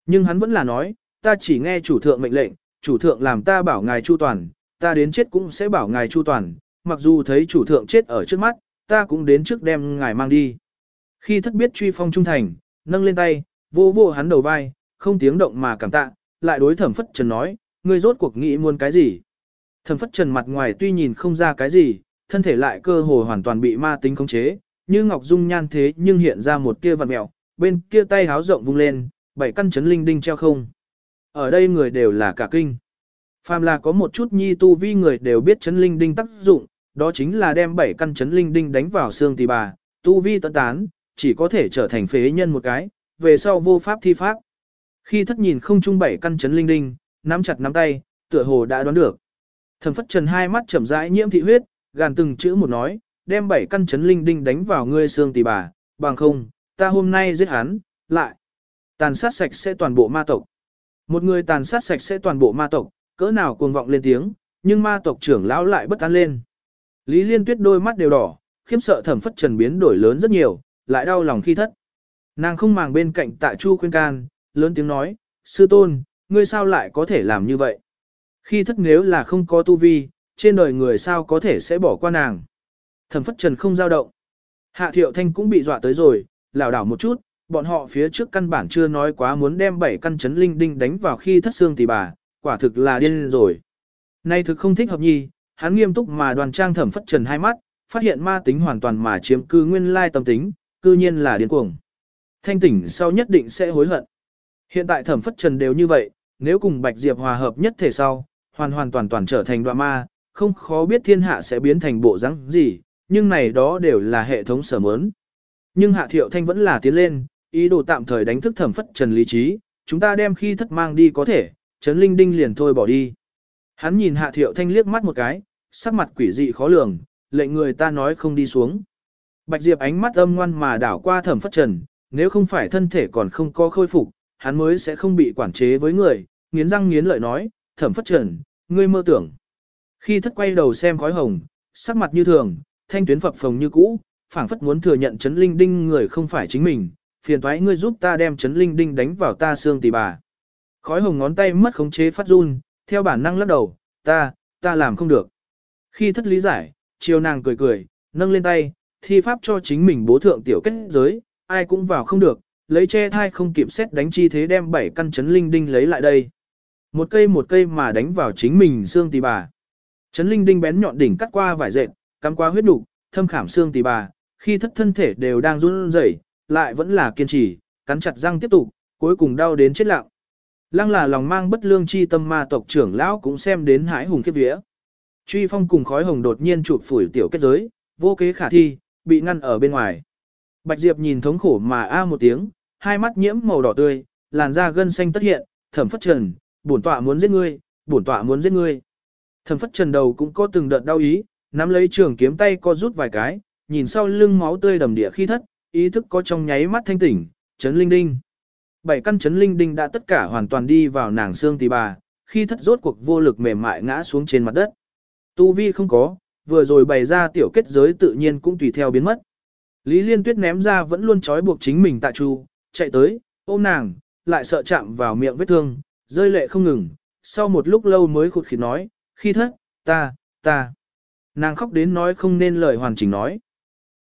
A: Nhưng hắn vẫn là nói, ta chỉ nghe chủ thượng mệnh lệnh, chủ thượng làm ta bảo ngài chu toàn, ta đến chết cũng sẽ bảo ngài chu toàn, mặc dù thấy chủ thượng chết ở trước mắt, ta cũng đến trước đem ngài mang đi. Khi thất biết truy phong trung thành, nâng lên tay, vô vô hắn đầu vai, không tiếng động mà cảm tạ, lại đối thẩm phất trần nói, ngươi rốt cuộc nghĩ muốn cái gì. Thẩm phất trần mặt ngoài tuy nhìn không ra cái gì, thân thể lại cơ hồ hoàn toàn bị ma tính khống chế, như ngọc dung nhan thế nhưng hiện ra một kia vật mẹo, bên kia tay háo rộng vung lên, bảy căn chấn linh đinh treo không. Ở đây người đều là cả kinh. Phàm là có một chút nhi tu vi người đều biết chấn linh đinh tác dụng, đó chính là đem bảy căn chấn linh đinh đánh vào xương tỳ bà, tu vi tận tán, chỉ có thể trở thành phế nhân một cái, về sau vô pháp thi pháp. Khi thất nhìn không trung bảy căn chấn linh đinh, nắm chặt nắm tay, tựa hồ đã đoán được. Thần phất trần hai mắt chậm rãi nhiễm thị huyết, gàn từng chữ một nói, đem bảy căn chấn linh đinh đánh vào ngươi xương tỳ bà, bằng không, ta hôm nay giết hắn, lại. Tàn sát sạch sẽ toàn bộ ma tộc. Một người tàn sát sạch sẽ toàn bộ ma tộc, cỡ nào cuồng vọng lên tiếng, nhưng ma tộc trưởng lão lại bất an lên. Lý Liên Tuyết đôi mắt đều đỏ, khiếm sợ thẩm phất trần biến đổi lớn rất nhiều, lại đau lòng khi thất. Nàng không màng bên cạnh tạ chu khuyên can, lớn tiếng nói, sư tôn, ngươi sao lại có thể làm như vậy? Khi thất nếu là không có tu vi, trên đời người sao có thể sẽ bỏ qua nàng? Thẩm phất trần không giao động. Hạ thiệu thanh cũng bị dọa tới rồi, lảo đảo một chút, bọn họ phía trước căn bản chưa nói quá muốn đem bảy căn chấn linh đinh đánh vào khi thất xương tỷ bà, quả thực là điên rồi. Nay thực không thích hợp nhi, hắn nghiêm túc mà đoàn trang thẩm phất trần hai mắt, phát hiện ma tính hoàn toàn mà chiếm cư nguyên lai tâm tính, cư nhiên là điên cuồng. Thanh tỉnh sau nhất định sẽ hối hận. Hiện tại thẩm phất trần đều như vậy, nếu cùng Bạch Diệp hòa hợp nhất thể sau, hoàn hoàn toàn toàn trở thành đoạn ma, không khó biết thiên hạ sẽ biến thành bộ rắn gì, nhưng này đó đều là hệ thống sở mớn. Nhưng hạ thiệu thanh vẫn là tiến lên, ý đồ tạm thời đánh thức thẩm phất trần lý trí, chúng ta đem khi thất mang đi có thể, trấn linh đinh liền thôi bỏ đi. Hắn nhìn hạ thiệu thanh liếc mắt một cái, sắc mặt quỷ dị khó lường, lệnh người ta nói không đi xuống. Bạch Diệp ánh mắt âm ngoan mà đảo qua thẩm phất trần, nếu không phải thân thể còn không có khôi phục, hắn mới sẽ không bị quản chế với người, nghiến răng nghiến lợi nói, thẩm phất trần, ngươi mơ tưởng. Khi thất quay đầu xem khói hồng, sắc mặt như thường, thanh tuyến phập phồng như cũ, phảng phất muốn thừa nhận chấn linh đinh người không phải chính mình, phiền thoái ngươi giúp ta đem chấn linh đinh đánh vào ta xương tỳ bà. Khói hồng ngón tay mất khống chế phát run, theo bản năng lắc đầu, ta, ta làm không được. Khi thất lý giải, chiều nàng cười cười, nâng lên tay, thi pháp cho chính mình bố thượng tiểu kết giới, ai cũng vào không được, lấy che thai không kịp xét đánh chi thế đem bảy căn chấn linh đinh lấy lại đây. Một cây một cây mà đánh vào chính mình xương tỳ bà. Chấn linh đinh bén nhọn đỉnh cắt qua vải dệt, cắm qua huyết đủ, thâm khảm xương tỳ bà, khi thất thân thể đều đang run rẩy, lại vẫn là kiên trì, cắn chặt răng tiếp tục, cuối cùng đau đến chết lặng. Lăng là lòng mang bất lương chi tâm ma tộc trưởng lão cũng xem đến hãi hùng kiếp vía. Truy phong cùng khói hồng đột nhiên chụp phủi tiểu kết giới, vô kế khả thi, bị ngăn ở bên ngoài. Bạch Diệp nhìn thống khổ mà a một tiếng, hai mắt nhiễm màu đỏ tươi, làn da gân xanh tất hiện, thẩm phất trần, bổn tọa muốn giết ngươi, bổn tọa muốn giết ngươi. Thẩm phất trần đầu cũng có từng đợt đau ý, nắm lấy trường kiếm tay co rút vài cái, nhìn sau lưng máu tươi đầm địa khi thất, ý thức có trong nháy mắt thanh tỉnh, chấn linh đinh. Bảy căn chấn linh đinh đã tất cả hoàn toàn đi vào nàng xương tỳ bà, khi thất rốt cuộc vô lực mềm mại ngã xuống trên mặt đất. Tu vi không có, vừa rồi bày ra tiểu kết giới tự nhiên cũng tùy theo biến mất. Lý Liên Tuyết ném ra vẫn luôn trói buộc chính mình tại chu, chạy tới, ôm nàng, lại sợ chạm vào miệng vết thương, rơi lệ không ngừng, sau một lúc lâu mới khụt khịt nói, khi thất, ta, ta. Nàng khóc đến nói không nên lời hoàn chỉnh nói.